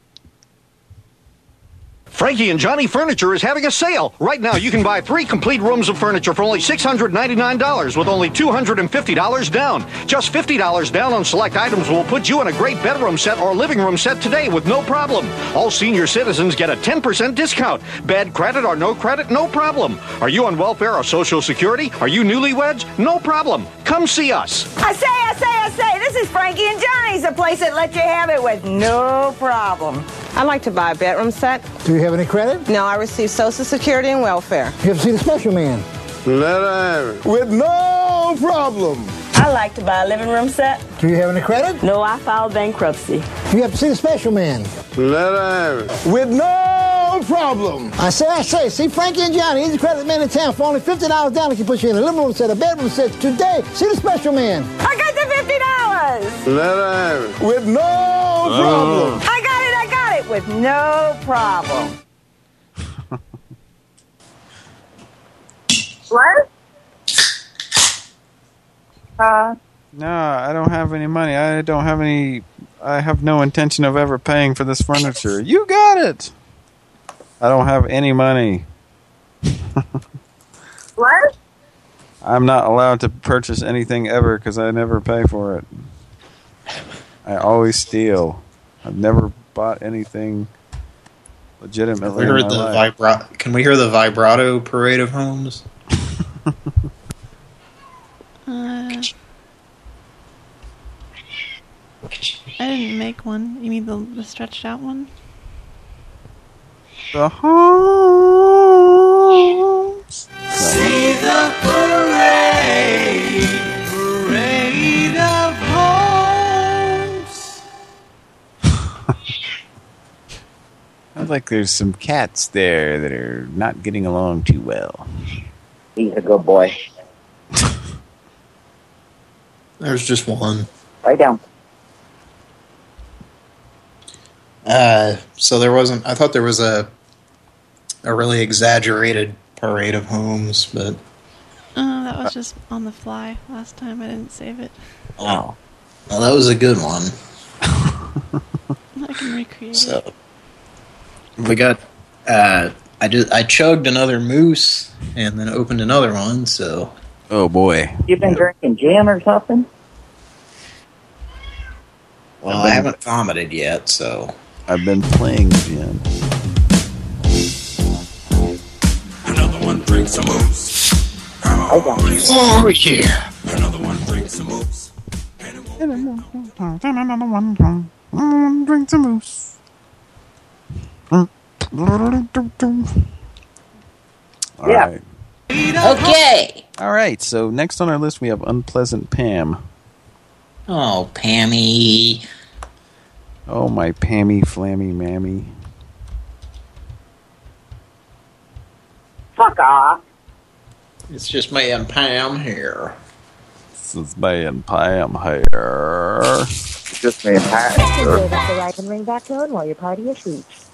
Frankie and Johnny Furniture is having a sale. Right now, you can buy three complete rooms of furniture for only $699 with only $250 down. Just $50 down on select items will put you in a great bedroom set or living room set today with no problem. All senior citizens get a 10% discount. Bad credit or no credit, no problem. Are you on welfare or Social Security? Are you newlyweds? No problem. Come see us. I say, I say, I say, this is Frankie and Johnny's, the place that lets you have it with no problem. I'd like to buy a bedroom set. Do you have any credit? No, I receive Social Security and welfare. You have see the special man? Let I With no problem. I'd like to buy a living room set. Do you have any credit? No, I filed bankruptcy. You have to see the special man. Let I With no problem. I say, I say, see Frankie and Johnny, he's the credit man in town for only $50 down. He can put you in a living room set, a bedroom set today. See the special man. I got the $50! Let I With no problem. I got it, I got it with no problem. What? Uh, No, I don't have any money. I don't have any. I have no intention of ever paying for this furniture. You got it. I don't have any money. what? I'm not allowed to purchase anything ever because I never pay for it. I always steal. I've never bought anything legitimately. We heard in my the life. vibrato. Can we hear the vibrato parade of homes? Uh, I didn't make one. You mean the, the stretched out one? The homes. See the parade, parade Sounds like there's some cats there that are not getting along too well. He's a good boy. There's just one. Right down. Uh, so there wasn't. I thought there was a a really exaggerated parade of homes, but Uh, that was just on the fly last time. I didn't save it. oh, well, that was a good one. I can recreate it. So we got uh, I just I chugged another moose and then opened another one. So. Oh boy. You've been drinking gin or something? Well, I haven't vomited yet, so. I've been playing gin. Another one drinks a moose. Oh yeah. Another one drinks a moose. Drink some moose. All Yeah. right. Okay. All right. So next on our list we have unpleasant Pam. Oh, Pammy. Oh my Pammy flammy mammy. Fuck off. It's just me and Pam here. This is me and Pam here. Just me and Enjoy the ride and ring back tone while your party is reached.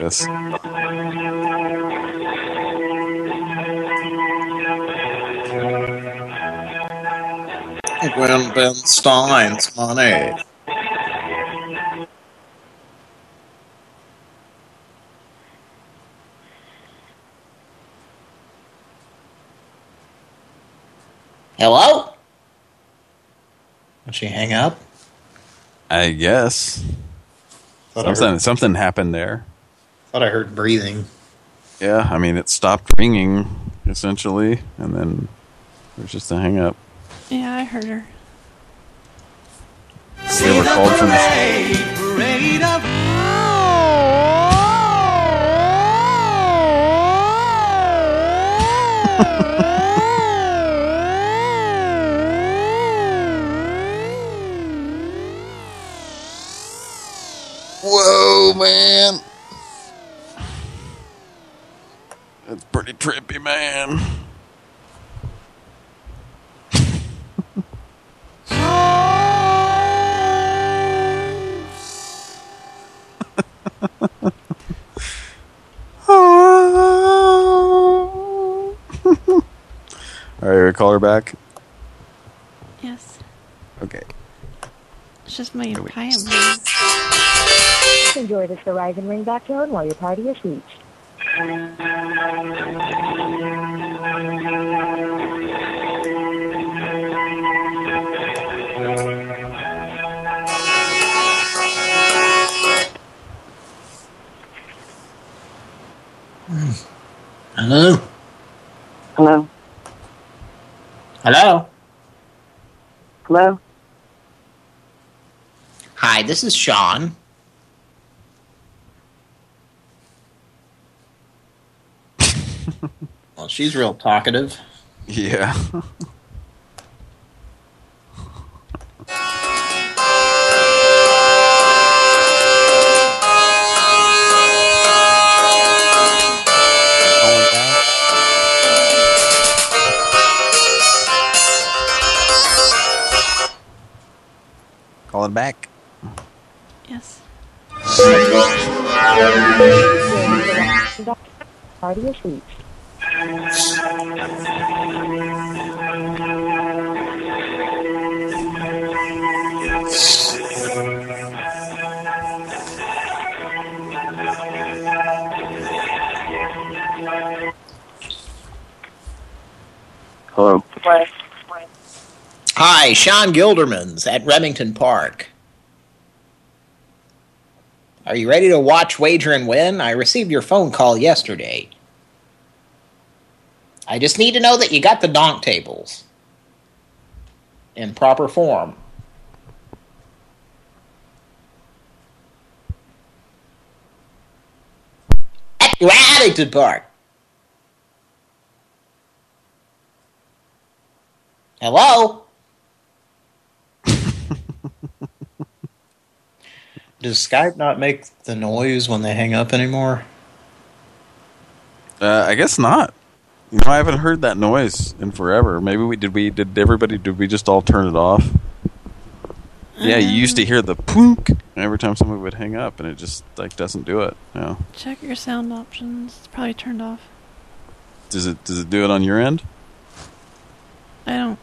Yes. Win Ben Stein's money. Hello? Did she hang up? I guess. Thought Something heard- something happened there. Thought I heard breathing. Yeah, I mean it stopped ringing essentially, and then there's just a hang up. Yeah, I heard her. They were called from the man. That's pretty trippy, man. All right, call her back. Yes. Okay. It's just my we- Pam. Enjoy this ride and ring back tone while your party is reached. Hello? Hello? Hello? Hello? Hi, this is Sean. well, she's real talkative. Yeah. Call it back. Yes. Party is reached. Hello. Hi, Sean Gilderman's at Remington Park. Are you ready to watch Wager and Win? I received your phone call yesterday. I just need to know that you got the donk tables. In proper form. At Remington Park. Hello? Does Skype not make the noise when they hang up anymore? Uh, I guess not. You know, I haven't heard that noise in forever. Maybe we did. We did. Everybody did. We just all turn it off. Yeah, you used to hear the punk every time somebody would hang up, and it just like doesn't do it. No. Check your sound options. It's probably turned off. Does it? Does it do it on your end? I don't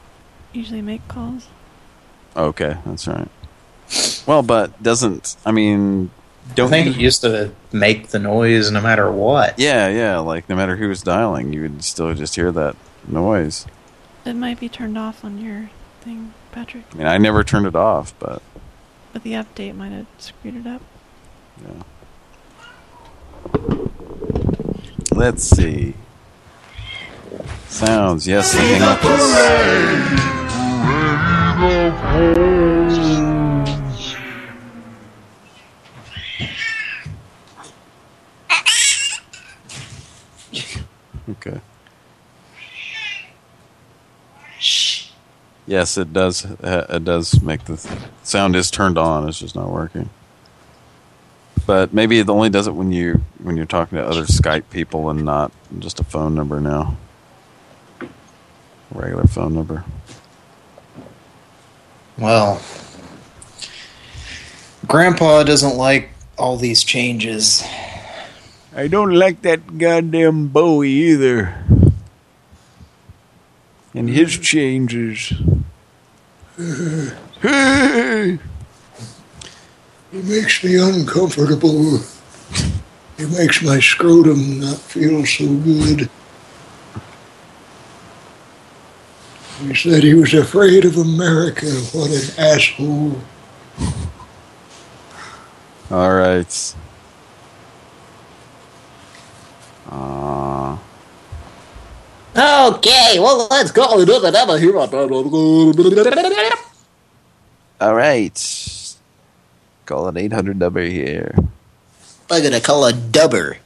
usually make calls. Okay, that's right. Well, but doesn't I mean Don't I think you- it used to make the noise no matter what. Yeah, yeah. Like no matter who was dialing, you would still just hear that noise. It might be turned off on your thing, Patrick. I mean, I never turned it off, but But the update might have screwed it up. Yeah. Let's see. Sounds, yes, the hang up is- Okay. Yes, it does. uh, It does make the sound is turned on. It's just not working. But maybe it only does it when you when you're talking to other Skype people and not just a phone number now. Regular phone number. Well, Grandpa doesn't like all these changes. I don't like that goddamn Bowie either. And his changes. It makes me uncomfortable. It makes my scrotum not feel so good. He said he was afraid of America. What an asshole. All right. Uh, Okay, well, let's call it up and have a hear about all right. Call an 800 number here. I'm gonna call a dubber.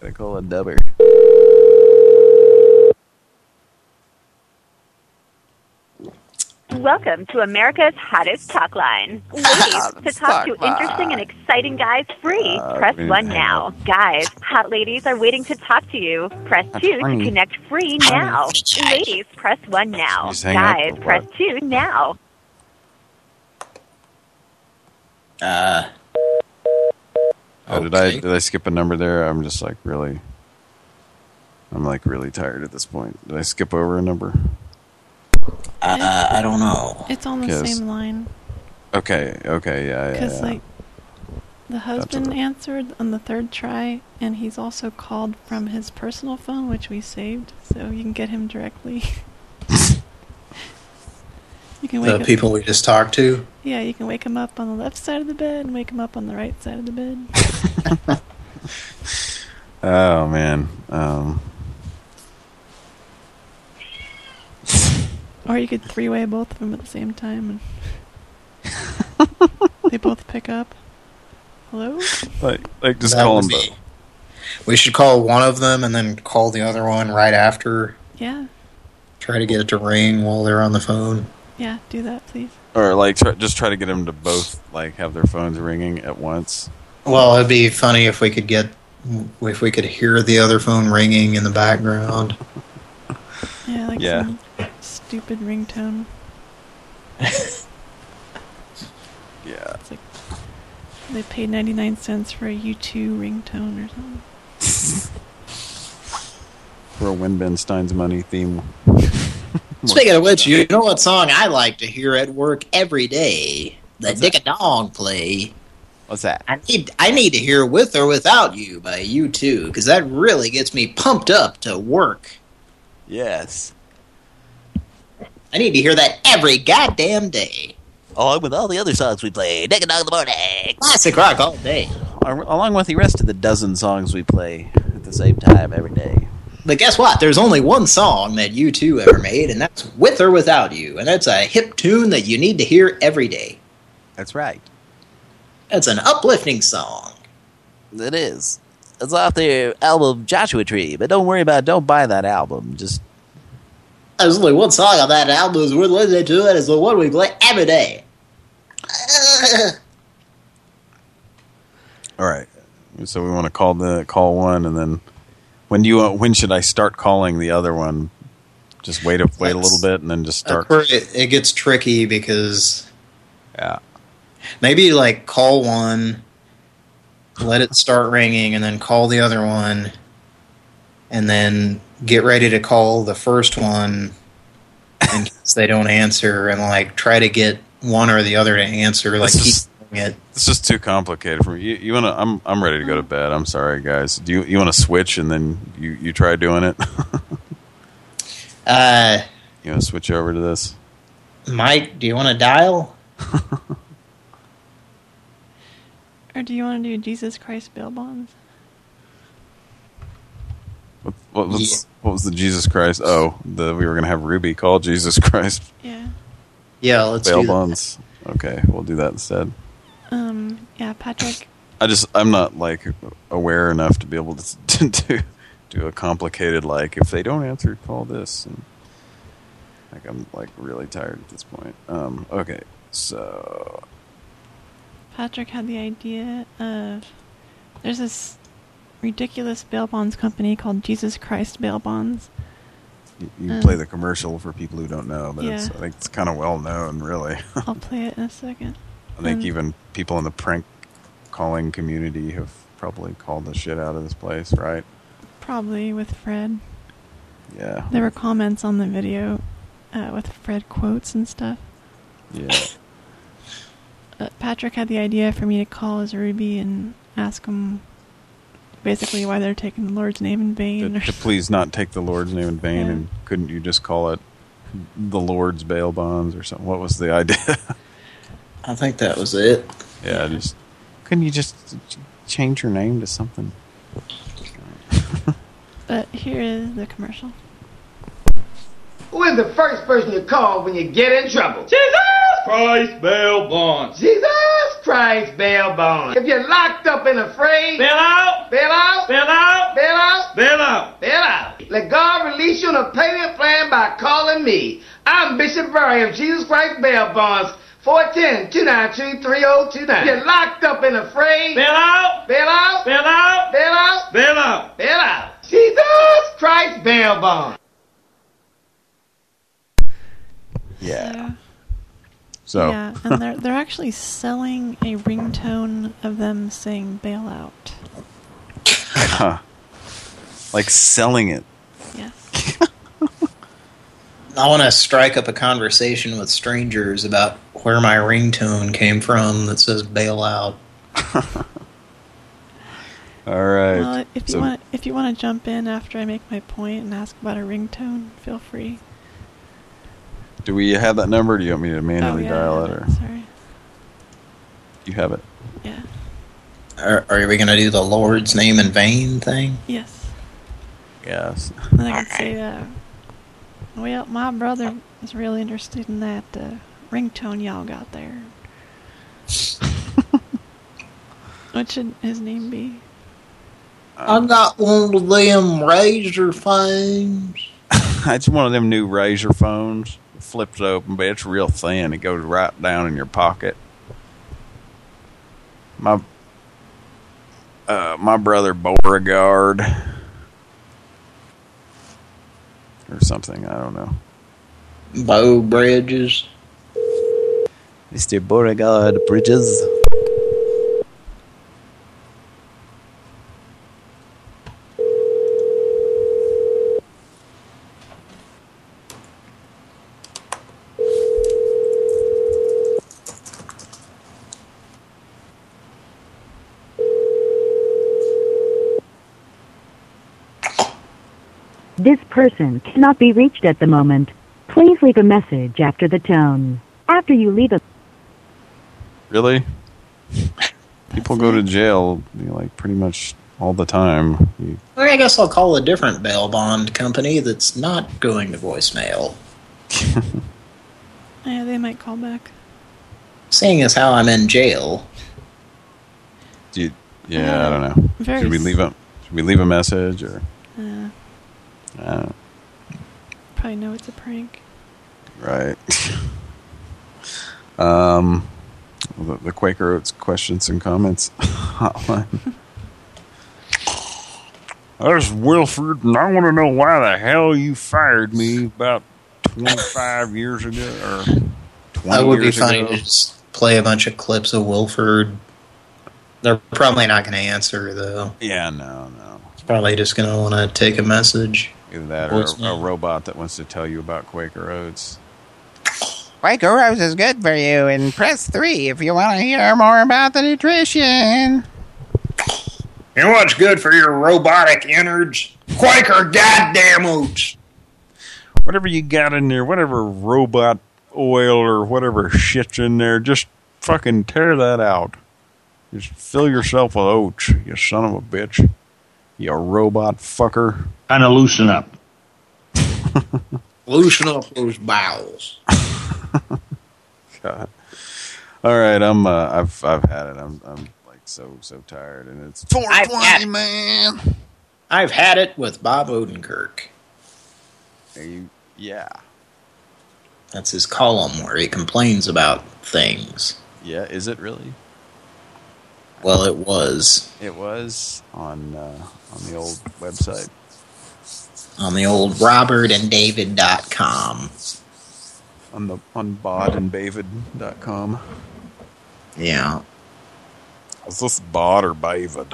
Gonna call a dubber. Welcome to America's hottest talk line. Ladies, to talk to interesting and exciting guys free, Uh, press 1 now. Guys, hot ladies are waiting to talk to you. Press 2 to connect free now. Ladies, press 1 now. Just hang up Guys, press 2 now. Uh, Oh, did I did I skip a number there? I'm just like really. I'm like really tired at this point. Did I skip over a number? Uh, I don't know. It's on the same line. Okay, okay, yeah, yeah. Because, yeah. like, the husband answered on the third try, and he's also called from his personal phone, which we saved, so you can get him directly. you can wake The up, people we just talked to. Yeah, you can wake him up on the left side of the bed and wake him up on the right side of the bed. Oh man. Um, or you could three-way both of them at the same time, and they both pick up. Hello? like like just That call them both. We should call one of them and then call the other one right after. Yeah, Try to get it to ring while they're on the phone. yeah, do that, please. Or like try, just try to get them to both like have their phones ringing at once. Well, it'd be funny if we could get if we could hear the other phone ringing in the background. Yeah, like Yeah. some stupid ringtone. Yeah. It's like they paid 99 cents for a U2 ringtone or something. For a Win Ben Stein's Money theme. Speaking of which, you know what song I like to hear at work every day? The Dick a Dong play. What's that? I need I need to hear "With or Without You" by U2, because that really gets me pumped up to work. Yes. I need to hear that every goddamn day. Along with all the other songs we play. And Dog in the morning. Classic rock all day. Along with the rest of the dozen songs we play at the same time every day. But guess what? There's only one song that U2 ever made, and that's "With or Without You," and that's a hip tune that you need to hear every day. That's right. It's an uplifting song. It is. It's off their album Joshua Tree, but don't worry about it. Don't buy that album. Just There's only one song on that album that's worth listening to, and it's the one we play every day. All right. So we want to call the call one, and then when do you want, when should I start calling the other one? Just wait a wait a little bit, and then just start. It, it gets tricky because yeah, maybe like call one, let it start ringing, and then call the other one, and then get ready to call the first one in case they don't answer, and like try to get one or the other to answer. Like This keep is- it. This is too complicated for me. You, you wanna? I'm I'm ready to go to bed. I'm sorry, guys. Do you you want to switch and then you you try doing it? Uh, you want to switch over to this? Mike, do you want to dial? Or do you want to do Jesus Christ bail bonds? What, what was what was the Jesus Christ? Oh, the we were gonna have Ruby call Jesus Christ. Yeah. Yeah, let's bail do that. bonds. Okay, we'll do that instead. Um, yeah, Patrick. I just I'm not like aware enough to be able to to do do a complicated like if they don't answer call this and like I'm like really tired at this point. Um okay. So Patrick had the idea of there's this ridiculous bail bonds company called Jesus Christ Bail Bonds. you, you Um, play the commercial for people who don't know, but it's yeah. I think it's kind of well known really. I'll play it in a second. I think Um, even people in the prank calling community have probably called the shit out of this place, right? Probably with Fred. Yeah. There were comments on the video uh, with Fred quotes and stuff. Yeah. Uh, Patrick had the idea for me to call as Ruby and ask him basically why they're taking the Lord's name in vain. to, to please not take the Lord's name in vain, Yeah. and couldn't you just call it the Lord's bail bonds or something? What was the idea? I think that was it. yeah, just couldn't you just change your name to something? But here is the commercial. Who is the first person you call when you get in trouble? Jesus Christ bail bonds. Jesus Christ bail bonds. If you're locked up and afraid, bail out, bail out, bail out, bail out, bail out, bail out. Let God release you on a payment plan by calling me. I'm Bishop Murray of Jesus Christ bail bonds. 410-292-3029. You're locked up and afraid. Bail out, bail out, bail out, bail out, bail out, bail out. Jesus Christ bail bonds. Yeah. So Yeah, and they're they're actually selling a ringtone of them saying bailout. Huh. like selling it. I want to strike up a conversation with strangers about where my ringtone came from that says bailout. All right. Well, if you So- want if you want to jump in after I make my point and ask about a ringtone, feel free. Do we have that number? Do you want me to manually Oh, yeah, dial it, or Sorry. you have it? Yeah. Are, are we going to do the Lord's name in vain thing? Yes. Yes. And I can say, uh, well, my brother is really interested in that uh, ringtone y'all got there. what should his name be? I got one of them Razr phones. it's one of them new Razr phones. It flips open, but it's real thin. It goes right down in your pocket. My uh, my brother Beauregard or something. I don't know. Bow Bridges. Mr. Beauregard Bridges. This person cannot be reached at the moment. Please leave a message after the tone. After you leave a Really? People go to jail you know, like pretty much all the time. You- Well, I guess I'll call a different bail bond company that's not going to voicemail. Yeah, they might call back. Seeing as how I'm in jail. do you- yeah, I don't know. Very Should we leave a Should we leave a message or? Uh, I don't probably know it's a prank. Right. um, the, the Quaker Oats questions and comments hotline. There's Wilford, and I want to know why the hell you fired me about 25 years ago, or 20 That would be years funny ago. to just play a bunch of clips of Wilford. They're probably not going to answer, though. Yeah, no, no. It's probably just going to want to take a message. Either that or a, a robot that wants to tell you about Quaker Oats. Quaker Oats is good for you, and press 3 if you want to hear more about the nutrition. You know what's good for your robotic innards? Quaker goddamn oats. Whatever you got in there, whatever robot oil or whatever shit's in there, just fucking tear that out. Just fill yourself with oats, you son of a bitch. You robot fucker. Kind of loosen up. loosen up those bowels. God. All right, I'm. Uh, I've I've had it. I'm I'm like so so tired, and it's 420, man. I've had it with Bob Odenkirk. Are you? Yeah. That's his column where he complains about things. Yeah, is it really? Well, it was It was on uh, on the old website. On the old robertanddavid.com. On the on bodanddavid.com. Yeah. Is this Bod or David?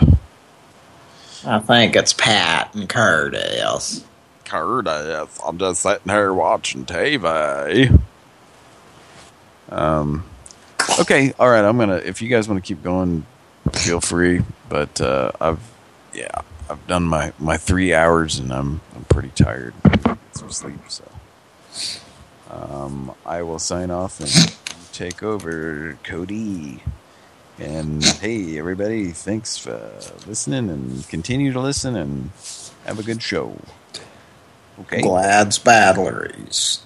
I think it's Pat and Curtis. Curtis, I'm just sitting here watching TV. Um, okay, all right. I'm gonna. If you guys want to keep going, feel free. But uh, I've, yeah, I've done my my three hours, and I'm I'm pretty tired. Get some sleep. So, um, I will sign off and take over, Cody. And hey, everybody, thanks for listening, and continue to listen, and have a good show. Okay. Glad's Batteries.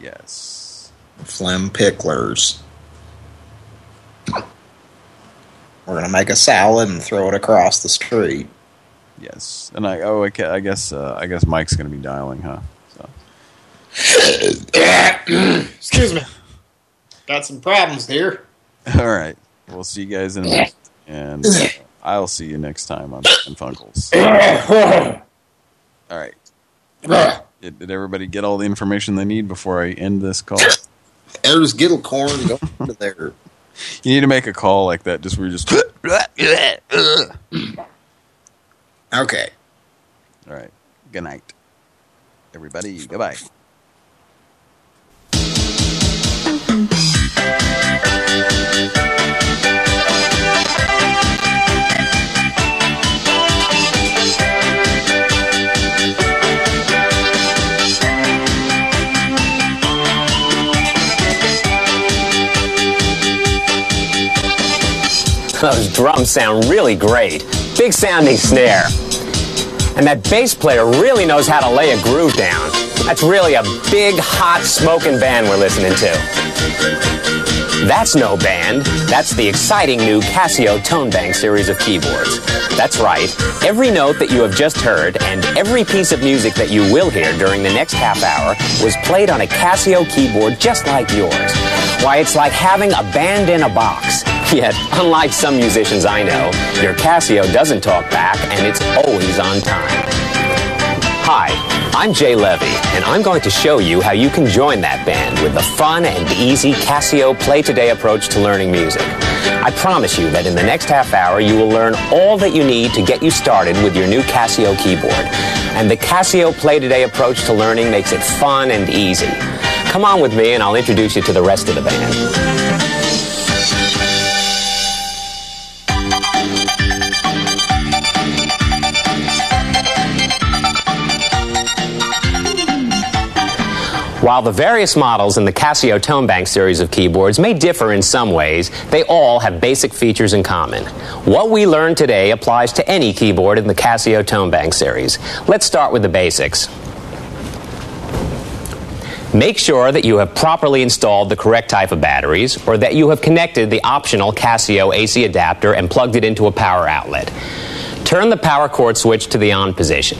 Yes. Phlegm Picklers. We're going to make a salad and throw it across the street. Yes, and I oh I, I guess uh, I guess Mike's gonna be dialing, huh? So Excuse me. Got some problems here. all right, we'll see you guys in a minute, and uh, I'll see you next time on Funkels. all right. Did, did everybody get all the information they need before I end this call? There's Gittle Corn going to there. You need to make a call like that, just where you just. Okay. All right. Good night, everybody. Goodbye. Those drums sound really great. Big sounding snare. And that bass player really knows how to lay a groove down. That's really a big, hot, smoking band we're listening to. That's no band. That's the exciting new Casio Tone Bank series of keyboards. That's right. Every note that you have just heard and every piece of music that you will hear during the next half hour was played on a Casio keyboard just like yours. Why, it's like having a band in a box. Yet, unlike some musicians I know, your Casio doesn't talk back and it's always on time. Hi, I'm Jay Levy, and I'm going to show you how you can join that band with the fun and easy Casio Play Today approach to learning music. I promise you that in the next half hour, you will learn all that you need to get you started with your new Casio keyboard. And the Casio Play Today approach to learning makes it fun and easy. Come on with me, and I'll introduce you to the rest of the band. While the various models in the Casio Tone Bank series of keyboards may differ in some ways, they all have basic features in common. What we learned today applies to any keyboard in the Casio Tone Bank series. Let's start with the basics. Make sure that you have properly installed the correct type of batteries or that you have connected the optional Casio AC adapter and plugged it into a power outlet. Turn the power cord switch to the on position.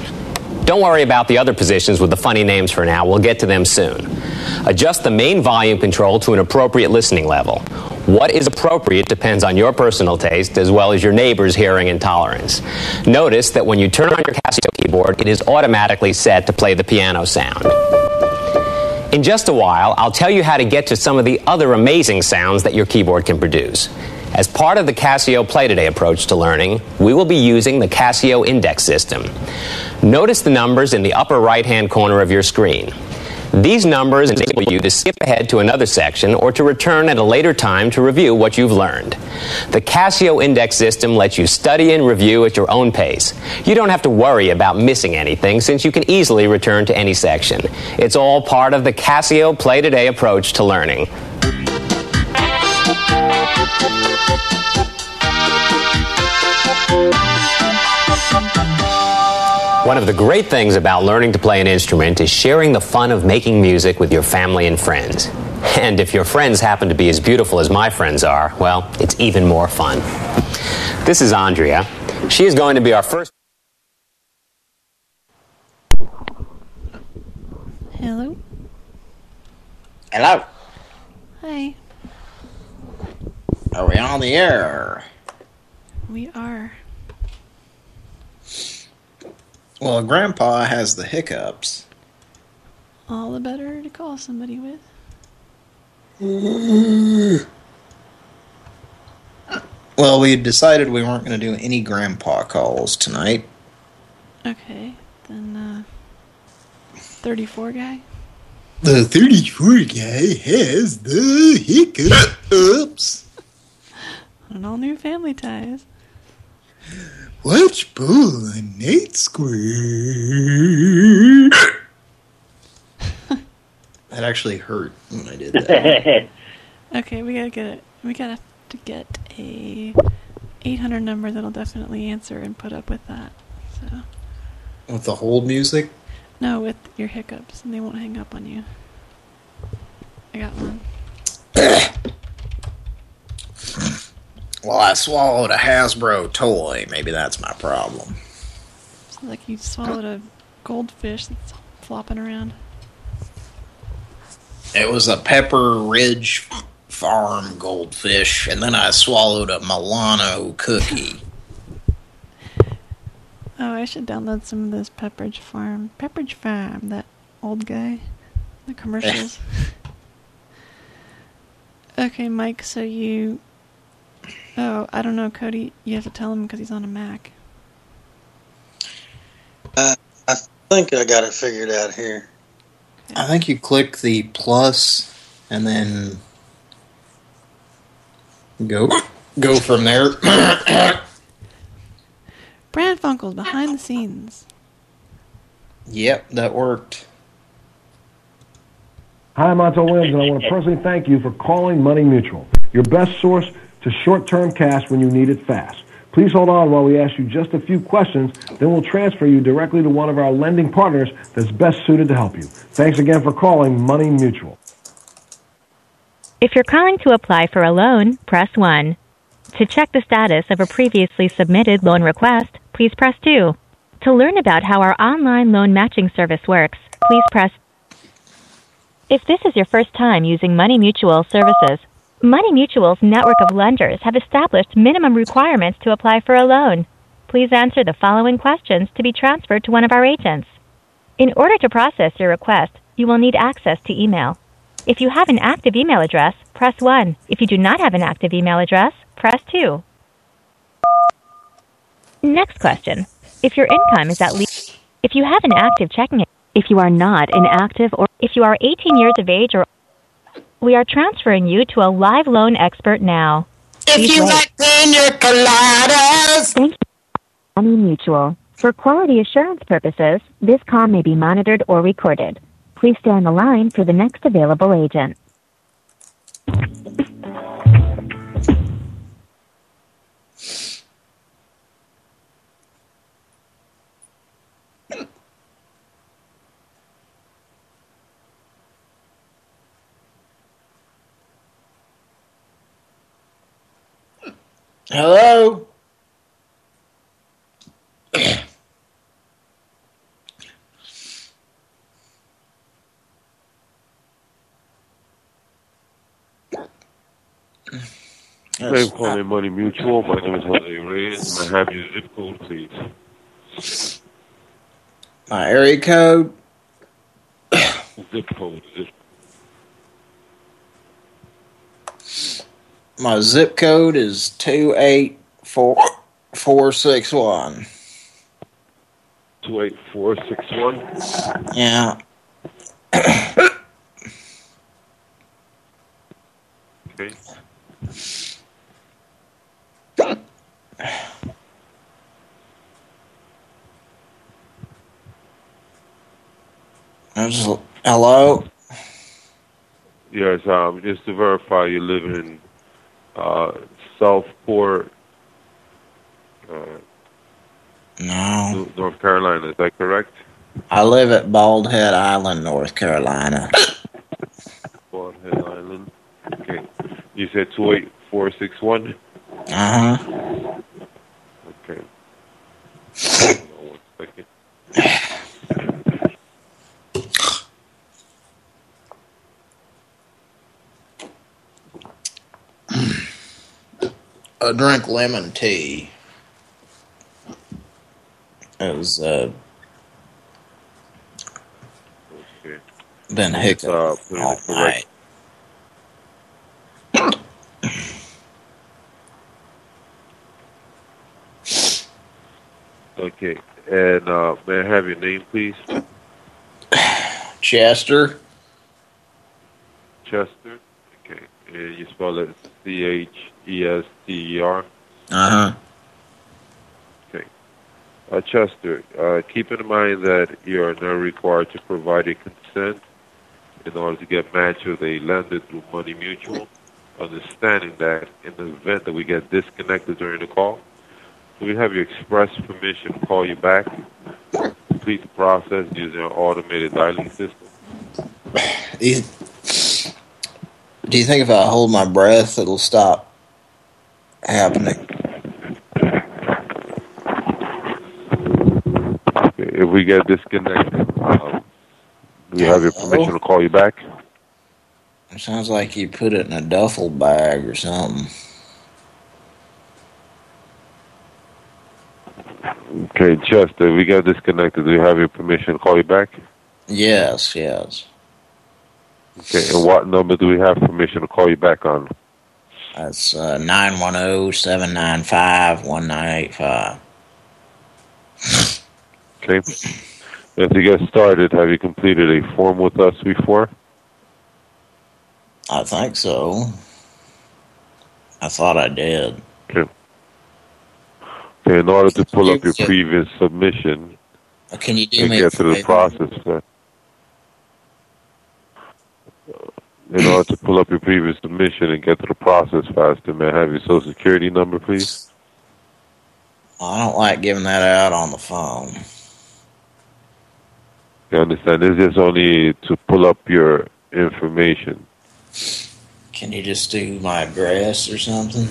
Don't worry about the other positions with the funny names for now. We'll get to them soon. Adjust the main volume control to an appropriate listening level. What is appropriate depends on your personal taste as well as your neighbor's hearing intolerance. Notice that when you turn on your Casio keyboard, it is automatically set to play the piano sound. In just a while, I'll tell you how to get to some of the other amazing sounds that your keyboard can produce. As part of the Casio Play Today approach to learning, we will be using the Casio Index System. Notice the numbers in the upper right hand corner of your screen. These numbers enable you to skip ahead to another section or to return at a later time to review what you've learned. The Casio Index system lets you study and review at your own pace. You don't have to worry about missing anything since you can easily return to any section. It's all part of the Casio Play Today approach to learning. One of the great things about learning to play an instrument is sharing the fun of making music with your family and friends. And if your friends happen to be as beautiful as my friends are, well, it's even more fun. This is Andrea. She is going to be our first. Hello. Hello. Hi. Are we on the air? We are. Well, Grandpa has the hiccups. All the better to call somebody with. Well, we decided we weren't going to do any Grandpa calls tonight. Okay, then uh 34 guy. The 34 guy has the hiccups. And all new family ties. Watch Bull and Nate Square. That actually hurt when I did that. Okay, we gotta get it. We gotta have to get a 800 number that'll definitely answer and put up with that. So With the hold music? no, with your hiccups, and they won't hang up on you. I got one. Well, I swallowed a Hasbro toy. Maybe that's my problem. It's like you swallowed a goldfish that's flopping around. It was a Pepperidge Farm goldfish, and then I swallowed a Milano cookie. Oh, I should download some of this Pepperidge Farm. Pepperidge Farm, that old guy. The commercials. okay, Mike, so you... Oh, I don't know, Cody. You have to tell him because he's on a Mac. Uh, I think I got it figured out here. I think you click the plus and then go go from there. Pran Funkel's behind the scenes. yep, that worked. Hi, I'm Montel Williams, and I want to personally thank you for calling Money Mutual, your best source to short-term cash when you need it fast. Please hold on while we ask you just a few questions, then we'll transfer you directly to one of our lending partners that's best suited to help you. Thanks again for calling Money Mutual. If you're calling to apply for a loan, press 1. To check the status of a previously submitted loan request, please press 2. To learn about how our online loan matching service works, please press If this is your first time using Money Mutual services, Money Mutual's network of lenders have established minimum requirements to apply for a loan. Please answer the following questions to be transferred to one of our agents. In order to process your request, you will need access to email. If you have an active email address, press 1. If you do not have an active email address, press 2. Next question. If your income is at least if you have an active checking if you are not inactive or if you are 18 years of age or we are transferring you to a live loan expert now. If you like pina coladas. Thank you. Money Mutual. For quality assurance purposes, this call may be monitored or recorded. Please stay on the line for the next available agent. Hello? For calling Money Mutual. My name is Jose Reyes. May I have your zip code, please? My area code? Zip code. Zip. My zip code is 28461. 28461. Yeah. Okay. Hello? Yes, um, just to verify, you live in uh, Southport, uh, No. North Carolina. Is that correct? I live at Bald Head Island, North Carolina. Bald Head Island. Okay. You said two eight four six one. Uh huh. Okay. Hold on one second. I drink lemon tea. It was uh, Okay. been Let's, uh, all night. Okay. And uh, may I have your name, please? Chester. Chester. Okay. And you spell it C H E S T E R. Uh huh. Okay. Uh, Chester, uh, keep in mind that you are now required to provide a consent in order to get matched with a lender through Money Mutual, understanding that in the event that we get disconnected during the call, we have your express permission to call you back, complete the process using an automated dialing system. Do you, do you think if I hold my breath, it'll stop happening? Okay, if we get disconnected, um, we have your permission to call you back. It sounds like you put it in a duffel bag or something. Okay, Chester, if we get disconnected, do you have your permission to call you back? Yes, yes. Okay, and what number do we have permission to call you back on? That's uh, 910-795-1985. Okay. And you get started, have you completed a form with us before? I think so. I thought I did. Okay. Okay, in order to pull up your previous submission Can you do a get to the process, uh, in order to pull up your previous submission and get to the process faster, may I have your social security number, please? I don't like giving that out on the phone. You understand? This is only to pull up your information. Can you just do my address or something?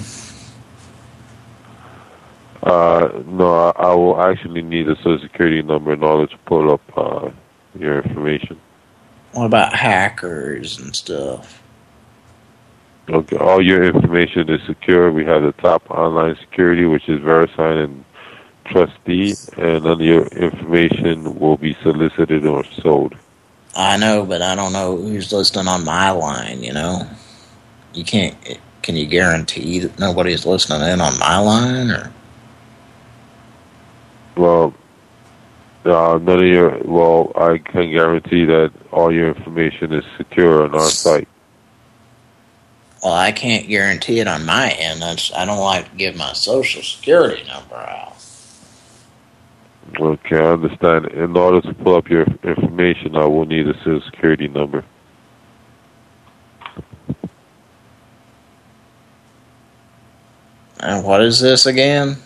Uh, no, I, I will actually need a social security number in order to pull up uh, your information. What about hackers and stuff? Okay, all your information is secure. We have the top online security, which is VeriSign and TRUSTe, and none of your information will be solicited or sold. I know, but I don't know who's listening on my line, you know? You can't, can you guarantee that nobody's listening in on my line, or? Well, uh, none of your, well, I can guarantee that all your information is secure on our site. Well, I can't guarantee it on my end. That's, I don't like to give my social security number out. Okay, I understand. In order to pull up your information, I will need a social security number. And what is this again?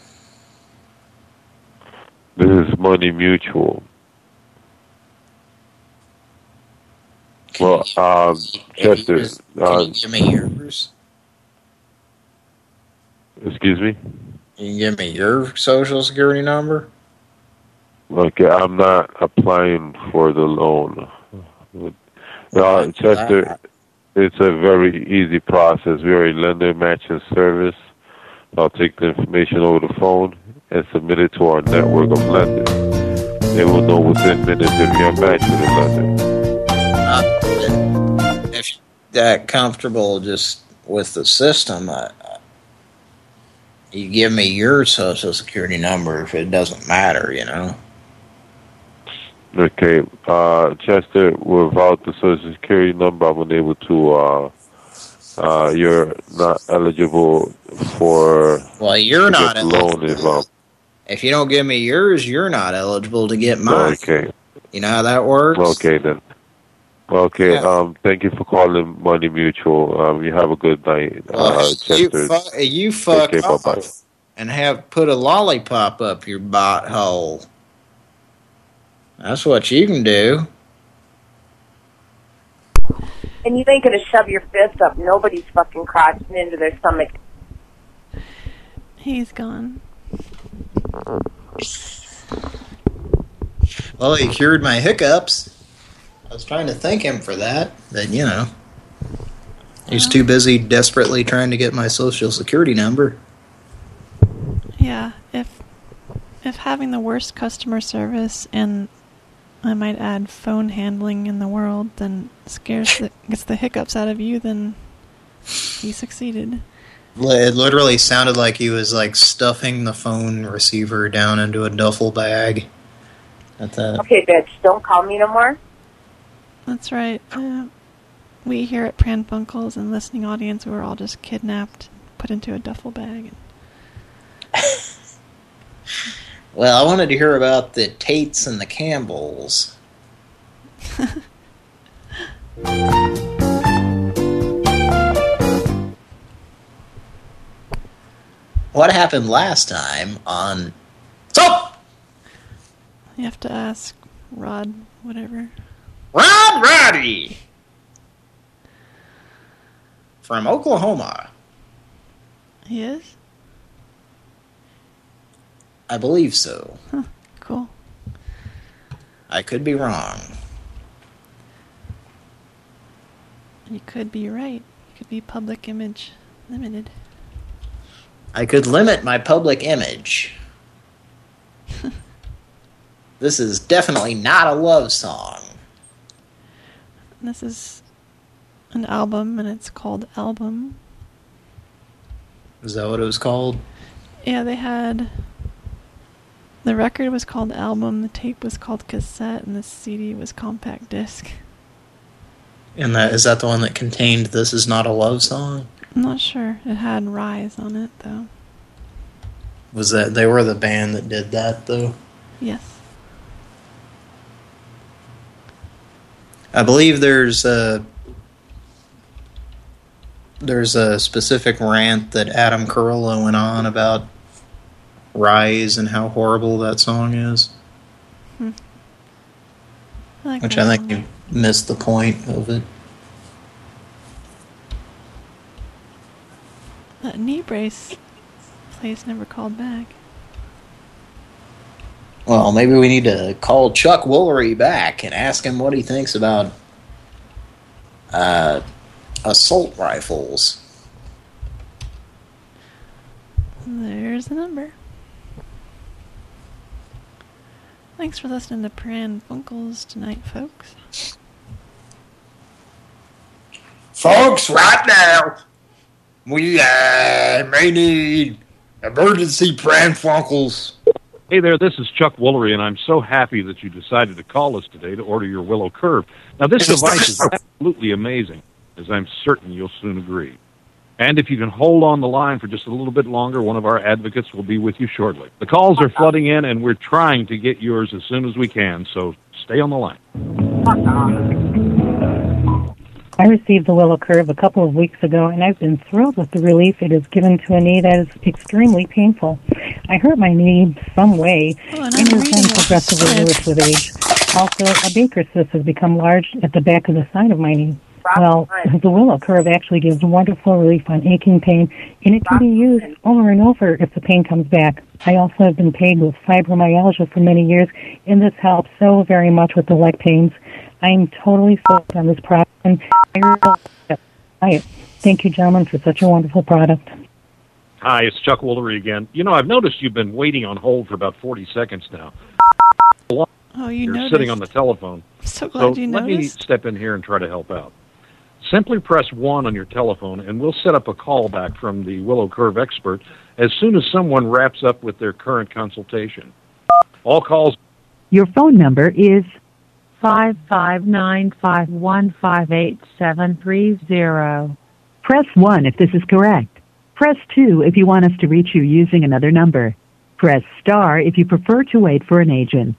This is Money Mutual. Well, um, Chester, uh, Give me yours. excuse me. You give me your social security number? Okay, I'm not applying for the loan. Uh, Chester, it's a very easy process. We are a lender matching service. I'll take the information over the phone and submit it to our network of lenders. They will know within minutes if you're matched with a lender. Uh, if you're that comfortable just with the system, I, I- you give me your social security number if it doesn't matter, you know? Okay, uh, Chester, without the social security number, I'm unable to, uh, uh, you're not eligible for Well, you're not get the loan if, um, If you don't give me yours, you're not eligible to get mine. okay. You know how that works? Okay then. Okay, um, thank you for calling Money Mutual. Um, you have a good night, uh, you, fu- you fuck Okay, off bye-bye. and have put a lollipop up your bot hole. That's what you can do. And you ain't gonna shove your fist up nobody's fucking crotch and into their stomach. He's gone. Well, he cured my hiccups. I was trying to thank him for that, but you know. He's too busy desperately trying to get my social security number. Yeah, if if having the worst customer service and I might add phone handling in the world then scares the gets the hiccups out of you, then he succeeded. Li- It literally sounded like he was like stuffing the phone receiver down into a duffel bag. At that. Okay, bitch, don't call me no more. That's right. Uh, we here at Pran Funkels and listening audience, we were all just kidnapped, put into a duffel bag. Well, I wanted to hear about the Tates and the Campbells. what happened last time on You have to ask Rod, whatever. Rod Roddy from Oklahoma? He is? I believe so. Cool. I could be wrong. You could be right. You could be public image limited. I could limit my public image. this is definitely not a love song. This is an album, and it's called Album. Is that what it was called? Yeah, they had. The record was called Album, the tape was called Cassette, and the CD was Compact Disc. And that is that the one that contained "This Is Not a Love Song"? I'm not sure. It had Rise on it, though. Was that they were the band that did that though? Yes. I believe there's a there's a specific rant that Adam Carolla went on about Rise and how horrible that song is, Hmm. I like which I think you missed the point of it. That knee brace place never called back. Well, maybe we need to call Chuck Woolery back and ask him what he thinks about uh, assault rifles. There's the number. Thanks for listening to Pran Funkels tonight, folks. Folks, right now, we uh, may need emergency Pran Funkels. Hey there, this is Chuck Woolery, and I'm so happy that you decided to call us today to order your Willow Curve. Now, this device is absolutely amazing, as I'm certain you'll soon agree. And if you can hold on the line for just a little bit longer, one of our advocates will be with you shortly. The calls are flooding in, and we're trying to get yours as soon as we can, so stay on the line. I received the Willow Curve a couple of weeks ago, and I've been thrilled with the relief it has given to a knee that is extremely painful. I hurt my knee some way, and it has been progressively worse with age. Also, a Baker's cyst has become large at the back of the side of my knee. Well, the Willow Curve actually gives wonderful relief on aching pain, and it can be used over and over if the pain comes back. I also have been paid with fibromyalgia for many years, and this helps so very much with the leg pains. I'm totally sold on this product, and I really buy. Thank you, gentlemen, for such a wonderful product. Hi, it's Chuck Woolery again. You know, I've noticed you've been waiting on hold for about 40 seconds now. Oh, you You're noticed. sitting on the telephone. So glad you let me noticed. step in here and try to help out. Simply press 1 on your telephone, and we'll set up a call back from the Willow Curve expert as soon as someone wraps up with their current consultation. All calls Your phone number is five five nine five one five eight seven three zero. Press 1 if this is correct. Press 2 if you want us to reach you using another number. Press star if you prefer to wait for an agent.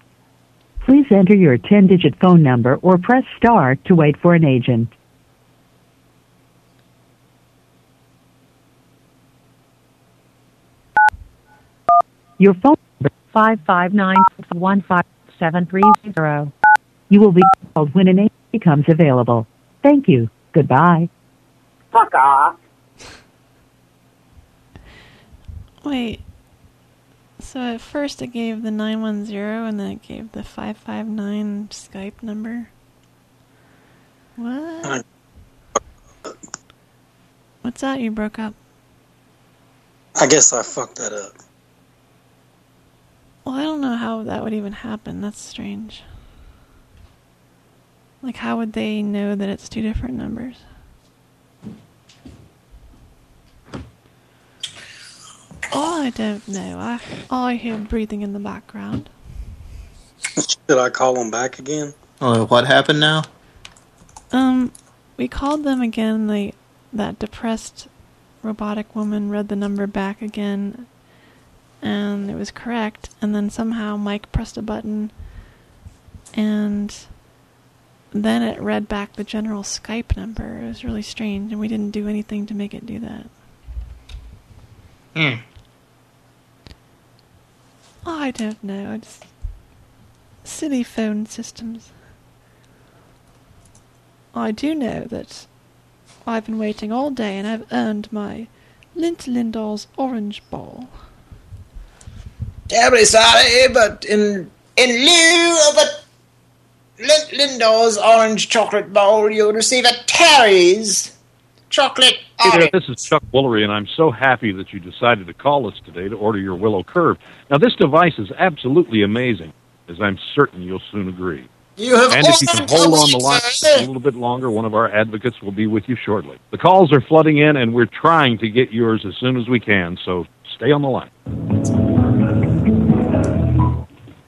Please enter your 10-digit phone number or press star to wait for an agent. Your phone number Five five nine one five seven three zero. You will be called when an agent becomes available. Thank you. Goodbye. Fuck off. Wait. So at first it gave the 910 and then it gave the 559 Skype number. What? What's that? You broke up. I guess I fucked that up. Well, I don't know how that would even happen. That's strange. Like, how would they know that it's two different numbers? Oh, I don't know. I I hear breathing in the background. Should I call them back again? Oh, what happened now? Um, we called them again. They that depressed robotic woman read the number back again, and it was correct. And then somehow Mike pressed a button, and then it read back the general Skype number. It was really strange, and we didn't do anything to make it do that. Hmm. I don't know. It's silly phone systems. I do know that I've been waiting all day and I've earned my Lindt Lindor's orange ball. Terribly sorry, but in in lieu of a Lin- Lindor's orange chocolate bowl, you'll receive a Terry's chocolate Hey there, this is Chuck Woolery, and I'm so happy that you decided to call us today to order your Willow Curve. Now, this device is absolutely amazing, as I'm certain you'll soon agree. You have And if you can hold on the line a little bit longer, one of our advocates will be with you shortly. The calls are flooding in, and we're trying to get yours as soon as we can, so stay on the line.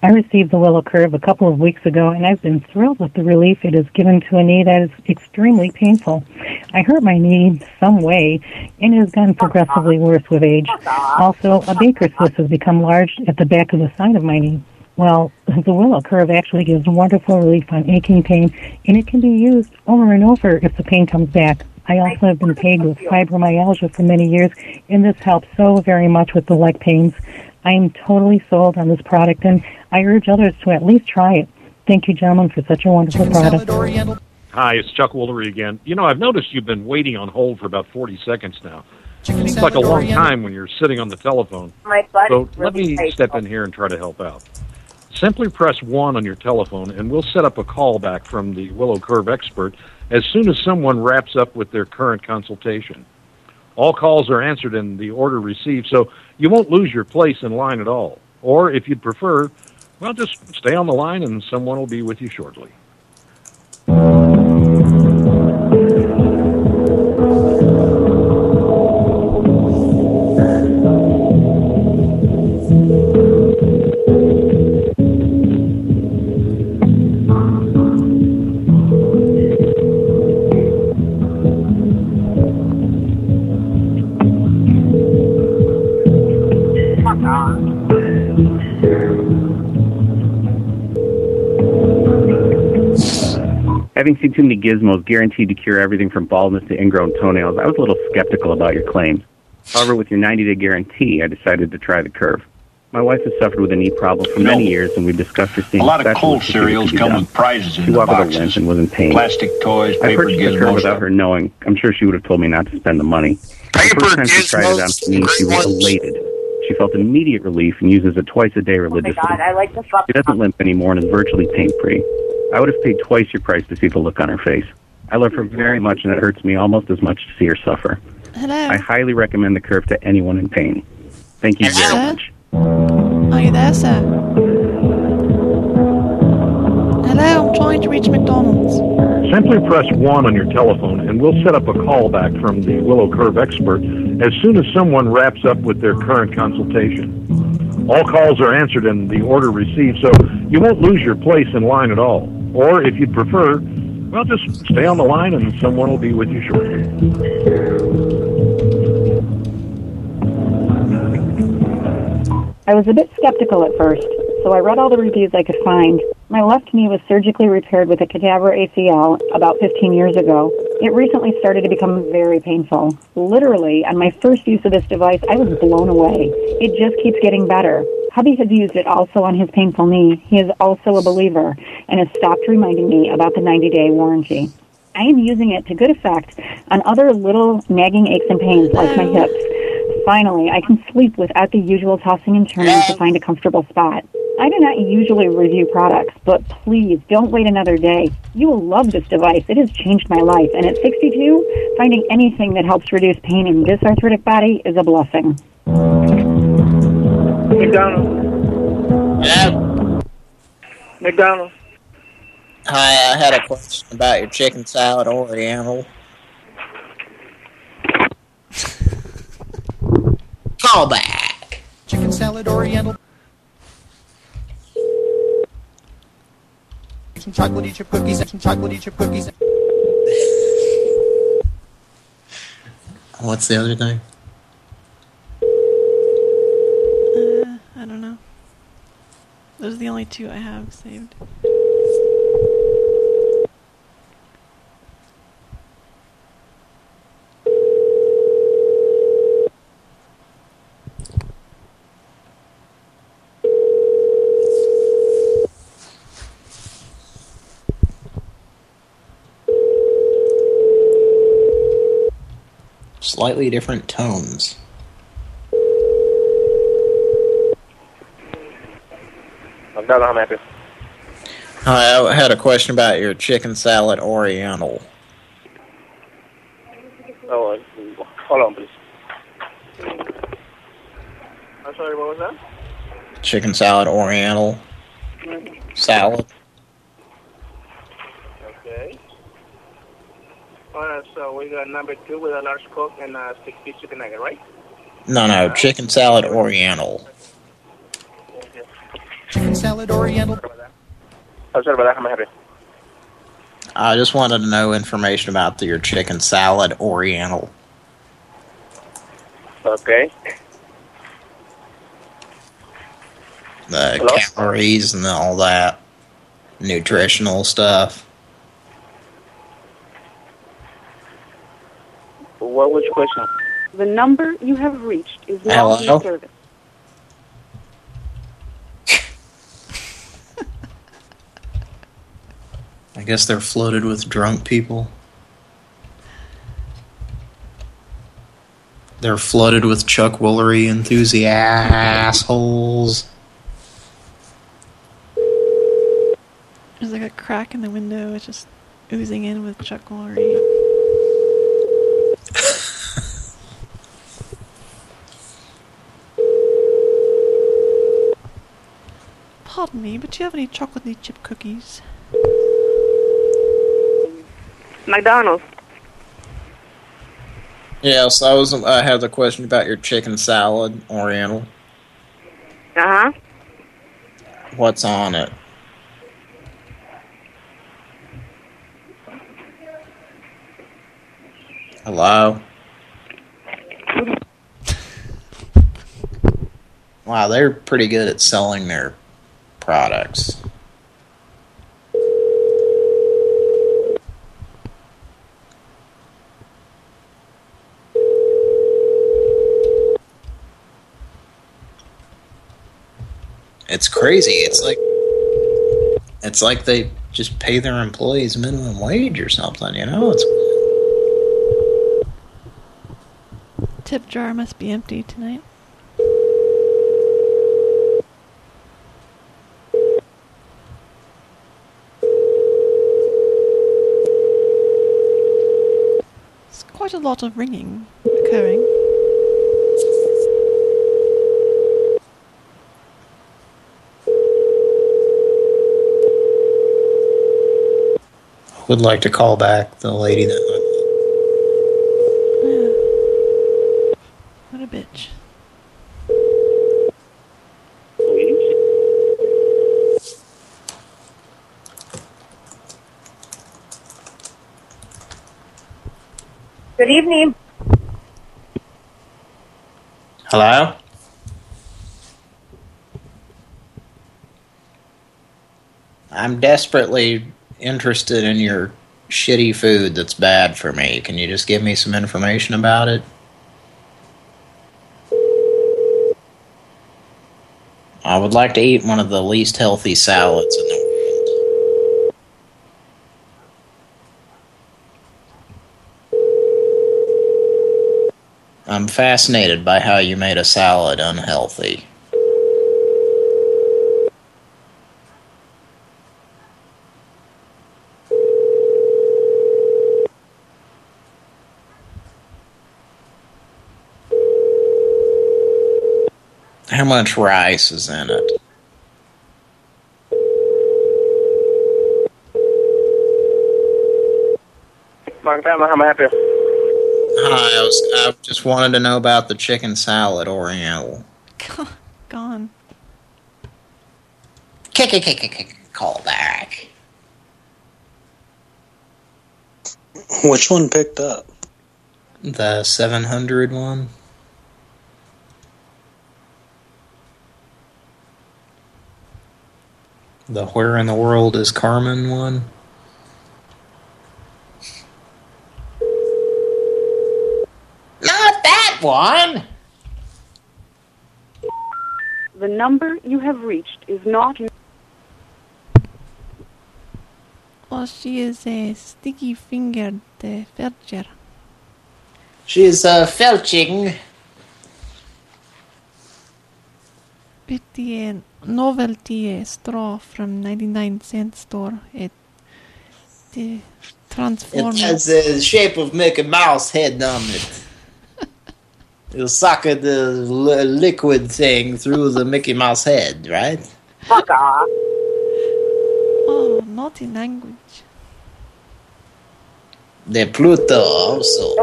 I received the Willow Curve a couple of weeks ago, and I've been thrilled with the relief it has given to a knee that is extremely painful. I hurt my knee some way, and it has gotten progressively worse with age. Also, a baker's cyst has become large at the back of the side of my knee. Well, the Willow Curve actually gives wonderful relief on aching pain, and it can be used over and over if the pain comes back. I also have been plagued with fibromyalgia for many years, and this helps so very much with the leg pains. I am totally sold on this product, and I urge others to at least try it. Thank you, gentlemen, for such a wonderful product. Hi, it's Chuck Woolery again. You know, I've noticed you've been waiting on hold for about 40 seconds now. Seems like a long time when you're sitting on the telephone. My butt So is let me tight. step in here and try to help out. Simply press 1 on your telephone, and we'll set up a call back from the Willow Curve expert as soon as someone wraps up with their current consultation. All calls are answered in the order received, so you won't lose your place in line at all. Or if you'd prefer, well, just stay on the line and someone will be with you shortly. Having seen too many gizmos guaranteed to cure everything from baldness to ingrown toenails, I was a little skeptical about your claims. However, with your 90 day guarantee, I decided to try the curve. My wife has suffered with a knee problem for many years, and we've discussed her seeing A lot of cold to see what cereals come done. with prizes in She the walked with a boxes. and was in pain. Plastic toys, I paper purchased the curve gizmos. without her knowing. I'm sure she would have told me not to spend the money. the first time she tried it on her knee, she was elated. She felt immediate relief and uses it twice a day Oh my religiously. god, I like the fuck. She doesn't limp anymore and is virtually pain free. I would have paid twice your price to see the look on her face. I love her very much, and it hurts me almost as much to see her suffer. Hello? I highly recommend the curve to anyone in pain. Thank you very much. Are you there, sir? Hello, I'm trying to reach McDonald's. Simply press 1 on your telephone, and we'll set up a call back from the Willow Curve expert as soon as someone wraps up with their current consultation. All calls are answered in the order received, so you won't lose your place in line at all. Or if you'd prefer, well, just stay on the line and someone will be with you shortly. I was a bit skeptical at first, so I read all the reviews I could find. My left knee was surgically repaired with a cadaver ACL about 15 years ago. It recently started to become very painful. Literally, on my first use of this device, I was blown away. It just keeps getting better. Hubby has used it also on his painful knee. He is also a believer and has stopped reminding me about the 90 day warranty. I am using it to good effect on other little nagging aches and pains like my hips. Finally, I can sleep without the usual tossing and turning to find a comfortable spot. I do not usually review products, but please don't wait another day. You will love this device. It has changed my life, and at 62, finding anything that helps reduce pain in this arthritic body is a blessing. McDonald. Yeah. McDonald. Hi, I had a question about your chicken salad oriental. Call back. Chicken salad oriental. Some chocolatey chip cookies some chocolatey chip cookies. What's the other thing? Uh, I don't know. Those are the only two I have saved. Slightly different tones. McDonald, how may I help you? Hi, I had a question about your chicken salad oriental. Oh, uh, hold on, please. I'm sorry, what was that? Chicken salad oriental salad. Okay. All right, so we got number two with a large coke and a six-piece chicken nugget, right? No, no, uh, chicken salad oriental. Chicken salad oriental. I'm sorry about that. I help you? I just wanted to know information about the, your chicken salad oriental. Okay. The Hello? calories and all that. Nutritional stuff. What was your question? The number you have reached is not Hello? in service. I guess they're floated with drunk people. They're flooded with Chuck Woolery enthusiasts. There's like a crack in the window. It's just oozing in with Chuck Woolery. Pardon me, but do you have any chocolatey chip cookies? McDonald's. Yes, I was. I had the question about your chicken salad oriental. Uh huh. What's on it? Hello. Wow, they're pretty good at selling their products. It's crazy. It's like it's like they just pay their employees minimum wage or something, you know? It's Tip jar must be empty tonight. It's quite a lot of ringing occurring. would like to call back the lady that What a bitch. Good evening. Hello? I'm desperately interested in your shitty food that's bad for me. Can you just give me some information about it? I would like to eat one of the least healthy salads in the world. I'm fascinated by how you made a salad unhealthy. How much rice is in it? How may I? Hi, I was I just wanted to know about the chicken salad Oriental. Gone. Kick, kick, kick, kick, kick, call back. Which one picked up? The 700 one. The Where in the World is Carmen one. Not that one! The number you have reached is not in Well, she is a sticky fingered uh, Felcher. is uh, felching. Pretty uh, novelty uh, straw from 99 cent store. It uh, transforms. It has the shape of Mickey Mouse head on it. You suck the li liquid thing through the Mickey Mouse head, right? Fuck off. Oh, naughty language. The Pluto also.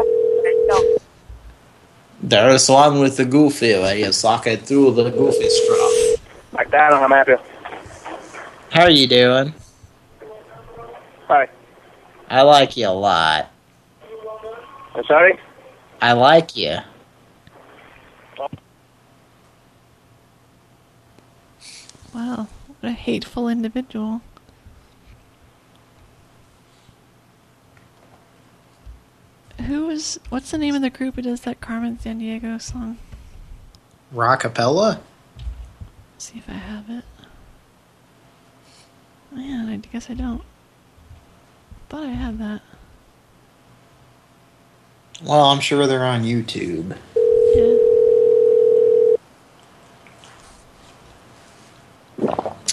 There is one with the goofy where you suck it through the goofy straw. Like that, how may I help you? How are you doing? Hi. I like you a lot. I'm sorry? I like you. Wow, what a hateful individual. Who is, what's the name of the group who does that Carmen Sandiego song? Rockapella? see if I have it. Man, I guess I don't. Thought I had that. Well, I'm sure they're on YouTube. Please enter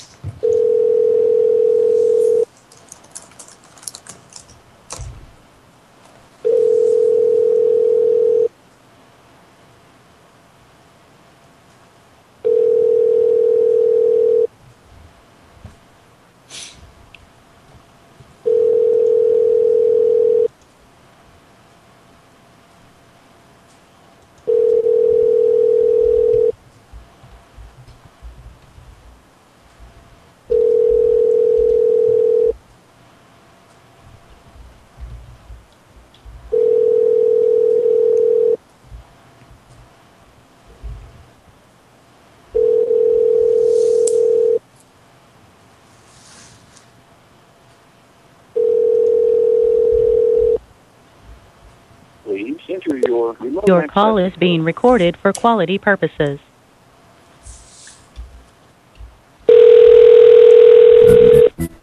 your remote Your access call is being recorded for quality purposes.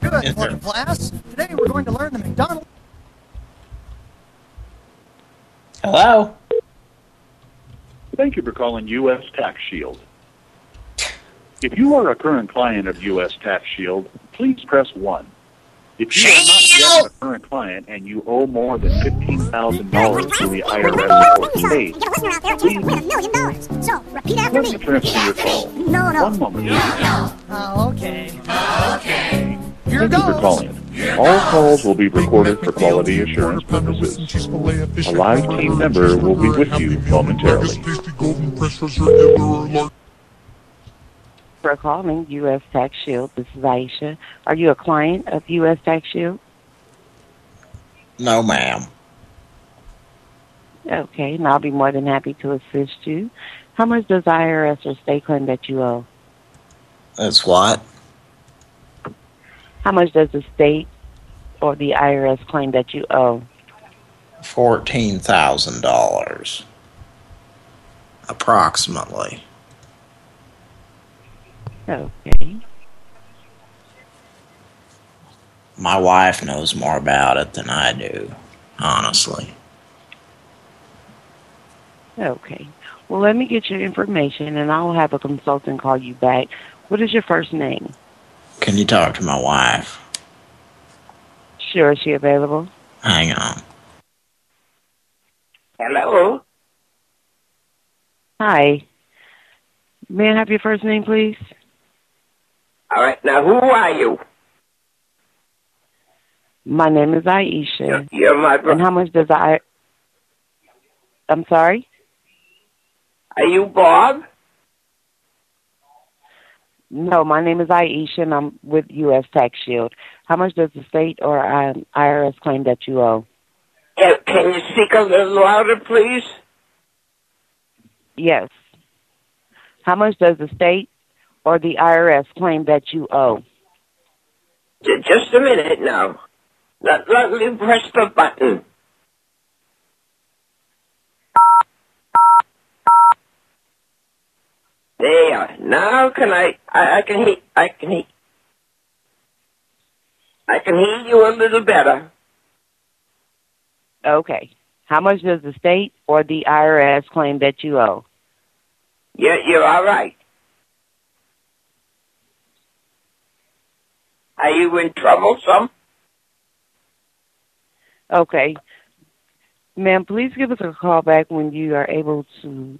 Good morning, class. Today we're going to learn the McDonald's. Hello? Thank you for calling U.S. Tax Shield. If you are a current client of U.S. Tax Shield, please press 1. If you are not yet a current client and you owe more than $15,000 to the IRS or state, please let me transfer your call. No, no. One moment. Oh, okay. Okay. Here Thank you for calling. All calls will be recorded for quality assurance purposes. A live team member will be with you momentarily. for calling U.S. Tax Shield. This is Aisha. Are you a client of U.S. Tax Shield? No, ma'am. Okay, and I'll be more than happy to assist you. How much does IRS or state claim that you owe? That's what? How much does the state or the IRS claim that you owe? $14,000. Approximately. Okay. My wife knows more about it than I do, honestly. Okay. Well, let me get your information, and I'll have a consultant call you back. What is your first name? Can you talk to my wife? Sure, is she available? Hang on. Hello. Hi. May I have your first name, please? All right, now who are you? My name is Aisha. You're my And how much does I? I'm sorry. Are you Bob? No, my name is Aisha, and I'm with U.S. Tax Shield. How much does the state or um, IRS claim that you owe? Can you speak a little louder, please? Yes. How much does the state or the IRS claim that you owe? Just a minute now. Let, let me press the button. There. Now can I? I, I can hear. I can hear. I can hear you a little better. Okay. How much does the state or the IRS claim that you owe? You're, you're all right. Are you in trouble, some? Okay. Ma'am, please give us a call back when you are able to.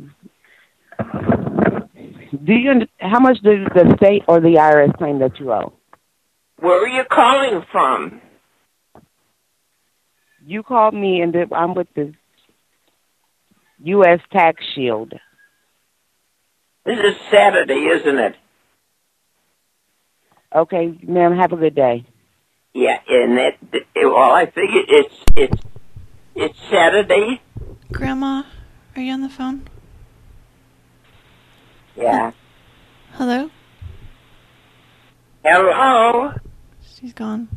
Do you? How much does the state or the IRS claim that you owe? Where are you calling from? You called me, and I'm with the U.S. Tax Shield. This is Saturday, isn't it? Okay, ma'am. Have a good day. Yeah, and it, it well, I figure it's it's it's Saturday. Grandma, are you on the phone? Yeah. Hello? Hello. She's gone.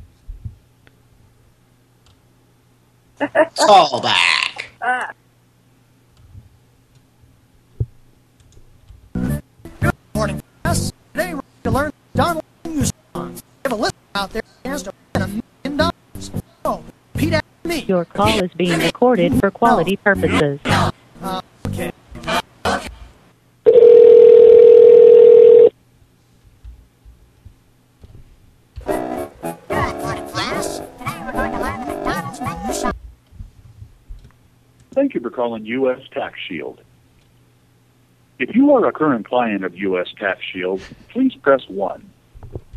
Call back. Uh, Morning, class. Today we're going to learn Donald News songs. We have a list out there chance to win a million dollars. So, repeat after me. Your call is being recorded for quality purposes. Calling U.S. Tax Shield. If you are a current client of U.S. Tax Shield, please press 1.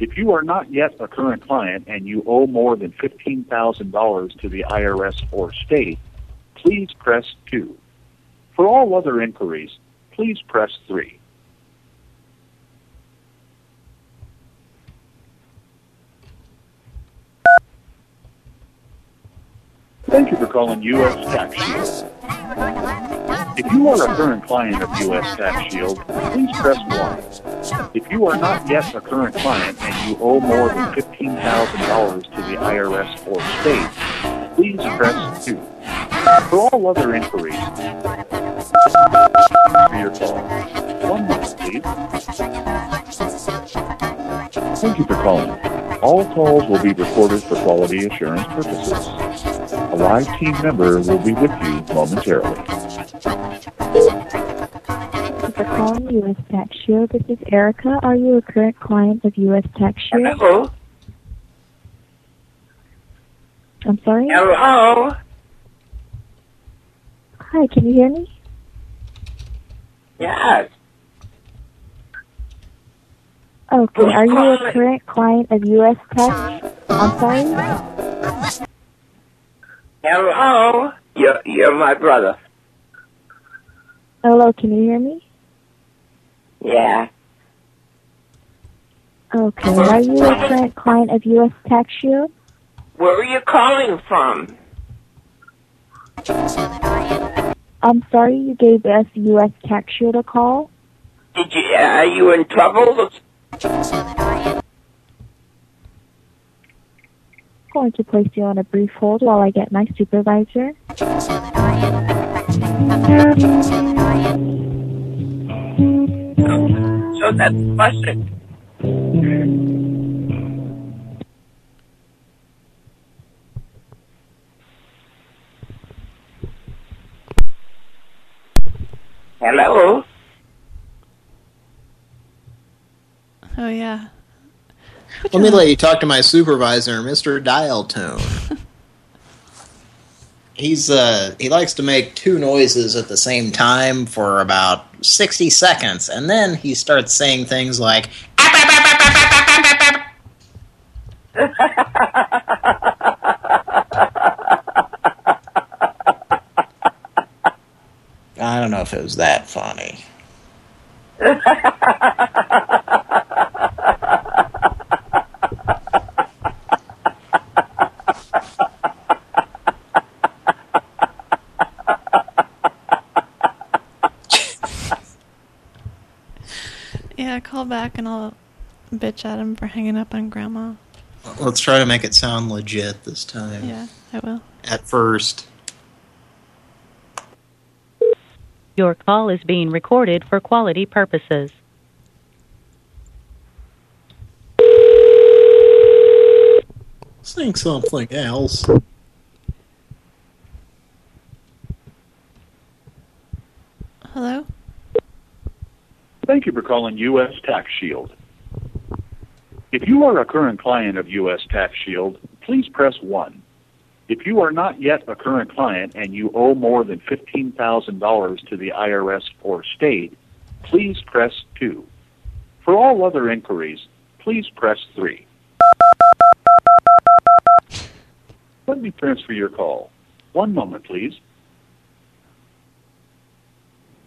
If you are not yet a current client and you owe more than $15,000 to the IRS or state, please press 2. For all other inquiries, please press 3. Thank you for calling U.S. Tax Shield. If you are a current client of U.S. Tax Shield, please press 1. If you are not yet a current client and you owe more than $15,000 to the IRS or state, please press 2. For all other inquiries, for your call. One moment, please. Thank you for calling. All calls will be recorded for quality assurance purposes. A live team member will be with you momentarily. Thank you for calling U.S. Tax Shield. This is Erica. Are you a current client of U.S. Tax Shield? Hello. I'm sorry? Hello. Hi, can you hear me? Yes. Okay, are you a current client of U.S. Tax? I'm sorry? Hello. You're you're my brother. Hello, can you hear me? Yeah. Okay, are you a current client of U.S. Tax Shield? Where are you calling from? I'm sorry you gave us U.S. Tax Shield a call. Did you, uh, are you in trouble? Going to place you on a brief hold while I get my supervisor. So that's the question. Hello? Oh yeah. Let me let you talk to my supervisor, Mr. Dial Tone. He's uh he likes to make two noises at the same time for about 60 seconds and then he starts saying things like I don't know if it was that funny. call back and I'll bitch at him for hanging up on Grandma. Let's try to make it sound legit this time. Yeah, I will. At first. Your call is being recorded for quality purposes. Sing something else. Hello? Thank you for calling U.S. Tax Shield. If you are a current client of U.S. Tax Shield, please press 1. If you are not yet a current client and you owe more than $15,000 to the IRS or state, please press 2. For all other inquiries, please press 3. Let me transfer your call. One moment, please.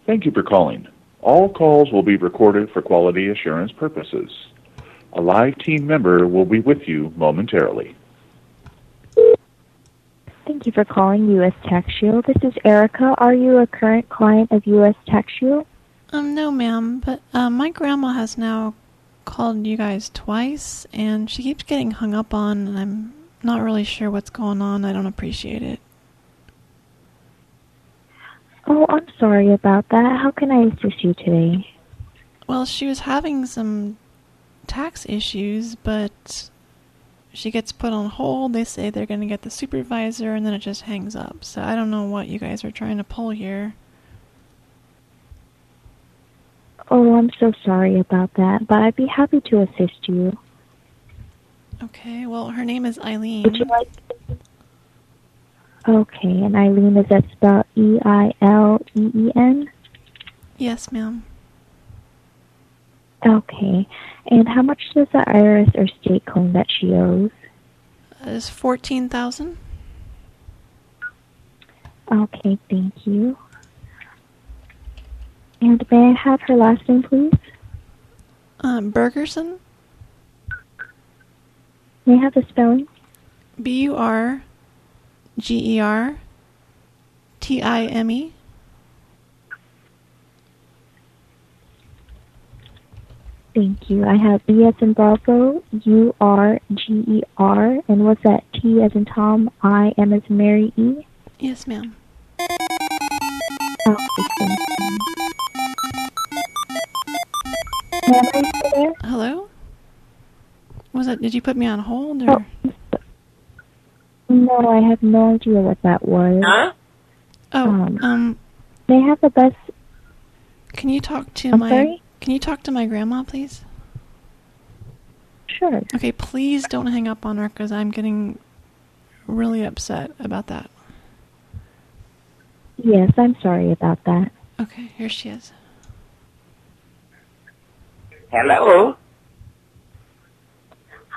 Thank you for calling. All calls will be recorded for quality assurance purposes. A live team member will be with you momentarily. Thank you for calling U.S. Tax Shield. This is Erica. Are you a current client of U.S. Tax Shield? Um, no, ma'am, but um, my grandma has now called you guys twice, and she keeps getting hung up on, and I'm not really sure what's going on. I don't appreciate it. Oh, I'm sorry about that. How can I assist you today? Well, she was having some tax issues, but she gets put on hold. They say they're going to get the supervisor, and then it just hangs up. So I don't know what you guys are trying to pull here. Oh, I'm so sorry about that, but I'd be happy to assist you. Okay, well, her name is Eileen. Would you like? Okay, and Eileen is that spelled E I L E E N? Yes, ma'am. Okay, and how much does the IRS or state claim that she owes? Is fourteen thousand? Okay, thank you. And may I have her last name, please? Um, Bergerson. May I have the spelling? B U R G E R T I M E. Thank you. I have B as in Bravo, U R G E R, and what's that? T as in Tom, I M as in Mary E. Yes, ma'am. Oh, okay, thank you. Ma'am, are you still there? Hello. Was that? Did you put me on hold or? Oh. No, I have no idea what that was. Huh? Oh, Um, um, May I have the best? can you talk to I'm my? sorry? Can you talk to my grandma, please? Sure. Okay, please don't hang up on her because I'm getting really upset about that. Yes, I'm sorry about that. Okay, here she is. Hello?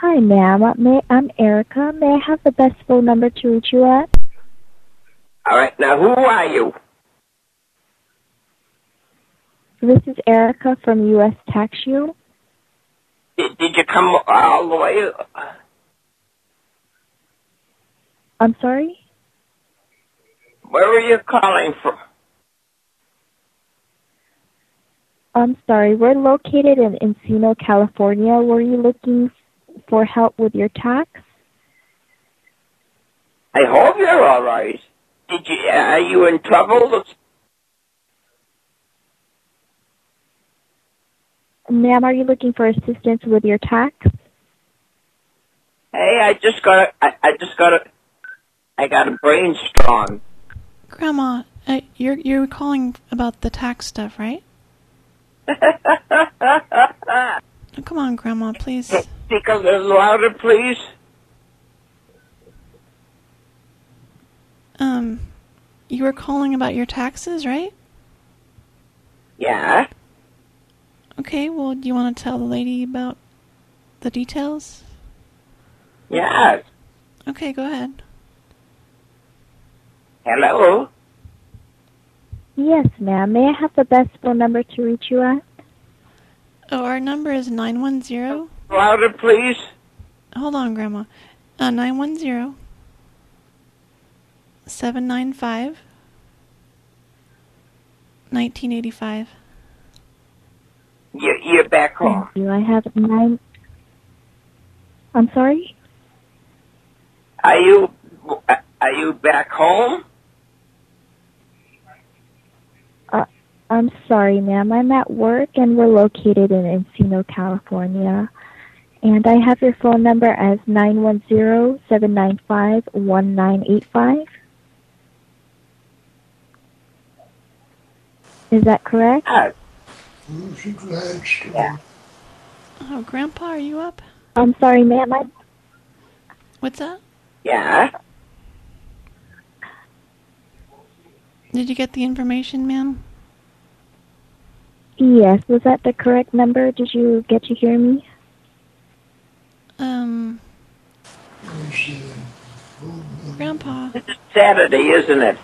Hi, ma'am. May, I'm Erica. May I have the best phone number to reach you at? All right, now who are you? This is Erica from U.S. Tax Shield. Did, did you come all the way? I'm sorry? Where are you calling from? I'm sorry. We're located in Encino, California. Were you looking for help with your tax? I hope you're all right. Did you? Are you in trouble? Ma'am, are you looking for assistance with your tax? Hey, I just got. A, I, I just got a. I got a brainstorm. Grandma, uh, you're you're calling about the tax stuff, right? Oh, come on, Grandma, please. Speak a little louder, please. Um, you were calling about your taxes, right? Yeah. Okay, well, do you want to tell the lady about the details? Yeah. Okay, go ahead. Hello. Yes, ma'am. May I have the best phone number to reach you at? Oh, our number is 910. Louder, please. Hold on, Grandma. Uh, 910 795 1985. You're, you're back home. Thank you. I have nine. I'm sorry? Are you? Are you back home? Uh, I'm sorry, ma'am. I'm at work and we're located in Encino, California. And I have your phone number as 910-795-1985. Is that correct? Uh, Yeah. Oh, Grandpa, are you up? I'm sorry, ma'am. I, What's that? Yeah. Did you get the information, ma'am? Yes, was that the correct number? Did you get to hear me? Um, Grandpa. It's Saturday, isn't it?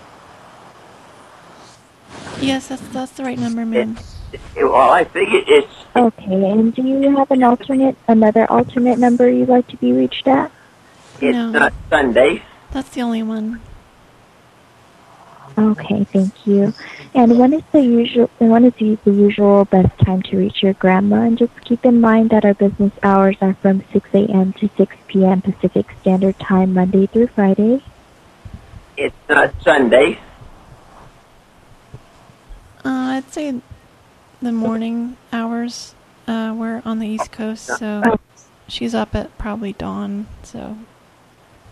Yes, that's that's the right number, ma'am. Well, I figure it's. Okay, and do you have an alternate, another alternate number you'd like to be reached at? It's No. not Sunday. That's the only one. Okay, thank you. And when is the usual? When is the the usual best time to reach your grandma? And just keep in mind that our business hours are from 6 a.m. to 6 p.m. Pacific Standard Time, Monday through Friday. It's not Sunday. Uh, I'd say the morning hours. Uh, we're on the East Coast, so she's up at probably dawn. So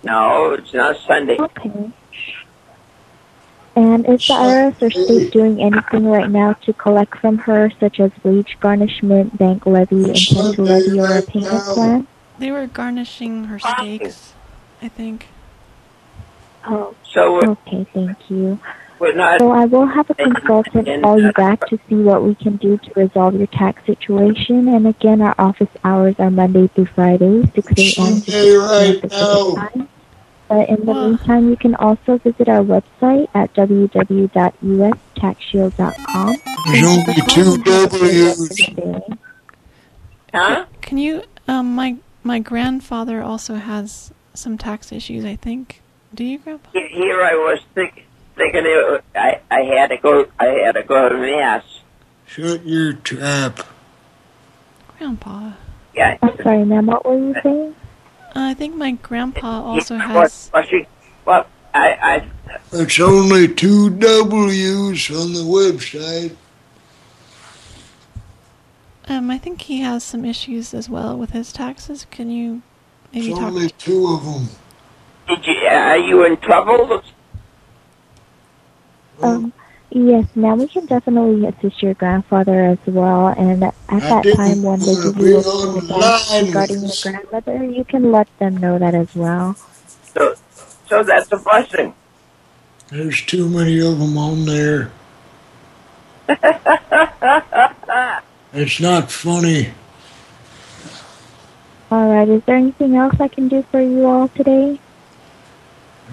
No, it's not Sunday. Okay. And is the IRS or state doing anything right now to collect from her, such as wage garnishment, bank levy, intent to levy, or a payment plan? they were garnishing her steaks, I think. Oh, So okay, thank you. we're not. So I will have a consultant call you back to see what we can do to resolve your tax situation. And again, our office hours are Monday through Friday, 6 a.m. to 6 p.m. Pacific time. But in the meantime, you can also visit our website at www.ustaxshield.com. There's only two W's. Huh? Can you? Um, my my grandfather also has some tax issues. I think. Do you, Grandpa? Here I was think, thinking it, I I had to go. I had to go to mass. Shut your trap. Grandpa. Yeah. I'm sorry, ma'am. What were you saying? I think my grandpa also has. Well, she, well, I I It's only two W's on the website. Um, I think he has some issues as well with his taxes. Can you maybe It's talk? only two of them. did you. Are you in trouble? Um, yes, ma'am. We can definitely assist your grandfather as well. And at that time, when they wanna give you a be call back online regarding your with- grandmother, you can let them know that as well. So so that's a blessing. There's too many of them on there. It's not funny. All right. Is there anything else I can do for you all today?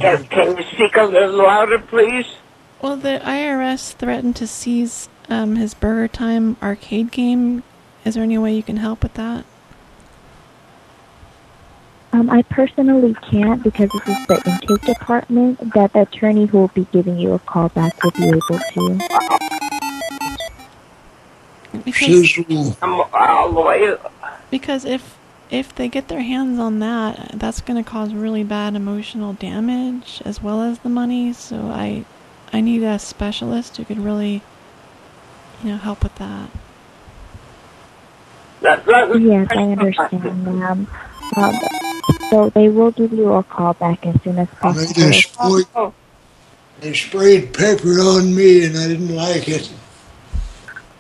Can, can you speak a little louder, please? Well, the IRS threatened to seize um, his Burger Time arcade game. Is there any way you can help with that? Um, I personally can't because this is the intake department. That the attorney who will be giving you a call back will be able to. Because, I'm all the way. because if if they get their hands on that, that's going to cause really bad emotional damage as well as the money. So I I need a specialist who could really you know help with that. Yes, I understand, ma'am. Um, so they will give you a call back as soon as possible. just sprayed, they sprayed pepper on me and I didn't like it.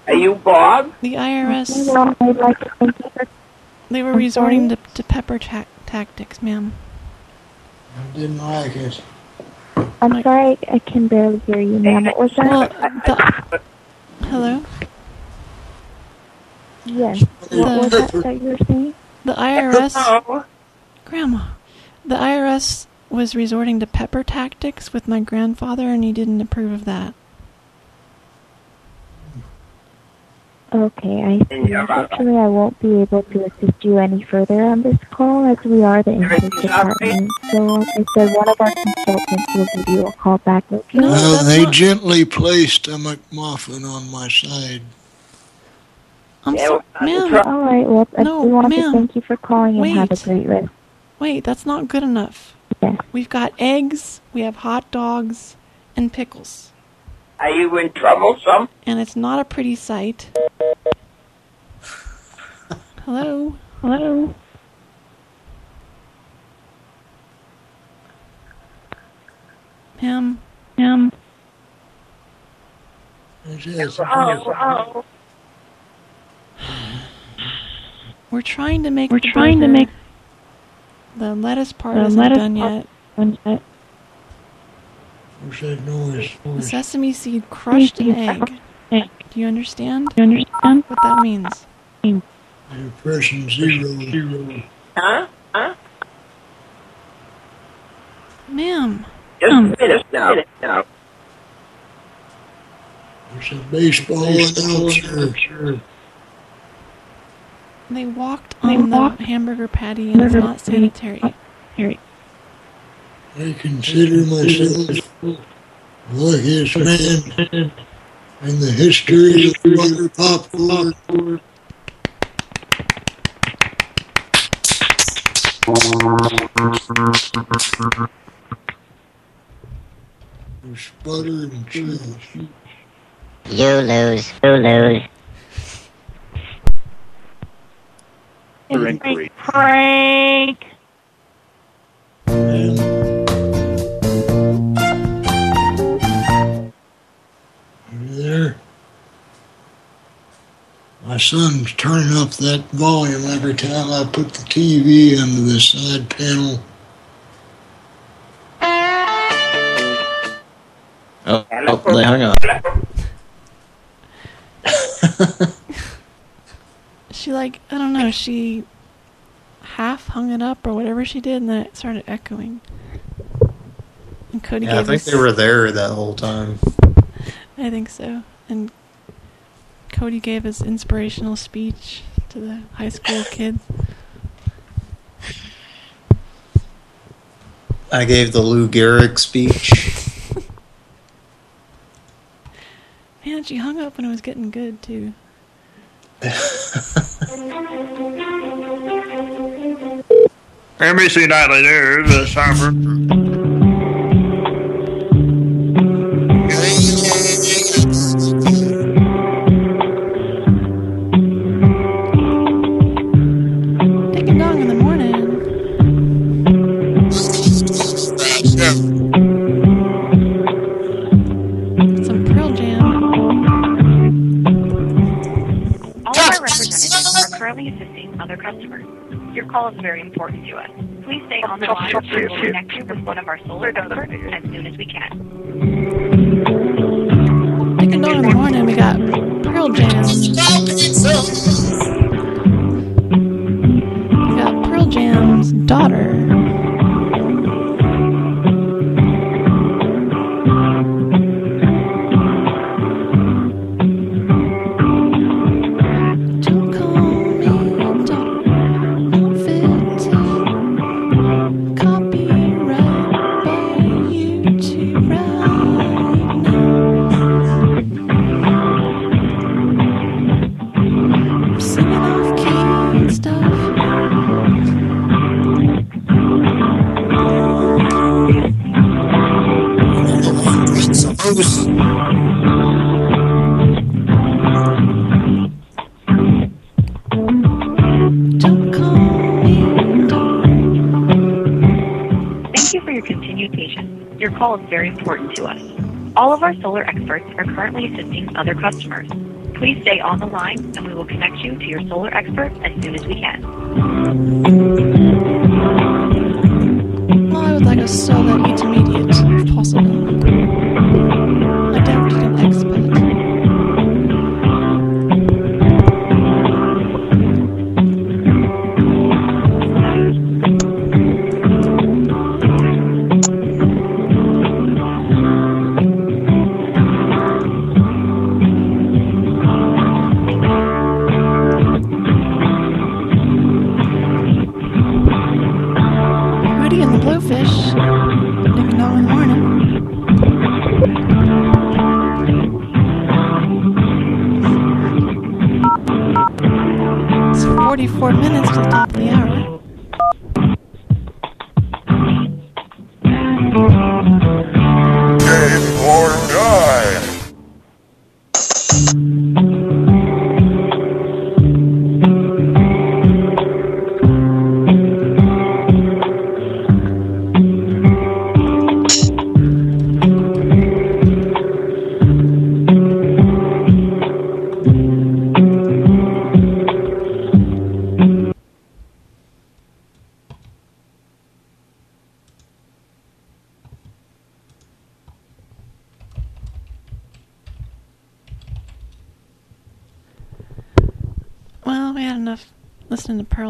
Are you Bob? The IRS. Well, I'd like to thank you for They were resorting to, sorry? to pepper ta- tactics, ma'am. I didn't like it. I'm sorry, I can barely hear you, ma'am. What was that? Well, uh, the, hello. yes. What was that that you were saying? The IRS, Grandma, the IRS was resorting to pepper tactics with my grandfather, and he didn't approve of that. Okay, I see. Unfortunately, I won't be able to assist you any further on this call as we are the intake department. So, like I said, one of our consultants will give you a call back, okay? Well, they gently placed a McMuffin on my side. I'm so, ma'am. All right, well, I No, do want to thank you for calling and have a great rest. Wait, that's not good enough. Yes. We've got eggs, we have hot dogs, and pickles. Are you in trouble, some? And it's not a pretty sight. Hello? Hello? Ma'am? Ma'am? Oh, We're trying to make We're the trying to make- the lettuce part The isn't lettuce done part yet. What's that noise? The sesame seed crushed an egg. Egg. Do you understand? Do you understand? what that means? You're pressing zero. Huh? Huh? Ma'am. Just a minute now. now. It's a baseball announcer. They walked They on walked- the hamburger patty and it's not sanitary. Here. I consider myself the luckiest man in the history of butter popcorn. There's butter and cheese. You lose. You lose. Frank. Over My son's turning up that volume every time I put the TV under the side panel. Oh, oh they hung up. She like I don't know, she half hung it up or whatever she did and then it started echoing. And Cody Yeah, I think us they were there that whole time. I think so. And Cody gave his inspirational speech to the high school kids. I gave the Lou Gehrig speech. Man, she hung up when it was getting good too. NBC Nightly News is time for. Your call is very important to us. Please stay on the line and we'll connect you with one of our solar experts as soon as we can. Dick and dong in the morning. We got Pearl Jam. We got Pearl Jam's daughter. Very important to us. All of our solar experts are currently assisting other customers. Please stay on the line and we will connect you to your solar expert as soon as we can.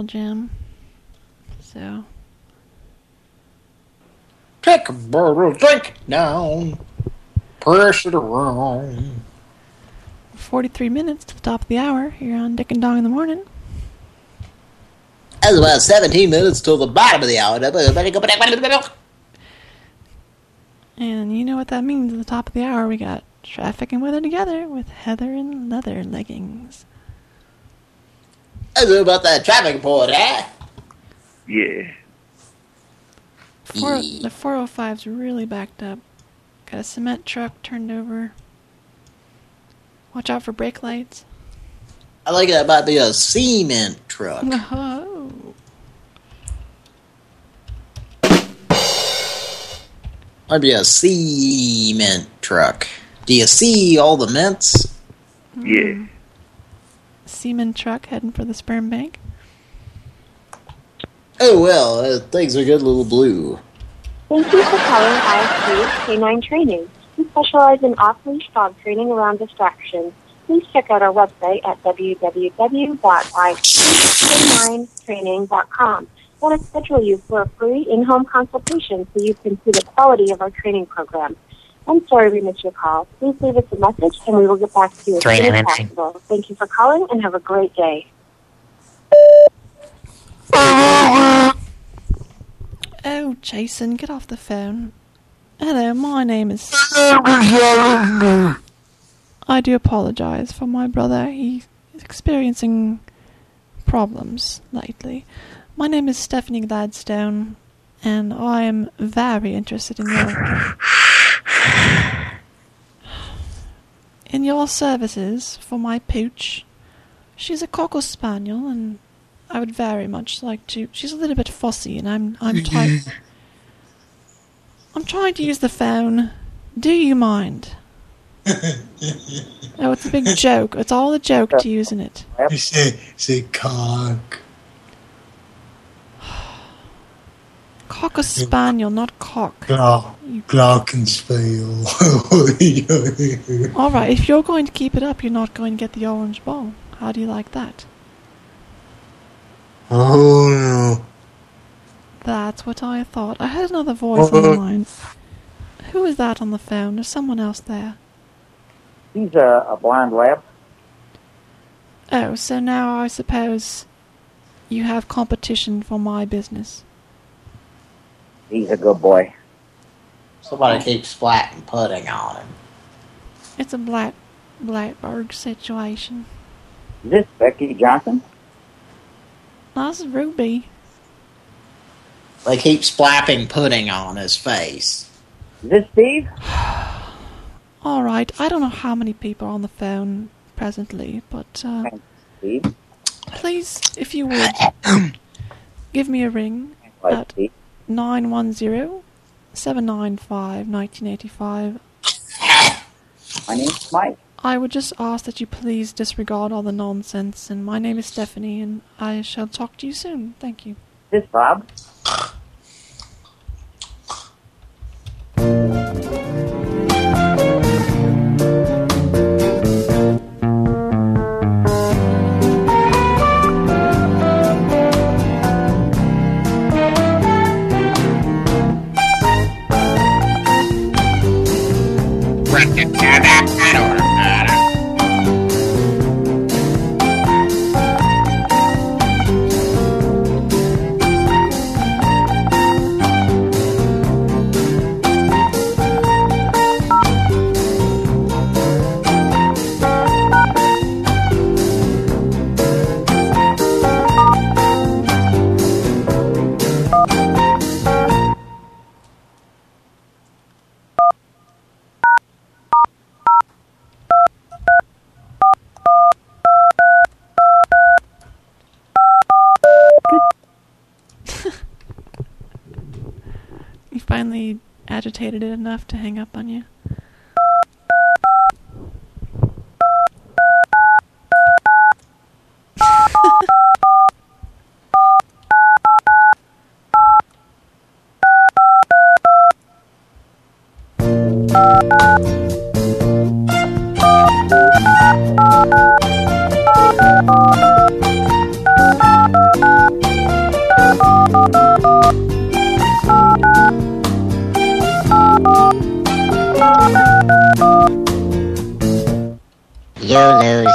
Pearl Jam. So, Take a bottle, drink down. Press it around. 43 minutes to the top of the hour here on Dick and Dong in the morning. That's about 17 minutes till the bottom of the hour. And you know what that means at the top of the hour. We got traffic and weather together with Heather in leather leggings. That's about that traffic report, eh? Yeah. Four, the 405's really backed up. Got a cement truck turned over. Watch out for brake lights. I like that might be a cement truck. Oh. Might be a cement truck. Do you see all the mints? Yeah. Semen truck heading for the sperm bank. Oh well, uh, things are good, little blue. Thank you for calling ISP K9 Training. We specialize in off-leash dog training around distractions. Please check out our website at www.ispk9training.com. I want to schedule you for a free in-home consultation so you can see the quality of our training program. I'm sorry we missed your call. Please leave us a message and we will get back to you as soon as possible. Thank you for calling and have a great day. Oh, Jason, get off the phone. Hello, my name is. I do apologize for my brother. He is experiencing problems lately. My name is Stephanie Gladstone, and I am very interested in your in your services for my pooch. She's a cocker spaniel, and I would very much like to. She's a little bit fussy, and I'm I'm trying. I'm trying to use the phone. Do you mind? Oh, it's a big joke. It's all a joke to using it. You say, say cock. Cocker spaniel, not cock. Glock, glockenspiel. All right, if you're going to keep it up, you're not going to get the orange ball. How do you like that? oh no. That's what I thought. I heard another voice on the line. Who is that on the phone? There's someone else there. He's a, a blind lab. Oh, so now I suppose you have competition for my business. He's a good boy. Somebody keeps splatting pudding on him. It's a black Blackberg situation. Is this Becky Johnson? No, this is Ruby. They keep splapping pudding on his face. Is this Steve? All right. I don't know how many people are on the phone presently, but uh, please, if you would, give me a ring. At 910 795 1985. My name's Mike. I would just ask that you please disregard all the nonsense, and my name is Stephanie, and I shall talk to you soon. Thank you. This Bob. You enough to hang up on you. You lose.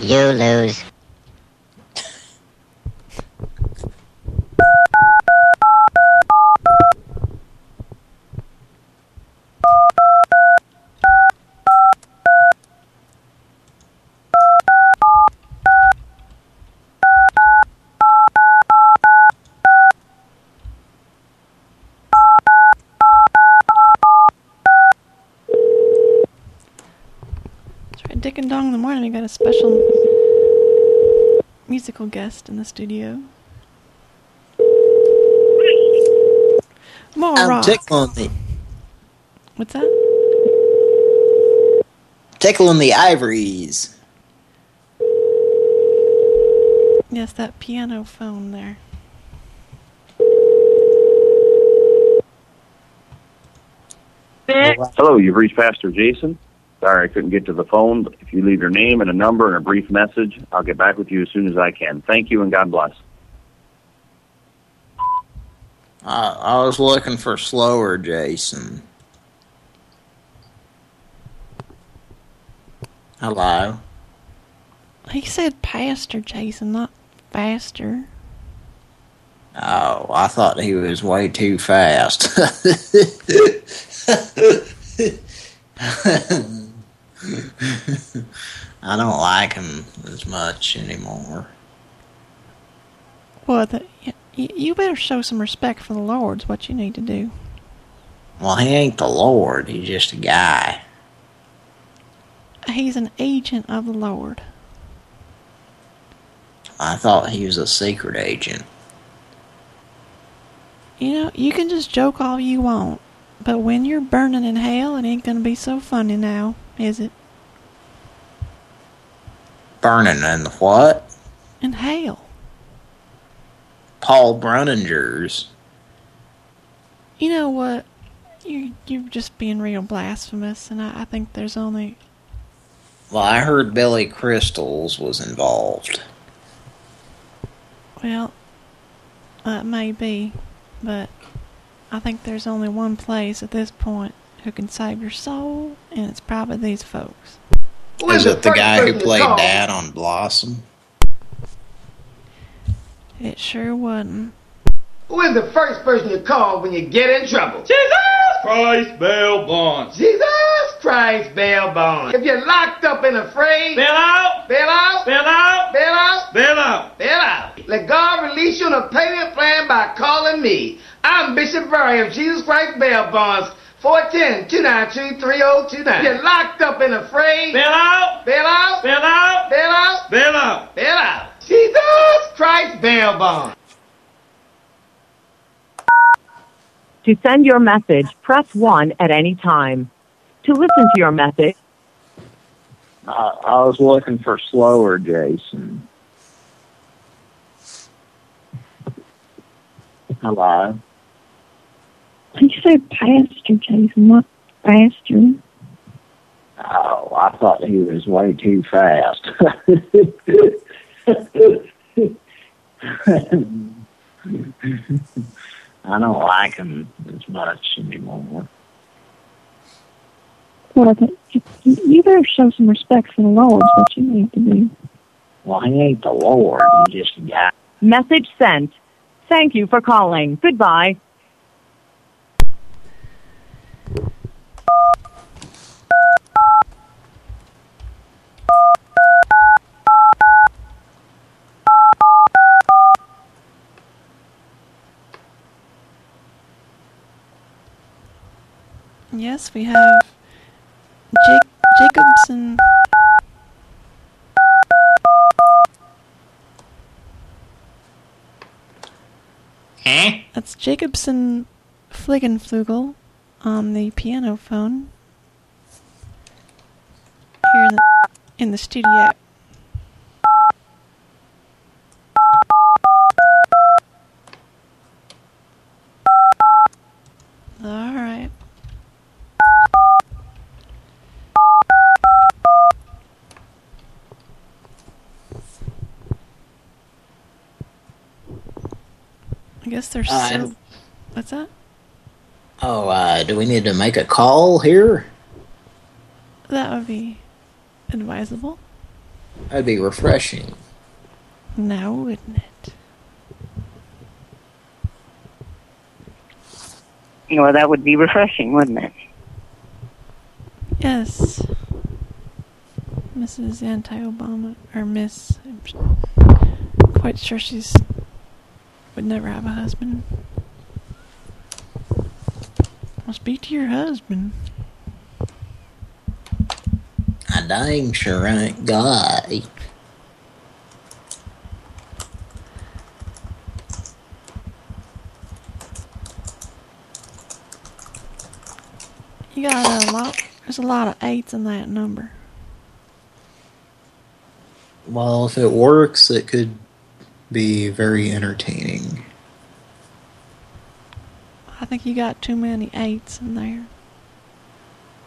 You lose. That's right, Dick and Dong in the morning. We got a special musical guest in the studio. More um, I'm rock. tickling the What's that? tickling the ivories. Yes, that piano phone there. Hello, you've reached Pastor Jason. Sorry I couldn't get to the phone, but if you leave your name and a number and a brief message, I'll get back with you as soon as I can. Thank you and God bless. I, I was looking for slower, Jason. Hello. He said Pastor Jason, not faster. Oh, I thought he was way too fast. I don't like him as much anymore. Well, the, you better show some respect for the Lord's what you need to do. Well, he ain't the Lord. He's just a guy. He's an agent of the Lord. I thought he was a secret agent. You know, you can just joke all you want, but when you're burning in hell, it ain't gonna be so funny now, is it? Burning in the what? In hell. Paul Brunninger's. You know what? You you're just being real blasphemous, and I, I think there's only Well, I heard Billy Crystals was involved. well, that uh, maybe, but I think there's only one place at this point who can save your soul, and it's probably these folks. Is it the guy who played? Dad on Blossom? It sure wasn't. Who is the first person you call when you get in trouble? Jesus Christ bail bonds. Jesus Christ bail bonds. If you're locked up and afraid, Bail out. bail out, Bail out. bail out, Bail out. bail out. Let God release you on a payment plan by calling me. I'm Bishop Murray of Jesus Christ Bail Bonds. 410-292-3029. You're locked up and afraid. Bail out. Bail out. Bail out. Bail out. Bail out. Bail out. Jesus Christ bail bond. To send your message, press 1 at any time. To listen to your message, I, I was looking for slower, Jason. Hello. You said pastor, Jason, not faster. Oh, I thought he was way too fast. I don't like him as much anymore. Well, you, you better show some respect for the Lord. is what you need to do. Well, he ain't the Lord. He just a guy. message sent. Thank you for calling. Goodbye. Yes, we have Jake Jacobson. Eh? That's Jacobson Fliggenflugel on the piano phone. Here in the, in the studio. Alright. I guess they're Uh, so. What's that? Oh, uh, do we need to make a call here? That would be advisable. That'd be refreshing. Now, wouldn't it? Well, that would be refreshing, wouldn't it? Yes. Mrs. Anti-Obama, or Miss, I'm quite sure she's would never have a husband. Well, speak to your husband. I dang sure ain't guy. You got a lot. There's a lot of eights in that number. Well, if it works, it could be very entertaining. I think you got too many eights in there.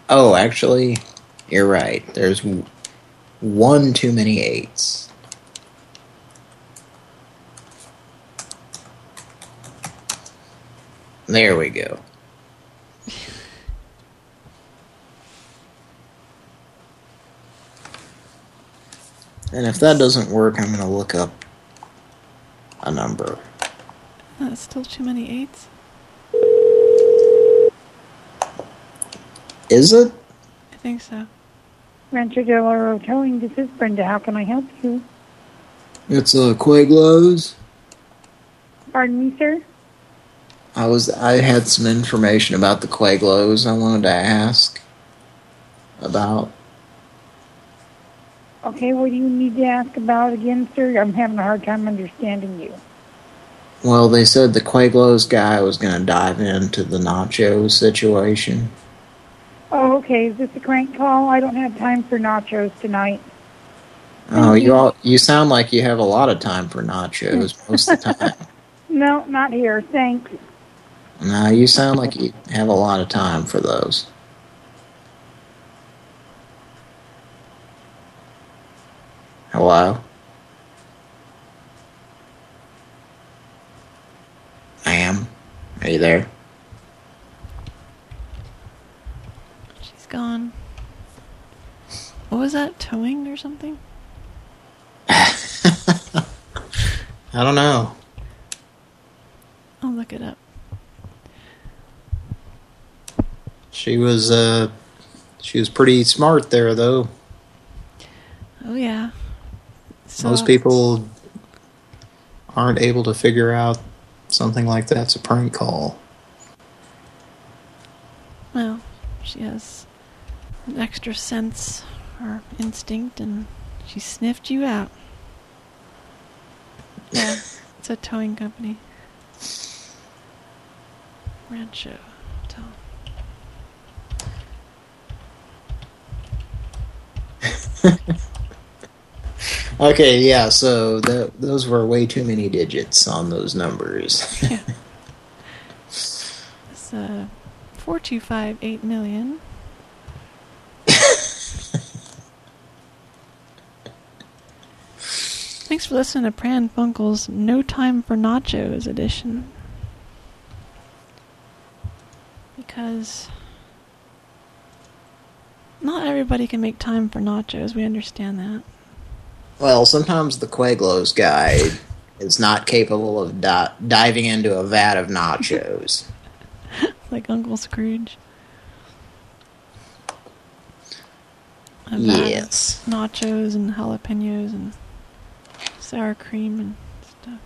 Oh, actually, you're right. There's one too many eights. There we go. And if that doesn't work, I'm going to look up a number. That's still too many eights. Is it? I think so. Rancho Del Oro Towing, this is Brenda. How can I help you? It's uh, Quaglos. Pardon me, sir? I was I had some information about the Quaglos I wanted to ask about. Okay, what do you need to ask about again, sir? I'm having a hard time understanding you. Well, they said the Quaglos guy was going to dive into the nachos situation. Okay. Is this a crank call? I don't have time for nachos tonight. Oh, you all you sound like you have a lot of time for nachos most of the time. No, not here. Thanks. no, you sound like you have a lot of time for those. Hello? Ma'am? Are you there? She's gone. What was that? Towing or something? I don't know. I'll look it up. She was uh, she was pretty smart there, though. Oh yeah. So, Most people aren't able to figure out something like that's a prank call. Well, she has an extra sense or instinct, and she sniffed you out. Yeah, it's a towing company. Rancho Tow. Okay, yeah, so th those were way too many digits on those numbers. It's uh, four two five eight million. Thanks for listening to Pran Funkel's No Time for Nachos edition. Because not everybody can make time for nachos. We understand that. well, sometimes the Quaglos guy is not capable of di diving into a vat of nachos. like Uncle Scrooge. A vat of Yes. Nachos and jalapenos and sour cream and stuff.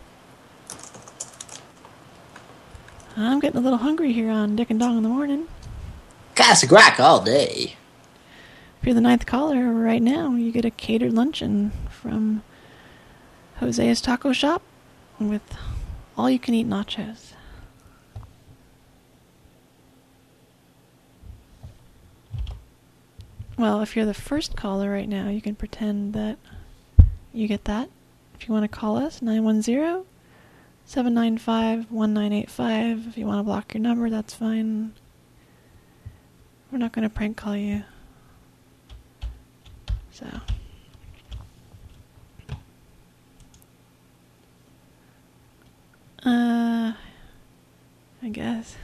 I'm getting a little hungry here on Dick and Dong in the morning. Classic rock all day. If you're the ninth caller right now, you get a catered luncheon from Jose's Taco Shop with all you can eat nachos. Well, if you're the first caller right now, you can pretend that you get that. If you want to call us, 910 795 1985. If you want to block your number, that's fine. We're not going to prank call you. So. Uh, I guess.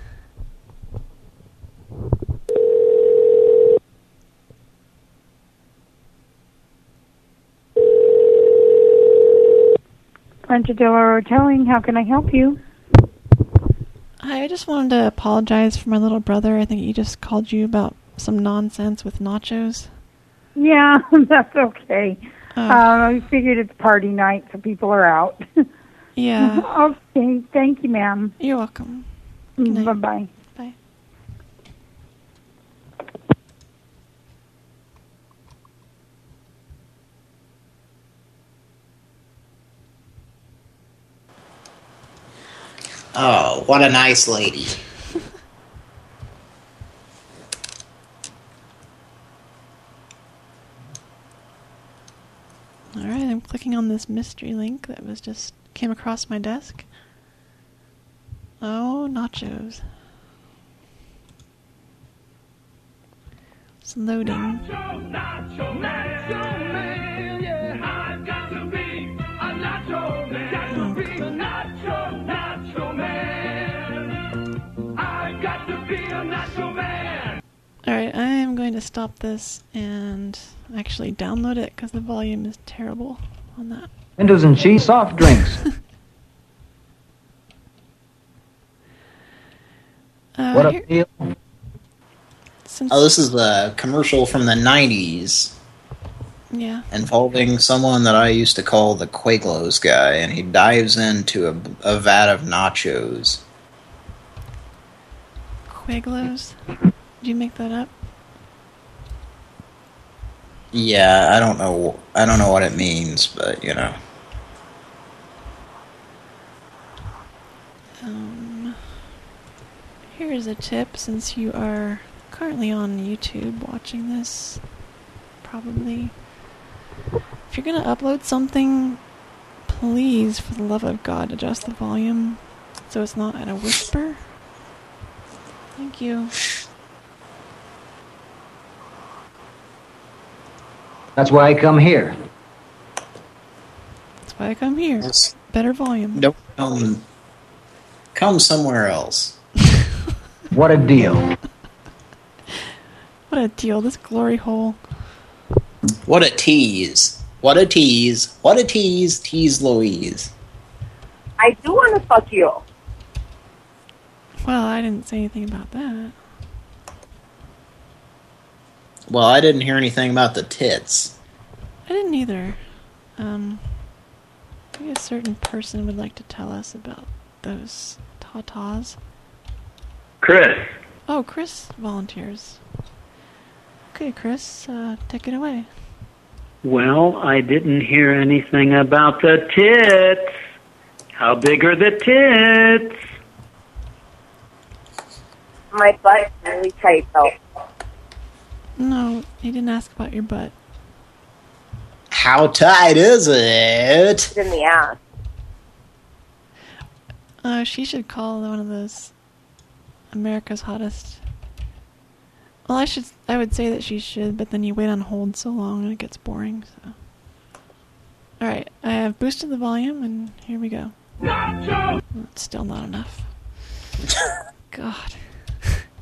Ranchadillo Towing, how can I help you? Hi, I just wanted to apologize for my little brother. I think he just called you about some nonsense with nachos. Yeah, that's okay. Oh. Uh, I figured it's party night, so people are out. Yeah. okay, thank you, ma'am. You're welcome. Bye bye bye. Bye. Oh, what a nice lady. Alright, I'm clicking on this mystery link that was just came across my desk. Oh, nachos. It's loading. Alright, going to stop this and actually download it because the volume is terrible on that. Windows and cheese soft drinks. Uh, what here- a deal. Since, Oh, this is the commercial from the 90s yeah. involving someone that I used to call the Quaglos guy, and he dives into a, a vat of nachos. Quaglos? Did you make that up? Yeah, I don't know. I don't know what it means, but you know. Um, here's a tip since you are currently on YouTube watching this, probably. If you're gonna upload something, please, for the love of God, adjust the volume so it's not at a whisper. Thank you. That's why I come here. That's why I come here. Better volume. Don't come. Come somewhere else. What a deal. What a deal, this glory hole. What a tease! What a tease! What a tease! Tease Louise. I do want to fuck you. Well, I didn't say anything about that. Well, I didn't hear anything about the tits. I didn't either. Um, maybe a certain person would like to tell us about those tatas. Chris. Oh, Chris volunteers. Okay, Chris, uh, take it away. Well, I didn't hear anything about the tits. How big are the tits? My butt's really tight though. No, he didn't ask about your butt. How tight is it? It's in the ass. Uh, she should call one of those America's hottest. Well, I should. I would say that she should, but then you wait on hold so long and it gets boring. So, all right, I have boosted the volume, and here we go. It's still not enough. God.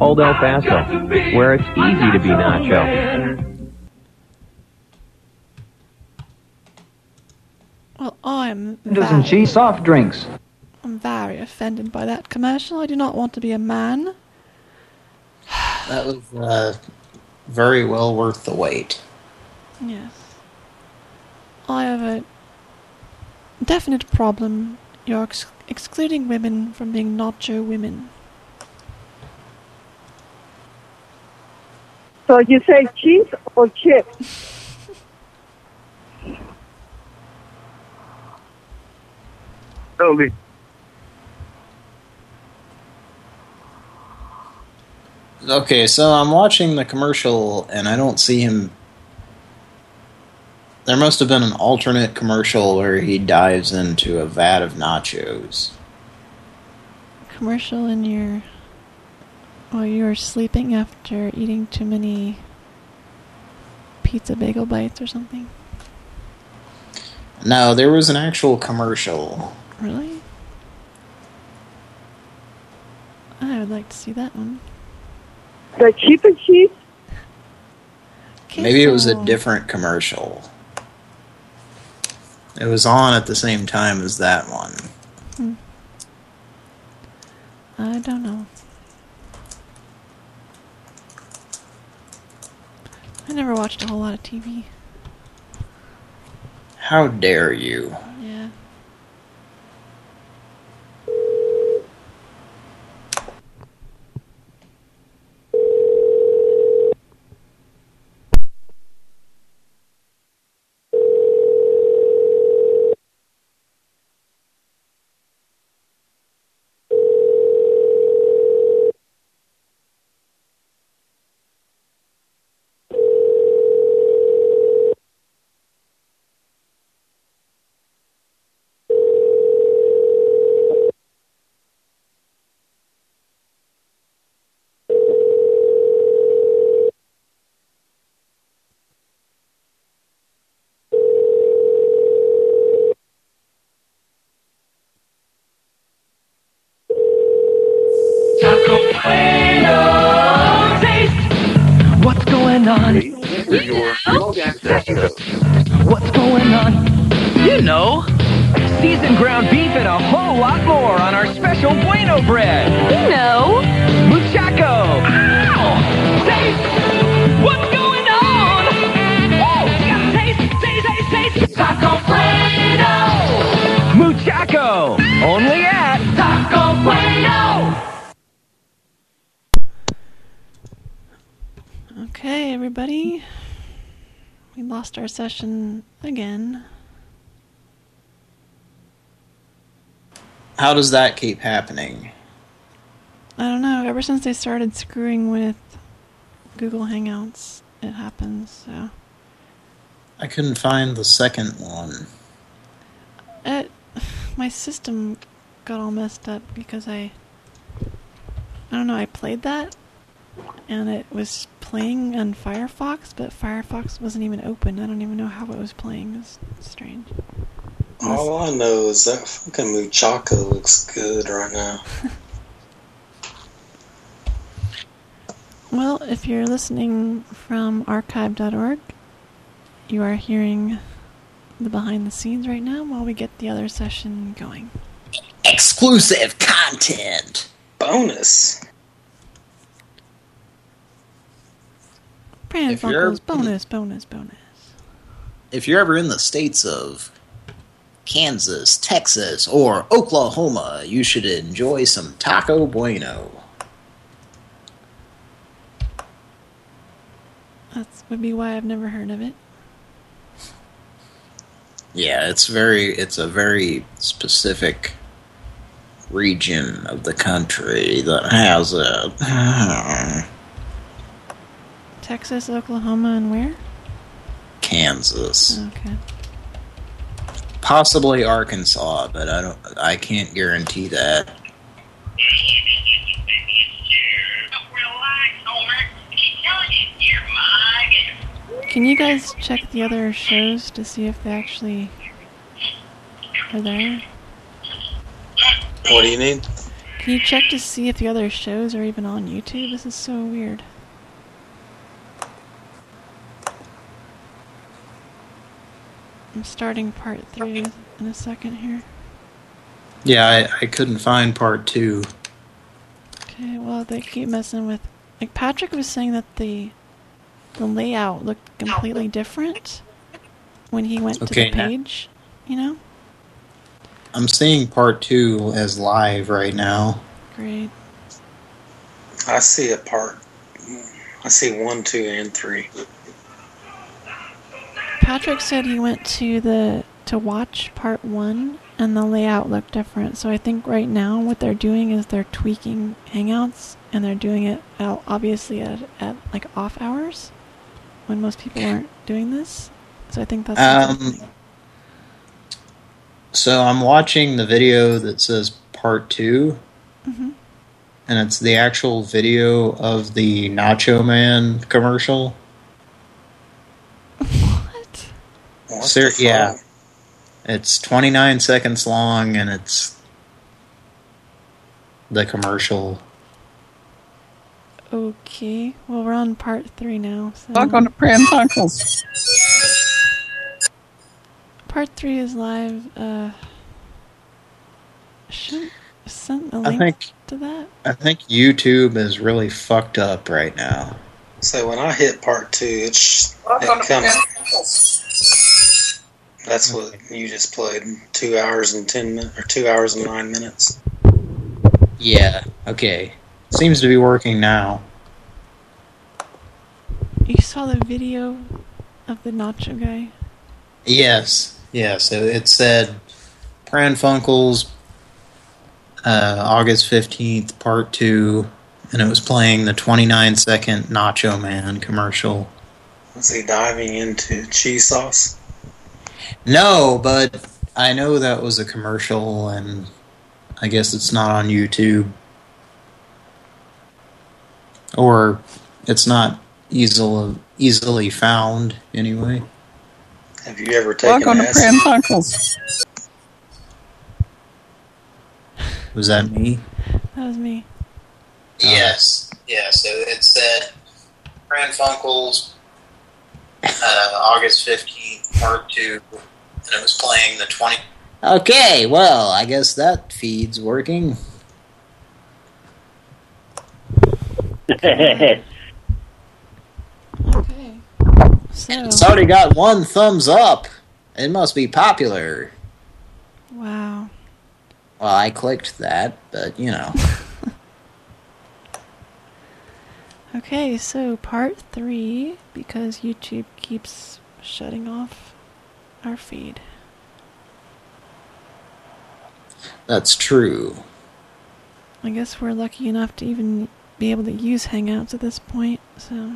Old El Paso, where it's easy to be nacho. Well, I'm Windows and cheese soft drinks. I'm very offended by that commercial. I do not want to be a man. that was uh, very well worth the wait. Yes. I have a definite problem. You're ex excluding women from being nacho women. So you say cheese or chips? Toby. Okay, so I'm watching the commercial and I don't see him. There must have been an alternate commercial where he dives into a vat of nachos. Commercial in your. While you were sleeping after eating too many pizza bagel bites or something. No, there was an actual commercial. Really? I would like to see that one. The cheap and cheap? Maybe it was a different commercial. It was on at the same time as that one. Hmm. I don't know. I never watched a whole lot of TV. How dare you? Session again. How does that keep happening? I don't know. Ever since they started screwing with Google Hangouts, it happens. So I couldn't find the second one. it, my system got all messed up because I, I don't know. I played that, and it was playing on Firefox, but Firefox wasn't even open. I don't even know how it was playing. It's strange. All I know is that fucking Muchacho looks good right now. Well, if you're listening from archive.org, you are hearing the behind the scenes right now while we get the other session going. Exclusive content. Bonus. Pran If you're- bonus, bonus, bonus. If you're ever in the states of Kansas, Texas, or Oklahoma, you should enjoy some Taco Bueno. That would be why I've never heard of it. Yeah, it's very it's a very specific region of the country that has a Texas, Oklahoma, and where? Kansas. Okay. Possibly Arkansas, but I don't I can't guarantee that. Can you guys check the other shows to see if they actually are there? What do you need? Can you check to see if the other shows are even on YouTube? This is so weird. I'm starting part three in a second here. Yeah, I, I couldn't find part two. Okay, well they keep messing with like Patrick was saying that the the layout looked completely different when he went Okay, to the now- page, you know? I'm seeing part two as live right now. Great. I see a part. I see one, two, and three. Patrick said he went to the to watch part one and the layout looked different. So I think right now what they're doing is they're tweaking Hangouts and they're doing it out obviously at, at like off hours when most people aren't doing this. So I think that's Um, so I'm watching the video that says part two, Mhm. and it's the actual video of the Nacho Man commercial. What? Ser- yeah. It's 29 seconds long, and it's the commercial. Okay. Well, we're on part three now. So Welcome to Pran Funkels. part three is live. Uh, should send a I link think- to that. I think YouTube is really fucked up right now. So when I hit part two, it's it comes. That's what you just played. Two hours and ten minutes, or two hours and nine minutes. Yeah, okay. Seems to be working now. You saw the video of the nacho guy. Yes, Yes. so it said Pran Funkels, uh, August 15th, part two, and it was playing the 29 second Nacho Man commercial. Was he diving into cheese sauce? No, but I know that was a commercial, and I guess it's not on YouTube. Or it's not easily easily found, anyway. Have you ever taken Welcome to acid? Pran Funkels. Was that me? That was me. Yes. Yeah, so it said Pran Funkels, uh, August 15th, part two, and it was playing the 20... Okay, well, I guess that feed's working. Okay. So, It's already got one thumbs up. It must be popular. wow. Well, I clicked that, but, you know. Okay, so part three, because YouTube keeps shutting off our feed. That's true. I guess we're lucky enough to even be able to use Hangouts at this point, so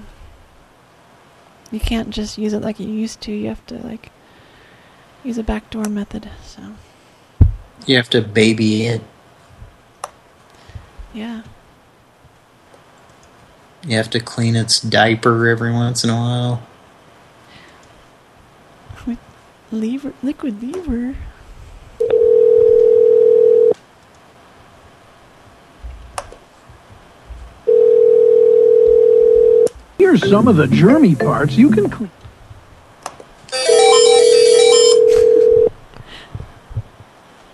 you can't just use it like you used to. You have to like use a backdoor method. So You have to baby it. yeah, You have to clean its diaper every once in a while. With lever, liquid lever. Here's some of the germy parts you can clean.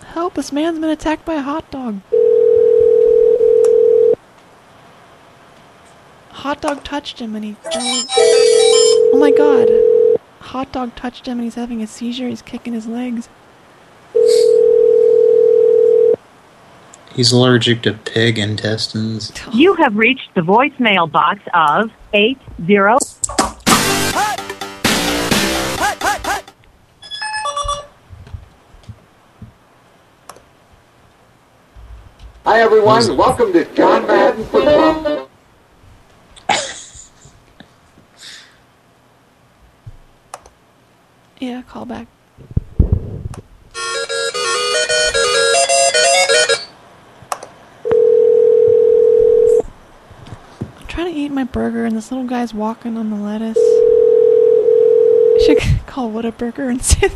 Help, this man's been attacked by a hot dog. Hot dog touched him and he fell. Oh my god. Hot dog touched him and he's having a seizure. He's kicking his legs. He's allergic to pig intestines. You have reached the voicemail box of 80. Hi everyone, welcome to John Madden Football. Yeah, call back. I'm trying to eat my burger and this little guy's walking on the lettuce. I should call Whataburger and say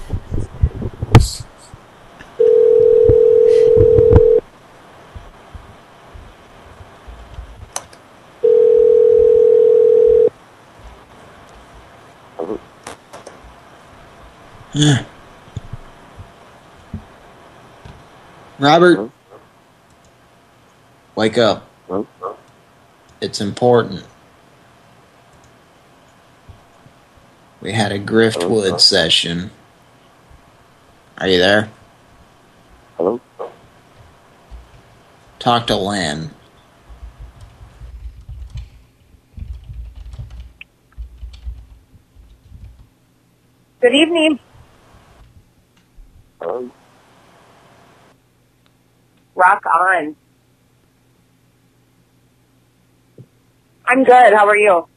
Robert, wake up. It's important. We had a Griftwood session. Are you there? Hello? Talk to Lynn. Good evening. Hello? Rock on. I'm good. How are you?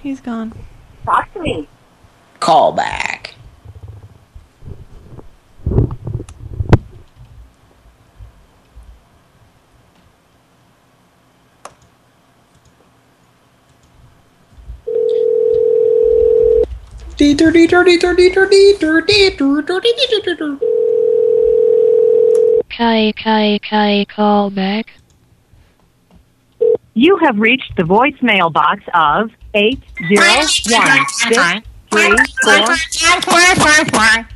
He's gone. Talk to me. Call back. Kai Kai Kai call back. You have reached the voicemail box of 801634.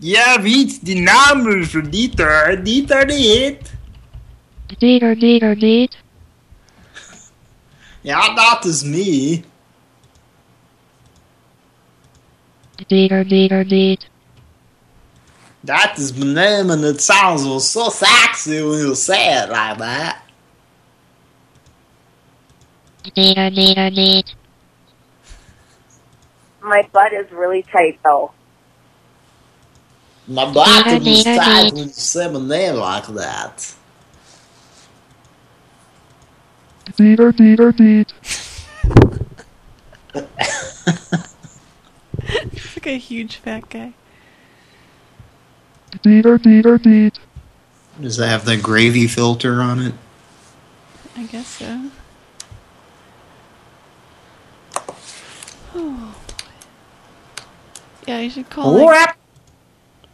Ja, reach the number for Dieter. Dieter dit. Dieter Dieter Diet. Ja, dat is me. Dieter Dieter Diet. That is my name and it sounds so sexy when you say it like that. Dieter Dieter Diet. My butt is really tight though. My body Dieter, was Dieter, tight when you say my name like that. Dieter Dieter Diet. He's like a huge fat guy. Dieter Dieter Diet. Does that have the gravy filter on it? I guess so. Oh. Yeah, you should call it like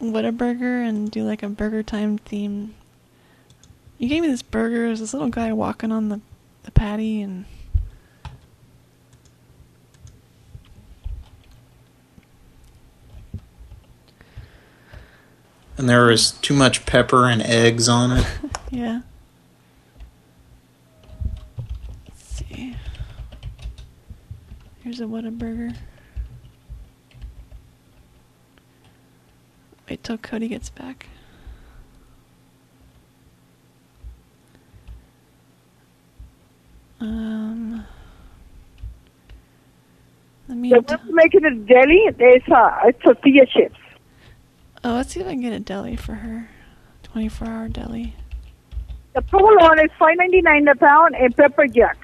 Whataburger and do like a burger time theme. You gave me this burger. There's this little guy walking on the, the patty and And there was too much pepper and eggs on it. yeah. Let's see. Here's a Whataburger. Wait till Cody gets back. Um, let me. They want to make it a deli. There's uh, tortilla chips. Oh, let's see if I can get a deli for her. 24 hour deli. The provolone is five ninety nine a pound and pepper jack.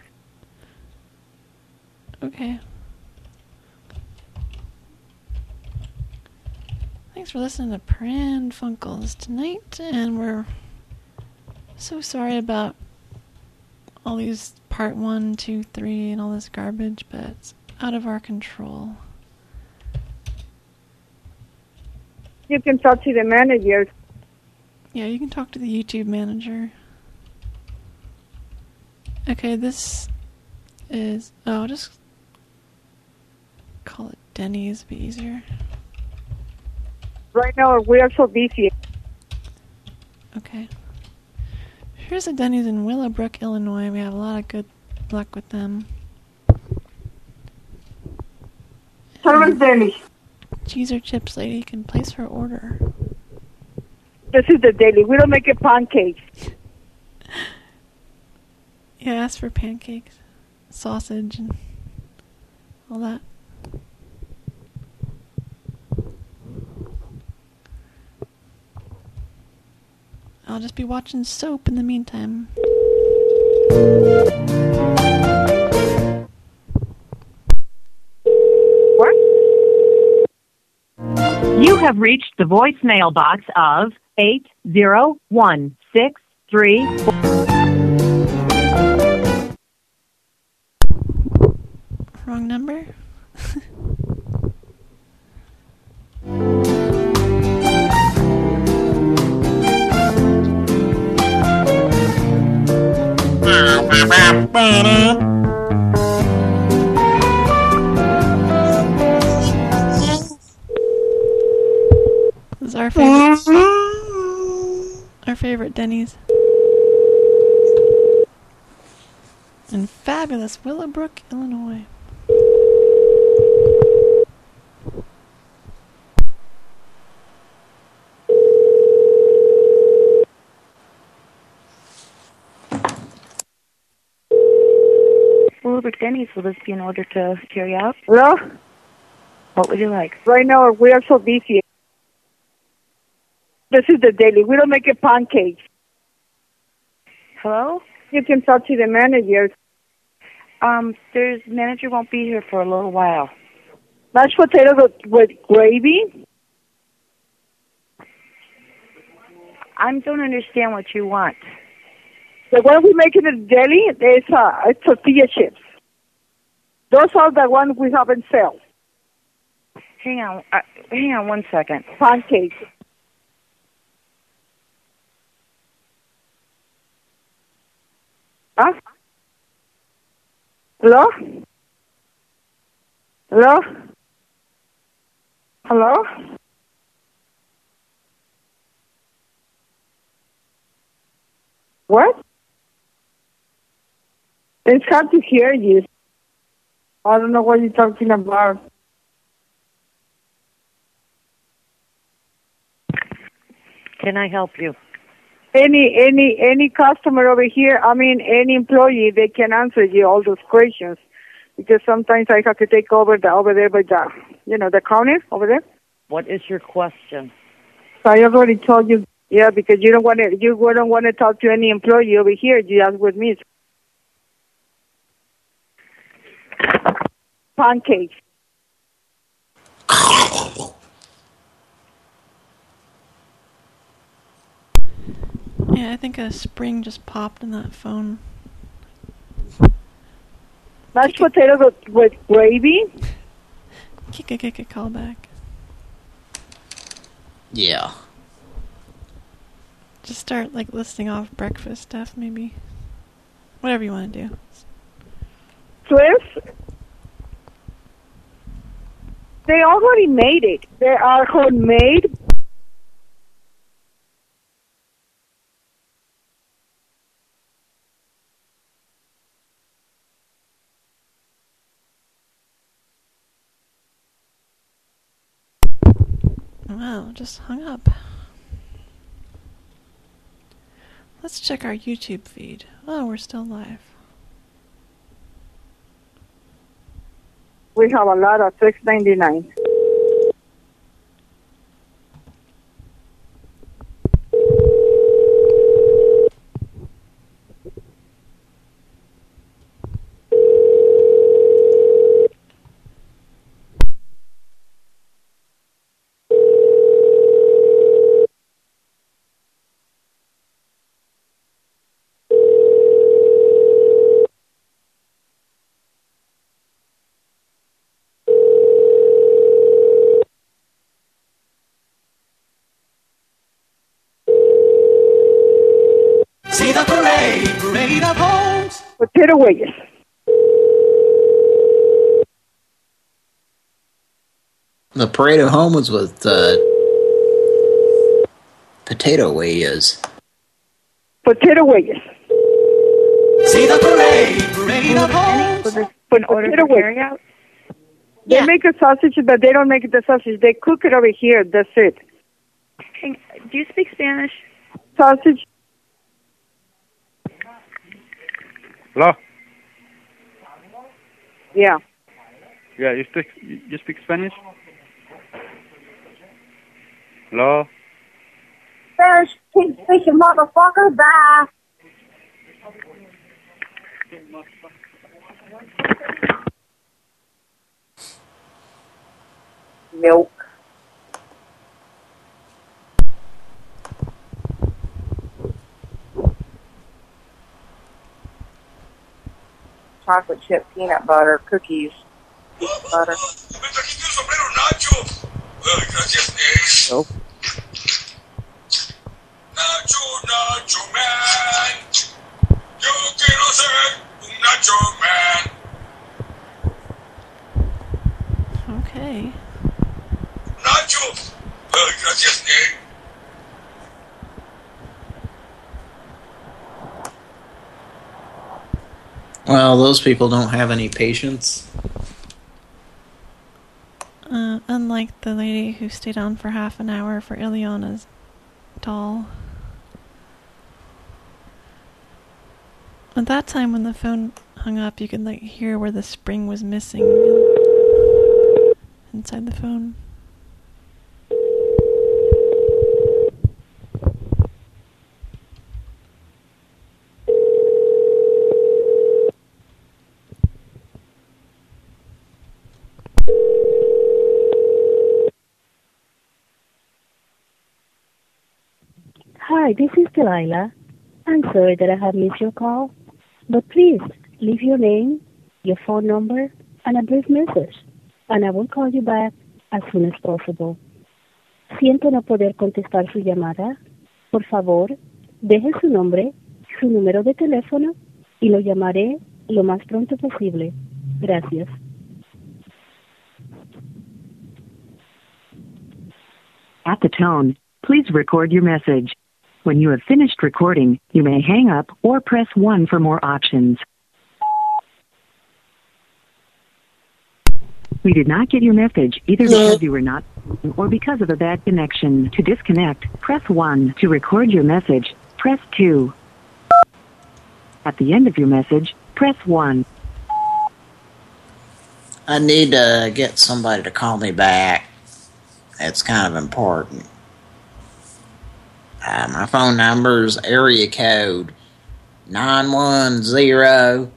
Okay. Thanks for listening to Pran Funkels tonight, and we're so sorry about all these part one, two, three, and all this garbage, but it's out of our control. You can talk to the manager. Yeah, you can talk to the YouTube manager. Okay, this is. Oh, I'll just call it Denny's, be easier. Right now, we are so busy. Okay. Here's a Denny's in Willowbrook, Illinois. We have a lot of good luck with them. Servant Denny's. Cheese or chips lady can place her order. This is the daily. We don't make it pancakes. Yeah, ask for pancakes, sausage, and all that. I'll just be watching soap in the meantime. You have reached the voicemail box of 80163. Wrong number? Our Denny's. In fabulous Willowbrook, Illinois. Willowbrook Denny's, will this be in order to carry out? Hello? What would you like? Right now, we are so busy. This is the daily. We don't make it pancake. Hello? You can talk to the manager. Um, there's manager won't be here for a little while. Mashed potatoes with, with gravy? I don't understand what you want. The one we make in the deli is uh, it's tortilla chips. Those are the ones we have in sale. Hang on, uh, hang on one second. Pancakes. Hello? Hello? Hello? What? It's hard to hear you. I don't know what you're talking about. Can I help you? Any any any customer over here, I mean any employee, they can answer you all those questions. Because sometimes I have to take over the over there by the you know, the counter over there. What is your question? So I already told you yeah, because you don't want to you wouldn't want to talk to any employee over here, you just with me. Pancakes. Think a spring just popped in that phone. Mashed potatoes with, with gravy. Kick a kick a call back. Yeah. Just start like listing off breakfast stuff, maybe. Whatever you want to do. Swiss. They already made it. They are homemade. Wow, just hung up. Let's check our YouTube feed. Oh, we're still live. We have a lot of six ninety nine. Potato wedges. The parade of homes with uh, potato wedges. Potato wedges. See the parade, parade of homes. Put potato wedges. They make a sausage, but they don't make the sausage. They cook it over here. That's it. Hey, do you speak Spanish? Sausage. Hello. Yeah. Yeah, you speak you speak Spanish? Hello. Spanish, keep speaking, motherfucker. Bye. Milk. Chocolate chip peanut butter cookies. Peanut butter. Nope. Nacho, Nacho Man. Yo quiero ser un Nacho Man. Okay. Nacho. Ay, gracias, Nick. Well, those people don't have any patience. Uh, unlike the lady who stayed on for half an hour for Ileana's doll. At that time, when the phone hung up, you could like hear where the spring was missing inside the phone. Hi, this is Delilah. I'm sorry that I have missed your call, but please leave your name, your phone number, and a brief message, and I will call you back as soon as possible. Siento no poder contestar su llamada. Por favor, deje su nombre, su número de teléfono y lo llamaré lo más pronto posible. Gracias. At the tone, please record your message. When you have finished recording, you may hang up or press 1 for more options. We did not get your message either because you were not or because of a bad connection. To disconnect, press 1. To record your message, press 2. At the end of your message, press 1. I need to get somebody to call me back. It's kind of important. Uh, my phone number is area code 910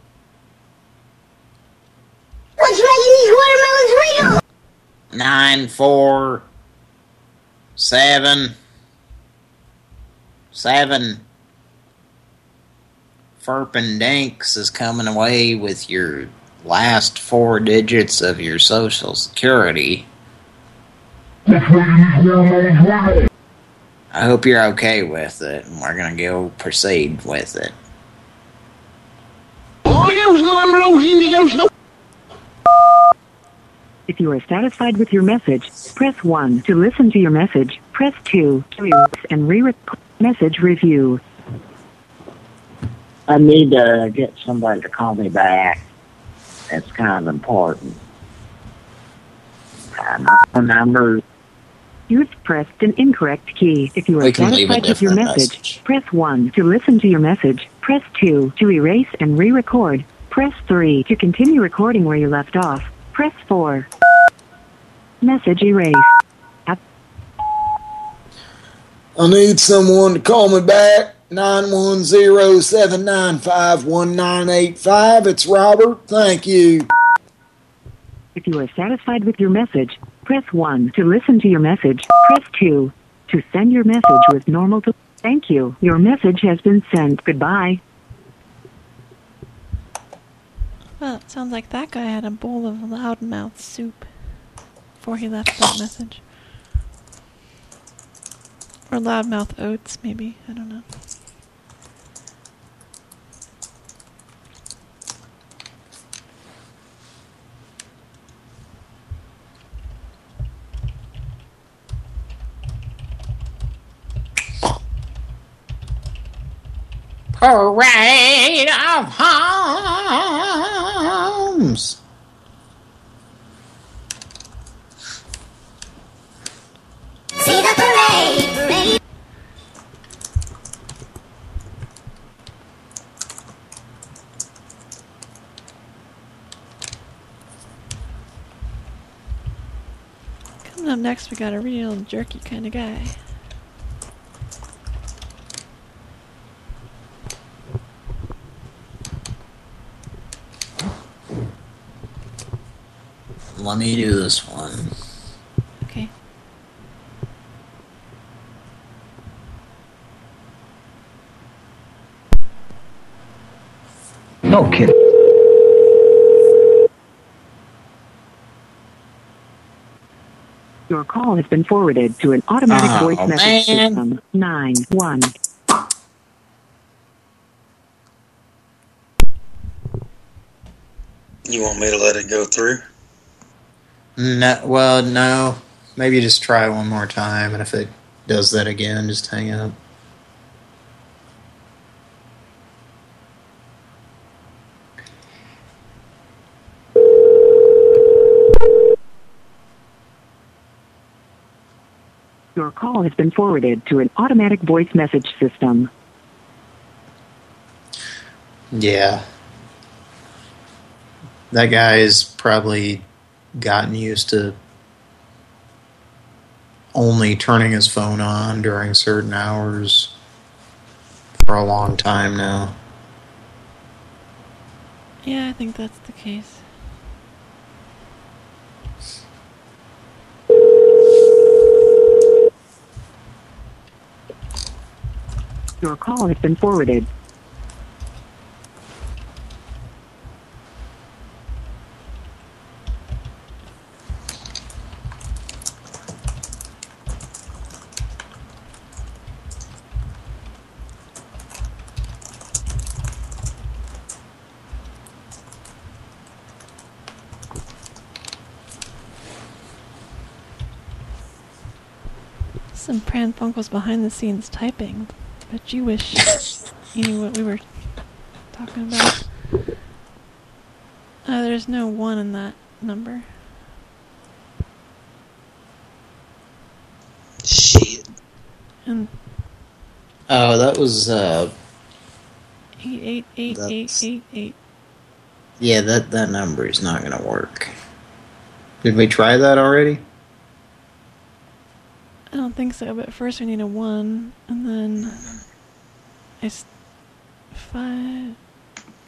What's making these watermelons real? nine four seven seven Furpin Dinks is coming away with your last four digits of your social security. I hope you're okay with it, and we're gonna go proceed with it. If you are satisfied with your message, press 1. To listen to your message, press 2. To erase and re-record message review. I need to get somebody to call me back. It's kind of important. Uh, my phone number You've pressed an incorrect key. If you are We can leave a satisfied with your different message, press 1. To listen to your message, press 2. To erase and re-record, press 3. To continue recording where you left off, press 4. Message erased. At- I need someone to call me back. 910-795-1985. It's Robert. Thank you. If you are satisfied with your message, press 1. To listen to your message, press 2. To send your message with normal to... Thank you. Your message has been sent. Goodbye. Well, it sounds like that guy had a bowl of loudmouth soup before he left that message. Or loudmouth oats, maybe. I don't know. Parade of homes. See the parade, parade. Coming up next, we got a real jerky kind of guy. Let me do this one. Okay. No kidding. Your call has been forwarded to an automatic Oh, voice message man. system. Nine one. You want me to let it go through? No, well, no. Maybe just try one more time, and if it does that again, just hang up. Your call has been forwarded to an automatic voice message system. Yeah. That guy is probably gotten used to only turning his phone on during certain hours for a long time now. Yeah, I think that's the case. Your call has been forwarded. Some Pran Funkels behind the scenes typing, but you wish you knew what we were talking about. Uh, there's no one in that number. Shit. And Oh, that was, uh, eight eight eight eight eight eight. yeah, that, that number is not going to work. Did we try that already? I don't think so, but first we need a one, and then I s- five.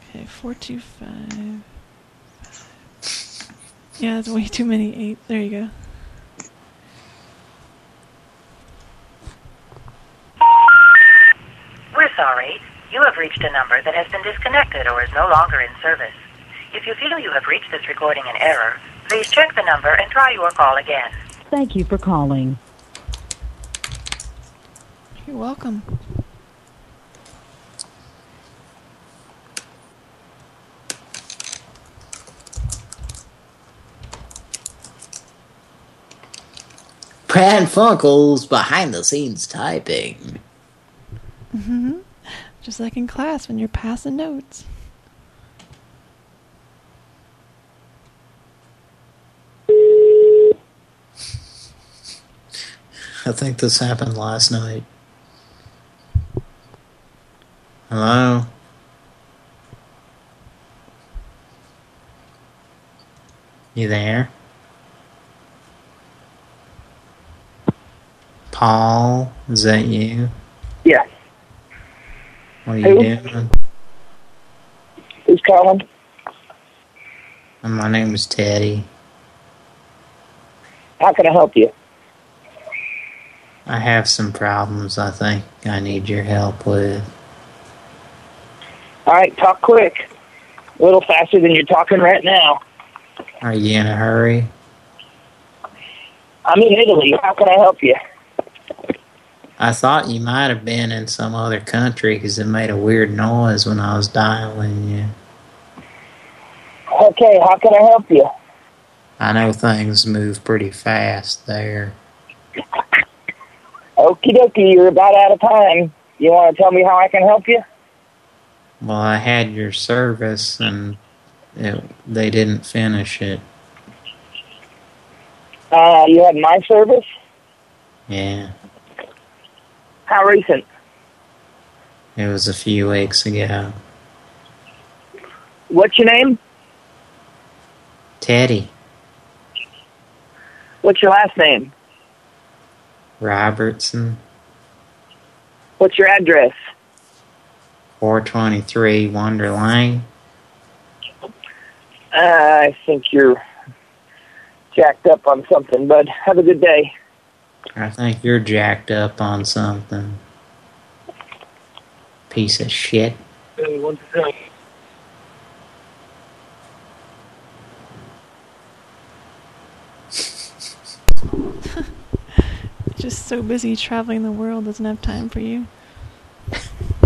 Okay, four two five. Yeah, that's way too many eight. There you go. We're sorry. You have reached a number that has been disconnected or is no longer in service. If you feel you have reached this recording in error, please check the number and try your call again. Thank you for calling. You're welcome. Pran Funkel's behind the scenes typing. Mm -hmm. Just like in class when you're passing notes. I think this happened last night. Hello? You there? Paul, is that you? Yeah. What are you Who? doing? Who's calling? Uh, My name is Teddy. How can I help you? I have some problems I think I need your help with. All right, talk quick. A little faster than you're talking right now. Are you in a hurry? I'm in Italy. How can I help you? I thought you might have been in some other country because it made a weird noise when I was dialing you. Okay, how can I help you? I know things move pretty fast there. Okie dokie, you're about out of time. You want to tell me how I can help you? Well, I had your service and it, they didn't finish it. Uh, you had my service? Yeah, How recent? it was a few weeks ago. What's your name? Teddy What's your last name? Robertson, What's your address? 423 Wonder Lane. Uh, I think you're jacked up on something, bud. Have a good day. I think you're jacked up on something. Piece of shit. Just so busy traveling the world, doesn't have time for you.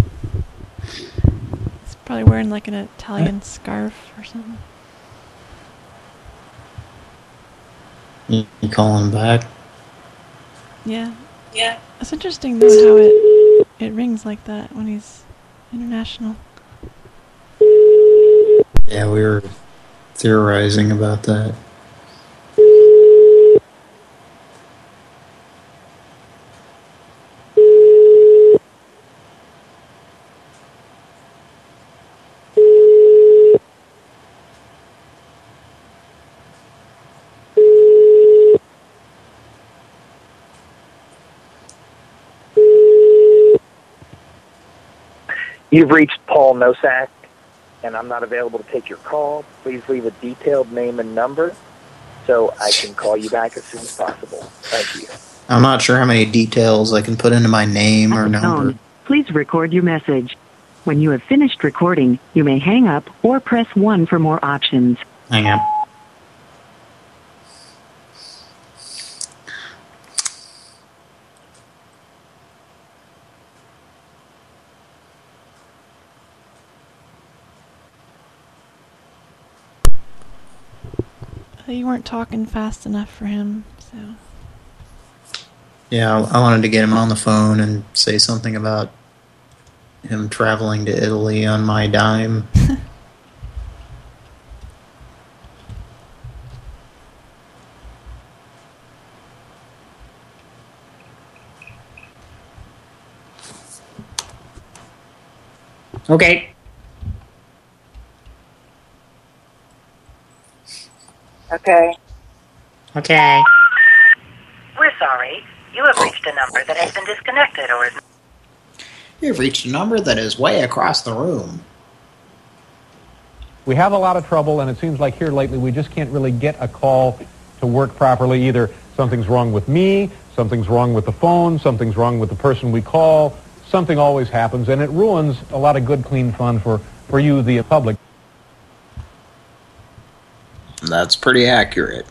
He's probably wearing like an Italian scarf or something. You, you calling back? Yeah. Yeah. It's interesting though how it it rings like that when he's international. Yeah, we were theorizing about that. You've reached Paul Nosak, and I'm not available to take your call. Please leave a detailed name and number so I can call you back as soon as possible. Thank you. I'm not sure how many details I can put into my name or At the number. tone, please record your message. When you have finished recording, you may hang up or press 1 for more options. Hang on. You weren't talking fast enough for him, so Yeah, I I wanted to get him on the phone and say something about him traveling to Italy on my dime. okay. Okay. Okay. We're sorry. You have reached a number that has been disconnected or is You've reached a number that is way across the room. We have a lot of trouble, and it seems like here lately we just can't really get a call to work properly. Either something's wrong with me, something's wrong with the phone, something's wrong with the person we call. Something always happens, and it ruins a lot of good, clean fun for, for you, the public. That's pretty accurate.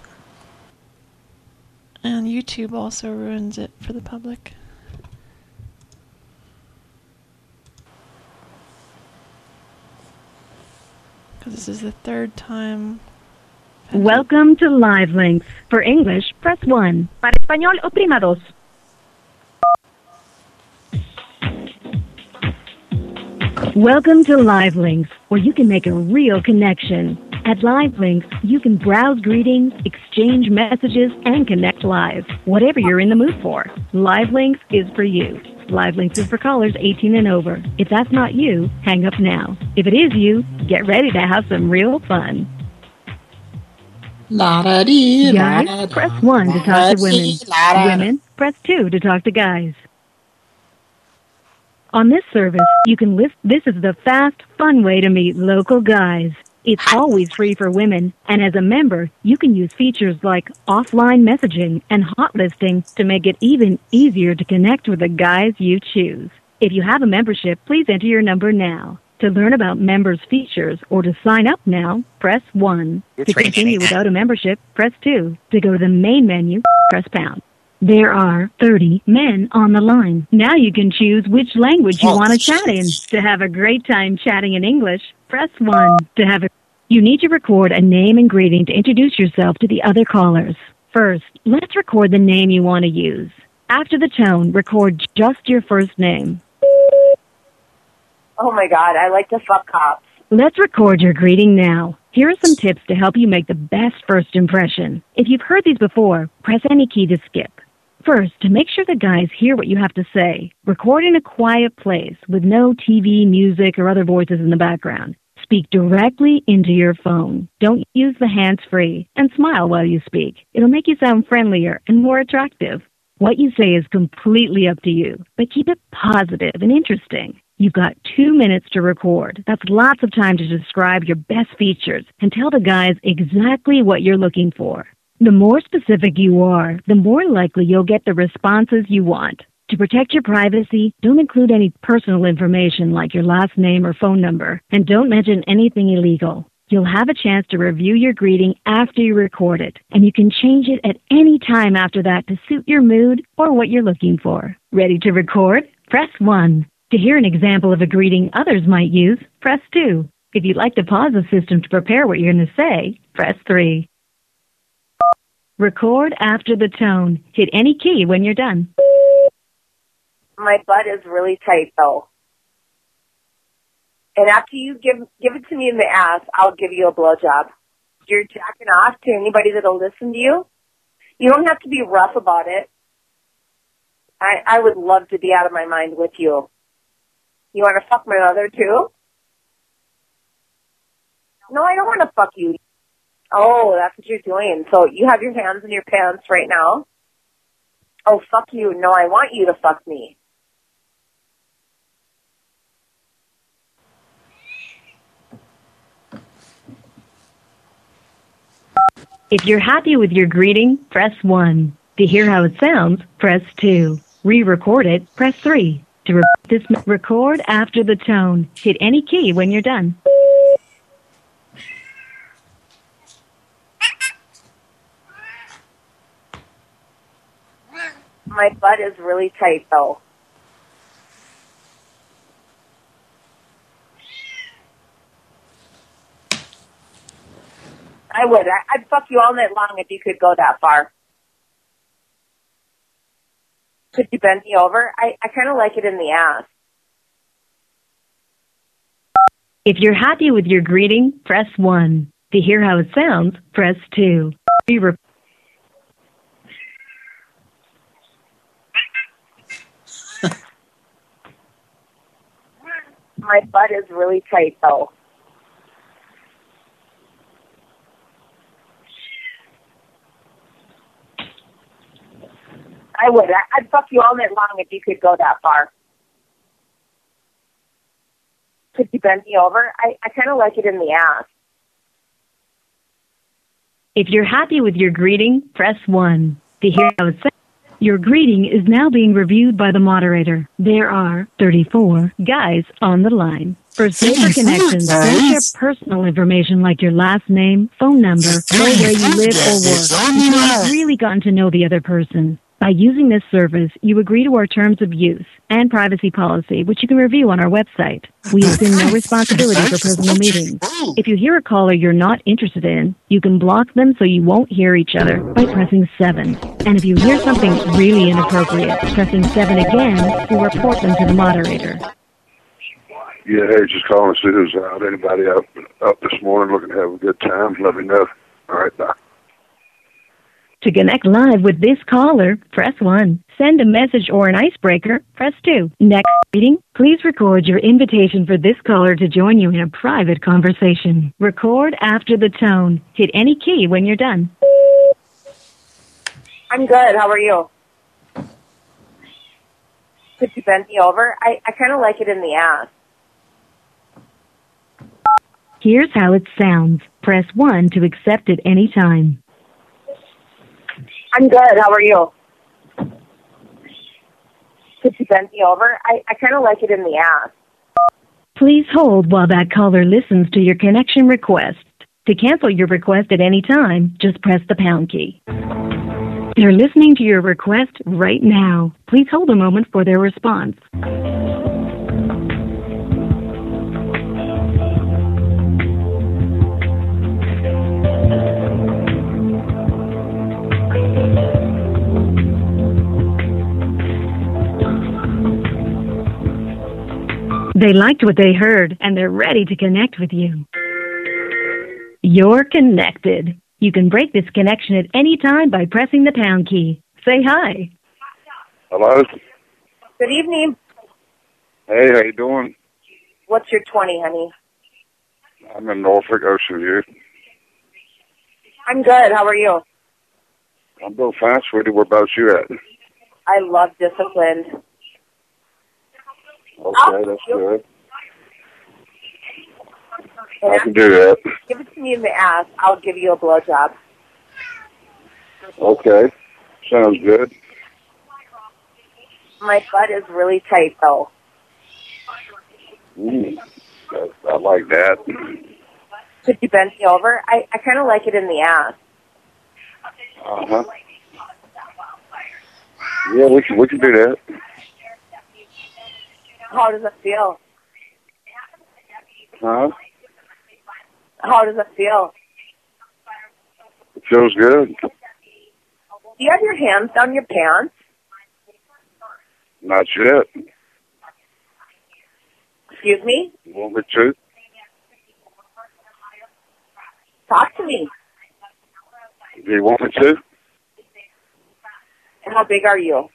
and YouTube also ruins it for the public. Because this is the third time. Welcome to Live Links. For English, press 1. Para español, oprima dos. Welcome to Live Links, where you can make a real connection. At Live Links, you can browse greetings, exchange messages, and connect live. Whatever you're in the mood for, Live Links is for you. Live Links is for callers 18 and over. If that's not you, hang up now. If it is you, get ready to have some real fun. Guys, press 1 to talk to women. Women, press 2 to talk to guys. On this service, you can list this is the fast, fun way to meet local guys. It's always free for women, and as a member, you can use features like offline messaging and hot listing to make it even easier to connect with the guys you choose. If you have a membership, please enter your number now. To learn about members' features or to sign up now, press 1. You're to continue it. without a membership, press 2. To go to the main menu, press pound. There are 30 men on the line. Now you can choose which language you Oh, want to chat in. To have a great time chatting in English, press 1. To have a You need to record a name and greeting to introduce yourself to the other callers. First, let's record the name you want to use. After the tone, record just your first name. Oh my god, I like to fuck cops. Let's record your greeting now. Here are some tips to help you make the best first impression. If you've heard these before, press any key to skip. First, to make sure the guys hear what you have to say, record in a quiet place with no TV, music, or other voices in the background. Speak directly into your phone. Don't use the hands free and smile while you speak. It'll make you sound friendlier and more attractive. What you say is completely up to you, but keep it positive and interesting. You've got two minutes to record. That's lots of time to describe your best features and tell the guys exactly what you're looking for. The more specific you are, the more likely you'll get the responses you want. To protect your privacy, don't include any personal information like your last name or phone number, and don't mention anything illegal. You'll have a chance to review your greeting after you record it, and you can change it at any time after that to suit your mood or what you're looking for. Ready to record? Press 1. To hear an example of a greeting others might use, press 2. If you'd like to pause the system to prepare what you're going to say, press 3. Record after the tone. Hit any key when you're done. My butt is really tight though. And after you give give it to me in the ass, I'll give you a blowjob. You're jacking off to anybody that'll listen to you. You don't have to be rough about it. I I would love to be out of my mind with you. You want to fuck my mother too? No, I don't want to fuck you. Oh, that's what you're doing. So you have your hands in your pants right now? Oh, fuck you. No, I want you to fuck me. If you're happy with your greeting, press 1. To hear how it sounds, press 2. Re-record it, press 3. To re- this record after the tone. Hit any key when you're done. My butt is really tight though. I would. I, I'd fuck you all night long if you could go that far. Could you bend me over? I, I kind of like it in the ass. If you're happy with your greeting, press 1. To hear how it sounds, press 2. Be Re- My butt is really tight though. I would. I, I'd fuck you all night long if you could go that far. Could you bend me over? I, I kind of like it in the ass. If you're happy with your greeting, press 1. To hear how it sounds, your greeting is now being reviewed by the moderator. There are 34 guys on the line. For safer connections, don't share personal information like your last name, phone number, or where you live or work until you've really gotten to know the other person. By using this service, you agree to our terms of use and privacy policy, which you can review on our website. We assume no responsibility for personal meetings. If you hear a caller you're not interested in, you can block them so you won't hear each other by pressing 7. And if you hear something really inappropriate, pressing 7 again will report them to the moderator. Yeah, hey, just calling to see who's out. Anybody up, up this morning looking to have a good time? Let me know. All right, bye. To connect live with this caller, press 1. Send a message or an icebreaker, press 2. Next meeting, please record your invitation for this caller to join you in a private conversation. Record after the tone. Hit any key when you're done. I'm good. How are you? Could you bend me over? I, I kind of like it in the ass. Here's how it sounds. Press 1 to accept at any time. I'm good. How are you? Could you bend me over? I, I kind of like it in the ass. Please hold while that caller listens to your connection request. To cancel your request at any time, just press the pound key. They're listening to your request right now. Please hold a moment for their response. They liked what they heard and they're ready to connect with you. You're connected. You can break this connection at any time by pressing the pound key. Say hi. Hello? Good evening. Hey, how you doing? What's your 20, honey? I'm in Norfolk, Ocean View. I'm good. How are you? I'm doing fine, sweetie. Where about you at? I love discipline. Okay, that's good. I can do that. Give it to me in the ass. I'll give you a blowjob. Okay. Sounds good. My butt is really tight, though. Mm, I, I like that. Could you bend me over? I, I kind of like it in the ass. Uh huh. Yeah, we can we can do that. How does it feel? Huh? How does it feel? It feels good. Do you have your hands down your pants? Not yet. Excuse me? You want me to? Talk to me. Do you want me to? And how big are you?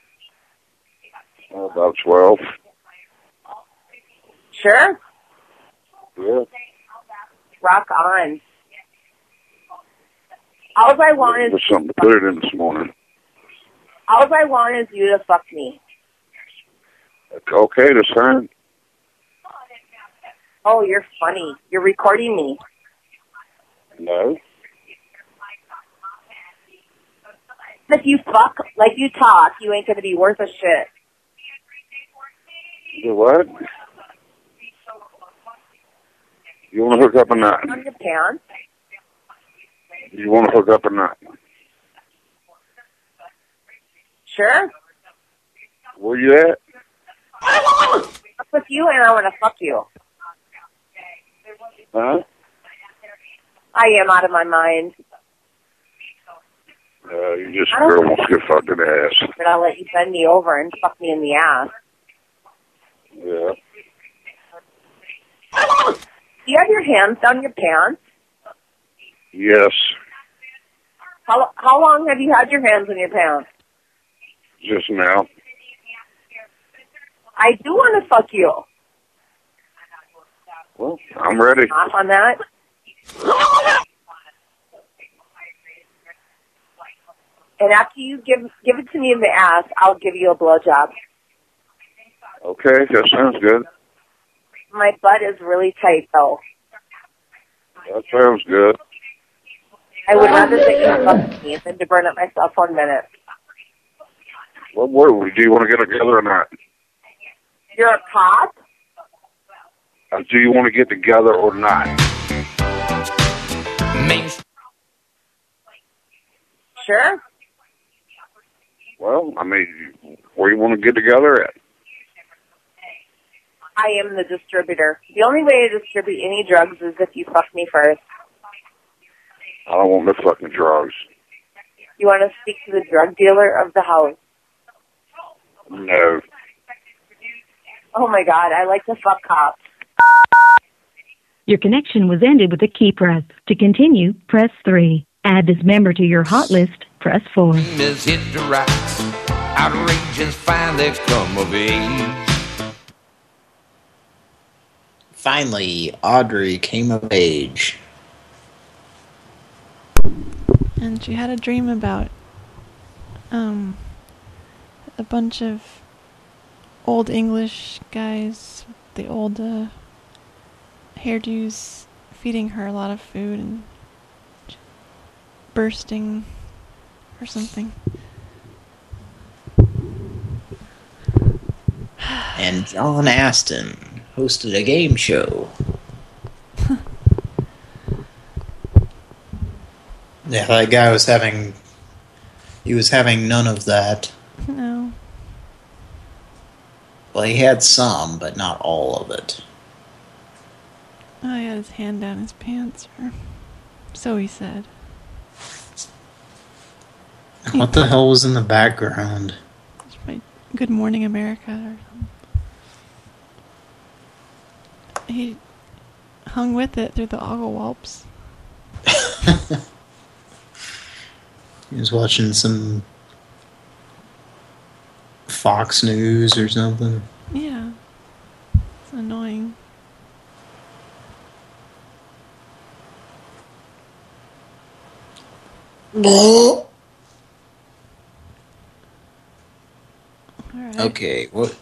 About twelve. Sure. Yeah. Rock on. All I want is There's something to put it in this morning. all I want is you to fuck me. It's Okay, that's fine. Oh, you're funny. You're recording me. No. If you fuck like you talk, you ain't gonna be worth a shit. You what? You want to hook up or not? On your. You want to hook up or not? Sure. Where you at? Fuck with you and I wanna fuck you. Huh? I am out of my mind. Uh, you just a girl wants to in the ass. But I'll let you bend me over and fuck me in the ass. Yeah. Do you have your hands down your pants? Yes. How how long have you had your hands in your pants? Just now. I do want to fuck you. Well, I'm ready. Off on that. And after you give give it to me in the ass, I'll give you a blowjob. Okay, that sounds good. My butt is really tight though. That sounds good. I would rather that you fuck me than to burn up myself one minute. What word? Do you want to get together or not? You're a cop? Uh, Do you want to get together or not? Sure. Well, I mean, where you want to get together at? I am the distributor. The only way to distribute any drugs is if you fuck me first. I don't want no fucking drugs. You want to speak to the drug dealer of the house. No. Oh my god, I like to fuck cops. Your connection was ended with a key press. To continue, press 3. Add this member to your hot list, press 4. is hit the rocks. Outrageous finally come of age. Finally, Audrey came of age. And she had a dream about um a bunch of old English guys, the old uh, hairdos, feeding her a lot of food and bursting or something. And John Aston hosted a game show. yeah, that guy was having... He was having none of that. No. Well, he had some, but not all of it. Oh, he had his hand down his pants, or so he said. What the hell was in the background? Good Morning America or something. He hung with it through the Ogglewalps. He was watching some Fox News or something. Yeah. It's annoying. Okay, what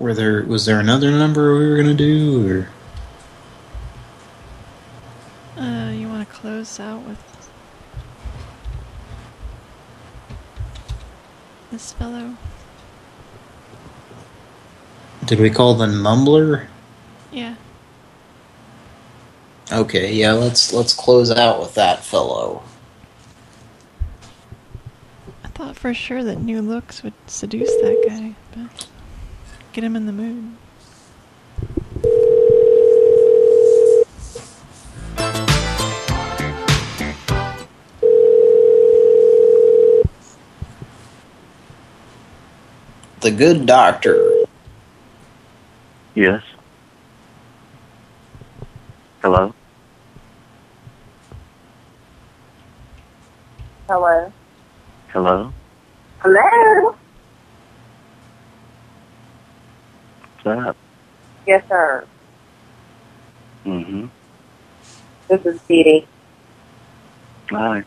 were there was there another number we were gonna do or Uh, you want to close out with this fellow? did we call the mumbler? Yeah. Okay, yeah, let's let's close out with that fellow. I thought for sure that new looks would seduce that guy, but get him in the mood. The good doctor. Yes. Hello? Hello. Hello? Hello. What's up? Yes, sir. Mm-hmm. This is Dee Dee. Hi.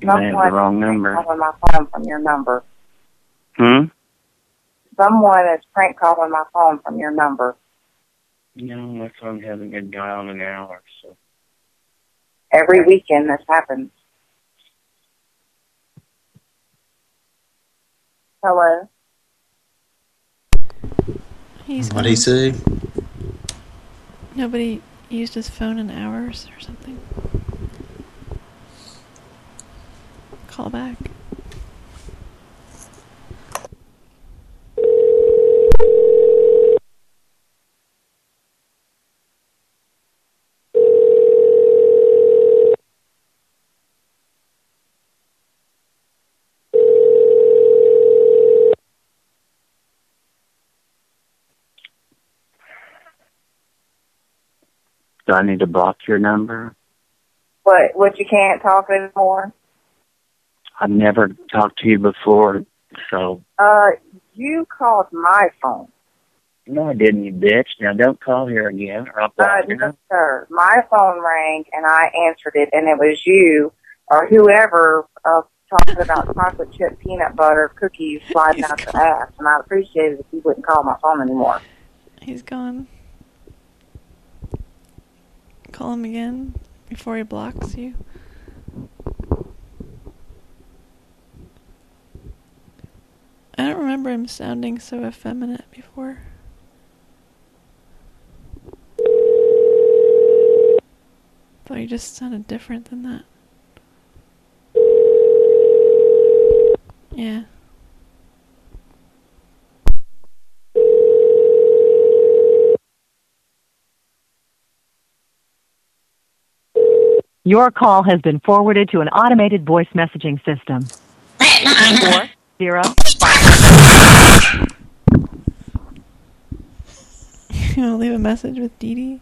You may have the wrong number. calling my phone from your number. Hmm? Someone is prank calling my phone from your number. No, my phone hasn't been dialed in an hour, so. Every weekend this happens. Hello. He's What'd he say? Nobody used his phone in hours or something. Call back. Do I need to block your number? What? What? You can't talk anymore? I've never talked to you before, so. Uh, you called my phone. No, I didn't, you bitch. Now don't call here again, or I'll Uh, block you. no, sir. My phone rang and I answered it, and it was you or whoever uh, talking about chocolate chip peanut butter cookies sliding out your ass, and I'd appreciate it if you wouldn't call my phone anymore. He's gone. Call him again before he blocks you. I don't remember him sounding so effeminate before. Thought he just sounded different than that. Yeah. Your call has been forwarded to an automated voice messaging system. Four zero. You want to leave a message with Dee Dee?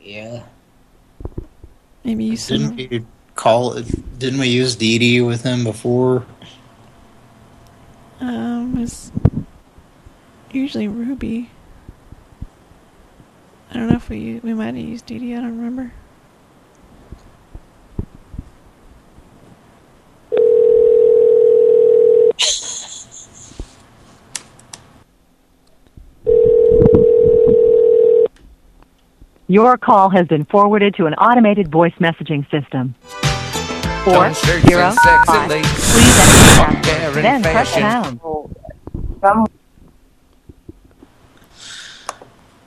Yeah. Maybe you Didn't we call it? Didn't we use Dee Dee with him before? um it's usually Ruby. I don't know if we we might have used Dee Dee, I don't remember. Your call has been forwarded to an automated voice messaging system. Four Don't search zero and five. sexily. Please enter your Up password, then press pound.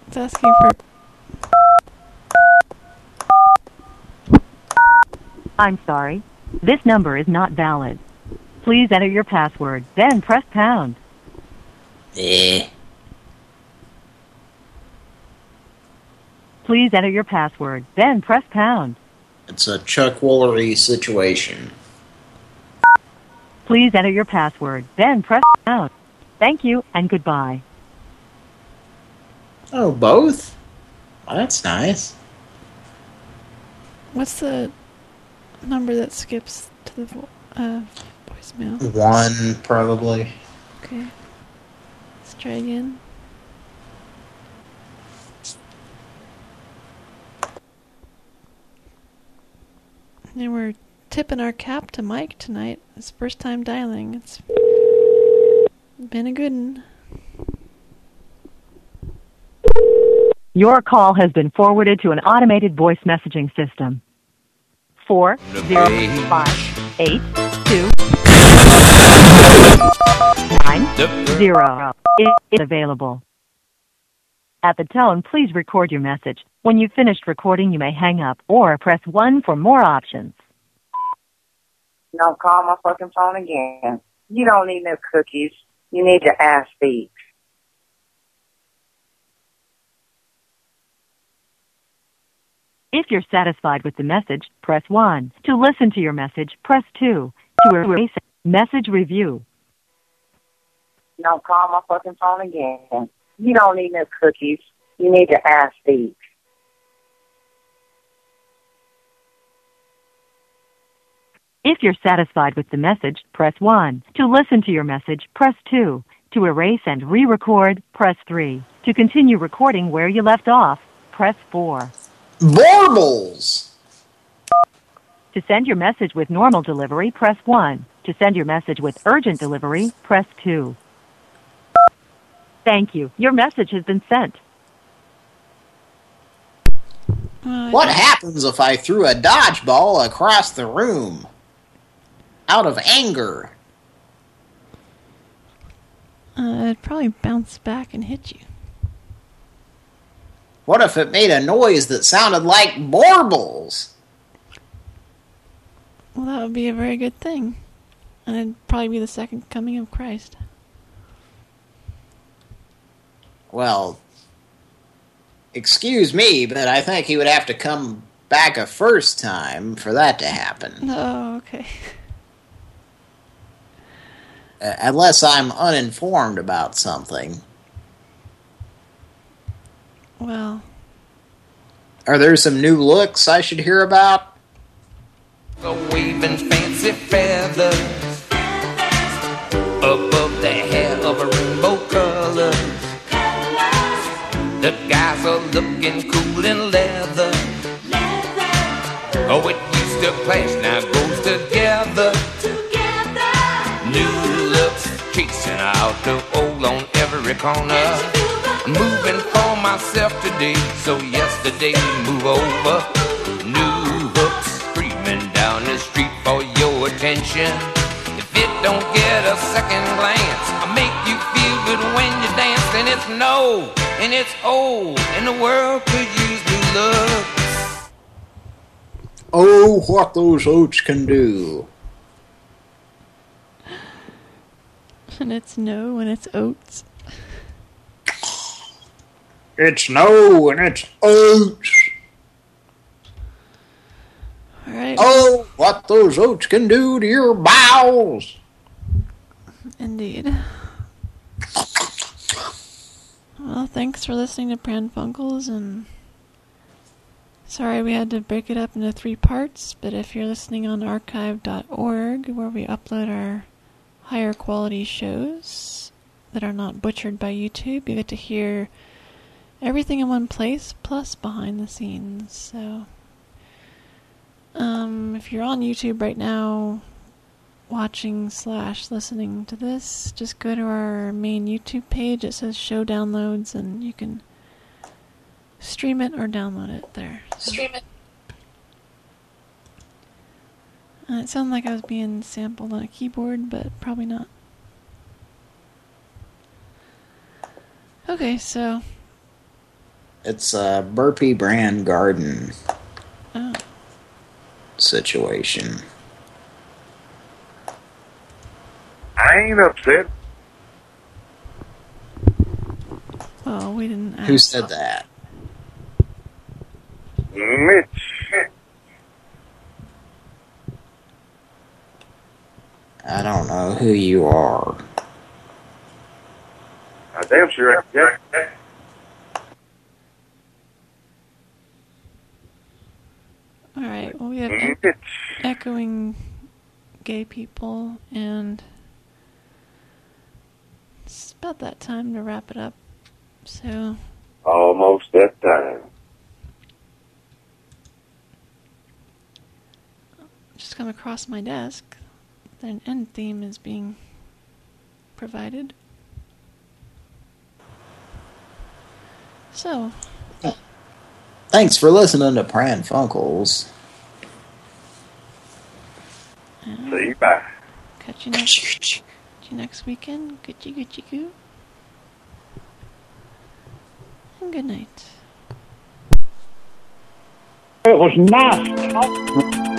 It's asking for I'm sorry. This number is not valid. Please enter your password, then press pound. Eh. Please enter your password, then press pound. It's a Chuck Woolery situation. Please enter your password, then press pound. Thank you and goodbye. Oh, both? Well, that's nice. What's the number that skips to the vo uh, voicemail? One, probably. Okay. Let's try again. And we're tipping our cap to Mike tonight. It's first time dialing. It's been a good one. Your call has been forwarded to an automated voice messaging system. Four zero five eight two nine zero is available. At the tone, please record your message. When you've finished recording, you may hang up or press 1 for more options. Now call my fucking phone again. You don't need no cookies. You need your ass beat. If you're satisfied with the message, press 1. To listen to your message, press 2. To erase it, message review. Now call my fucking phone again. You don't need no cookies. You need your ass beat. If you're satisfied with the message, press 1. To listen to your message, press 2. To erase and re-record, press 3. To continue recording where you left off, press 4. Warbles! To send your message with normal delivery, press 1. To send your message with urgent delivery, press 2. Thank you. Your message has been sent. Uh, what happens if I threw a dodgeball across the room? Out of anger. Uh, it'd probably bounce back and hit you. What if it made a noise that sounded like warbles? Well, that would be a very good thing. And it'd probably be the second coming of Christ. Well, excuse me, but I think he would have to come back a first time for that to happen. Oh, okay. Uh, unless I'm uninformed about something. Well, Are there some new looks I should hear about? The waving fancy feathers above the hair of a rainbow color. The guys are looking cool in leather. Oh, it used to clash, out old on every corner. Moving for myself today, so yesterday move over. New hooks screaming down the street for your attention. If it don't get a second glance, I make you feel good when you dance, and it's no, and it's old, and the world could use new looks. Oh, what those oats can do. And it's no, and it's oats. It's no and it's oats. All right. Oh, what those oats can do to your bowels. Indeed. Well, thanks for listening to Pran Funkels, and sorry we had to break it up into three parts, but if you're listening on archive.org, where we upload our higher quality shows that are not butchered by YouTube, you get to hear everything in one place, plus behind the scenes, so... Um, if you're on YouTube right now, watching slash listening to this, just go to our main YouTube page. It says show downloads, and you can stream it or download it there. Stream it. Uh, it sounded like I was being sampled on a keyboard, but probably not. Okay, so It's a Burpee Brand Garden oh, situation. I ain't upset. well, we didn't. Who said that? Mitch. I don't know who you are. I damn sure. Yeah. All right. Well, we have mm-hmm. e- echoing gay people, and it's about that time to wrap it up. So, Almost that time. just come across my desk that an end theme is being provided. So, Thanks for listening to Pran Funkels. uh, See you bye. catch you next, catch you next weekend. Goodgy goodgy goo. And good night. It was nasty.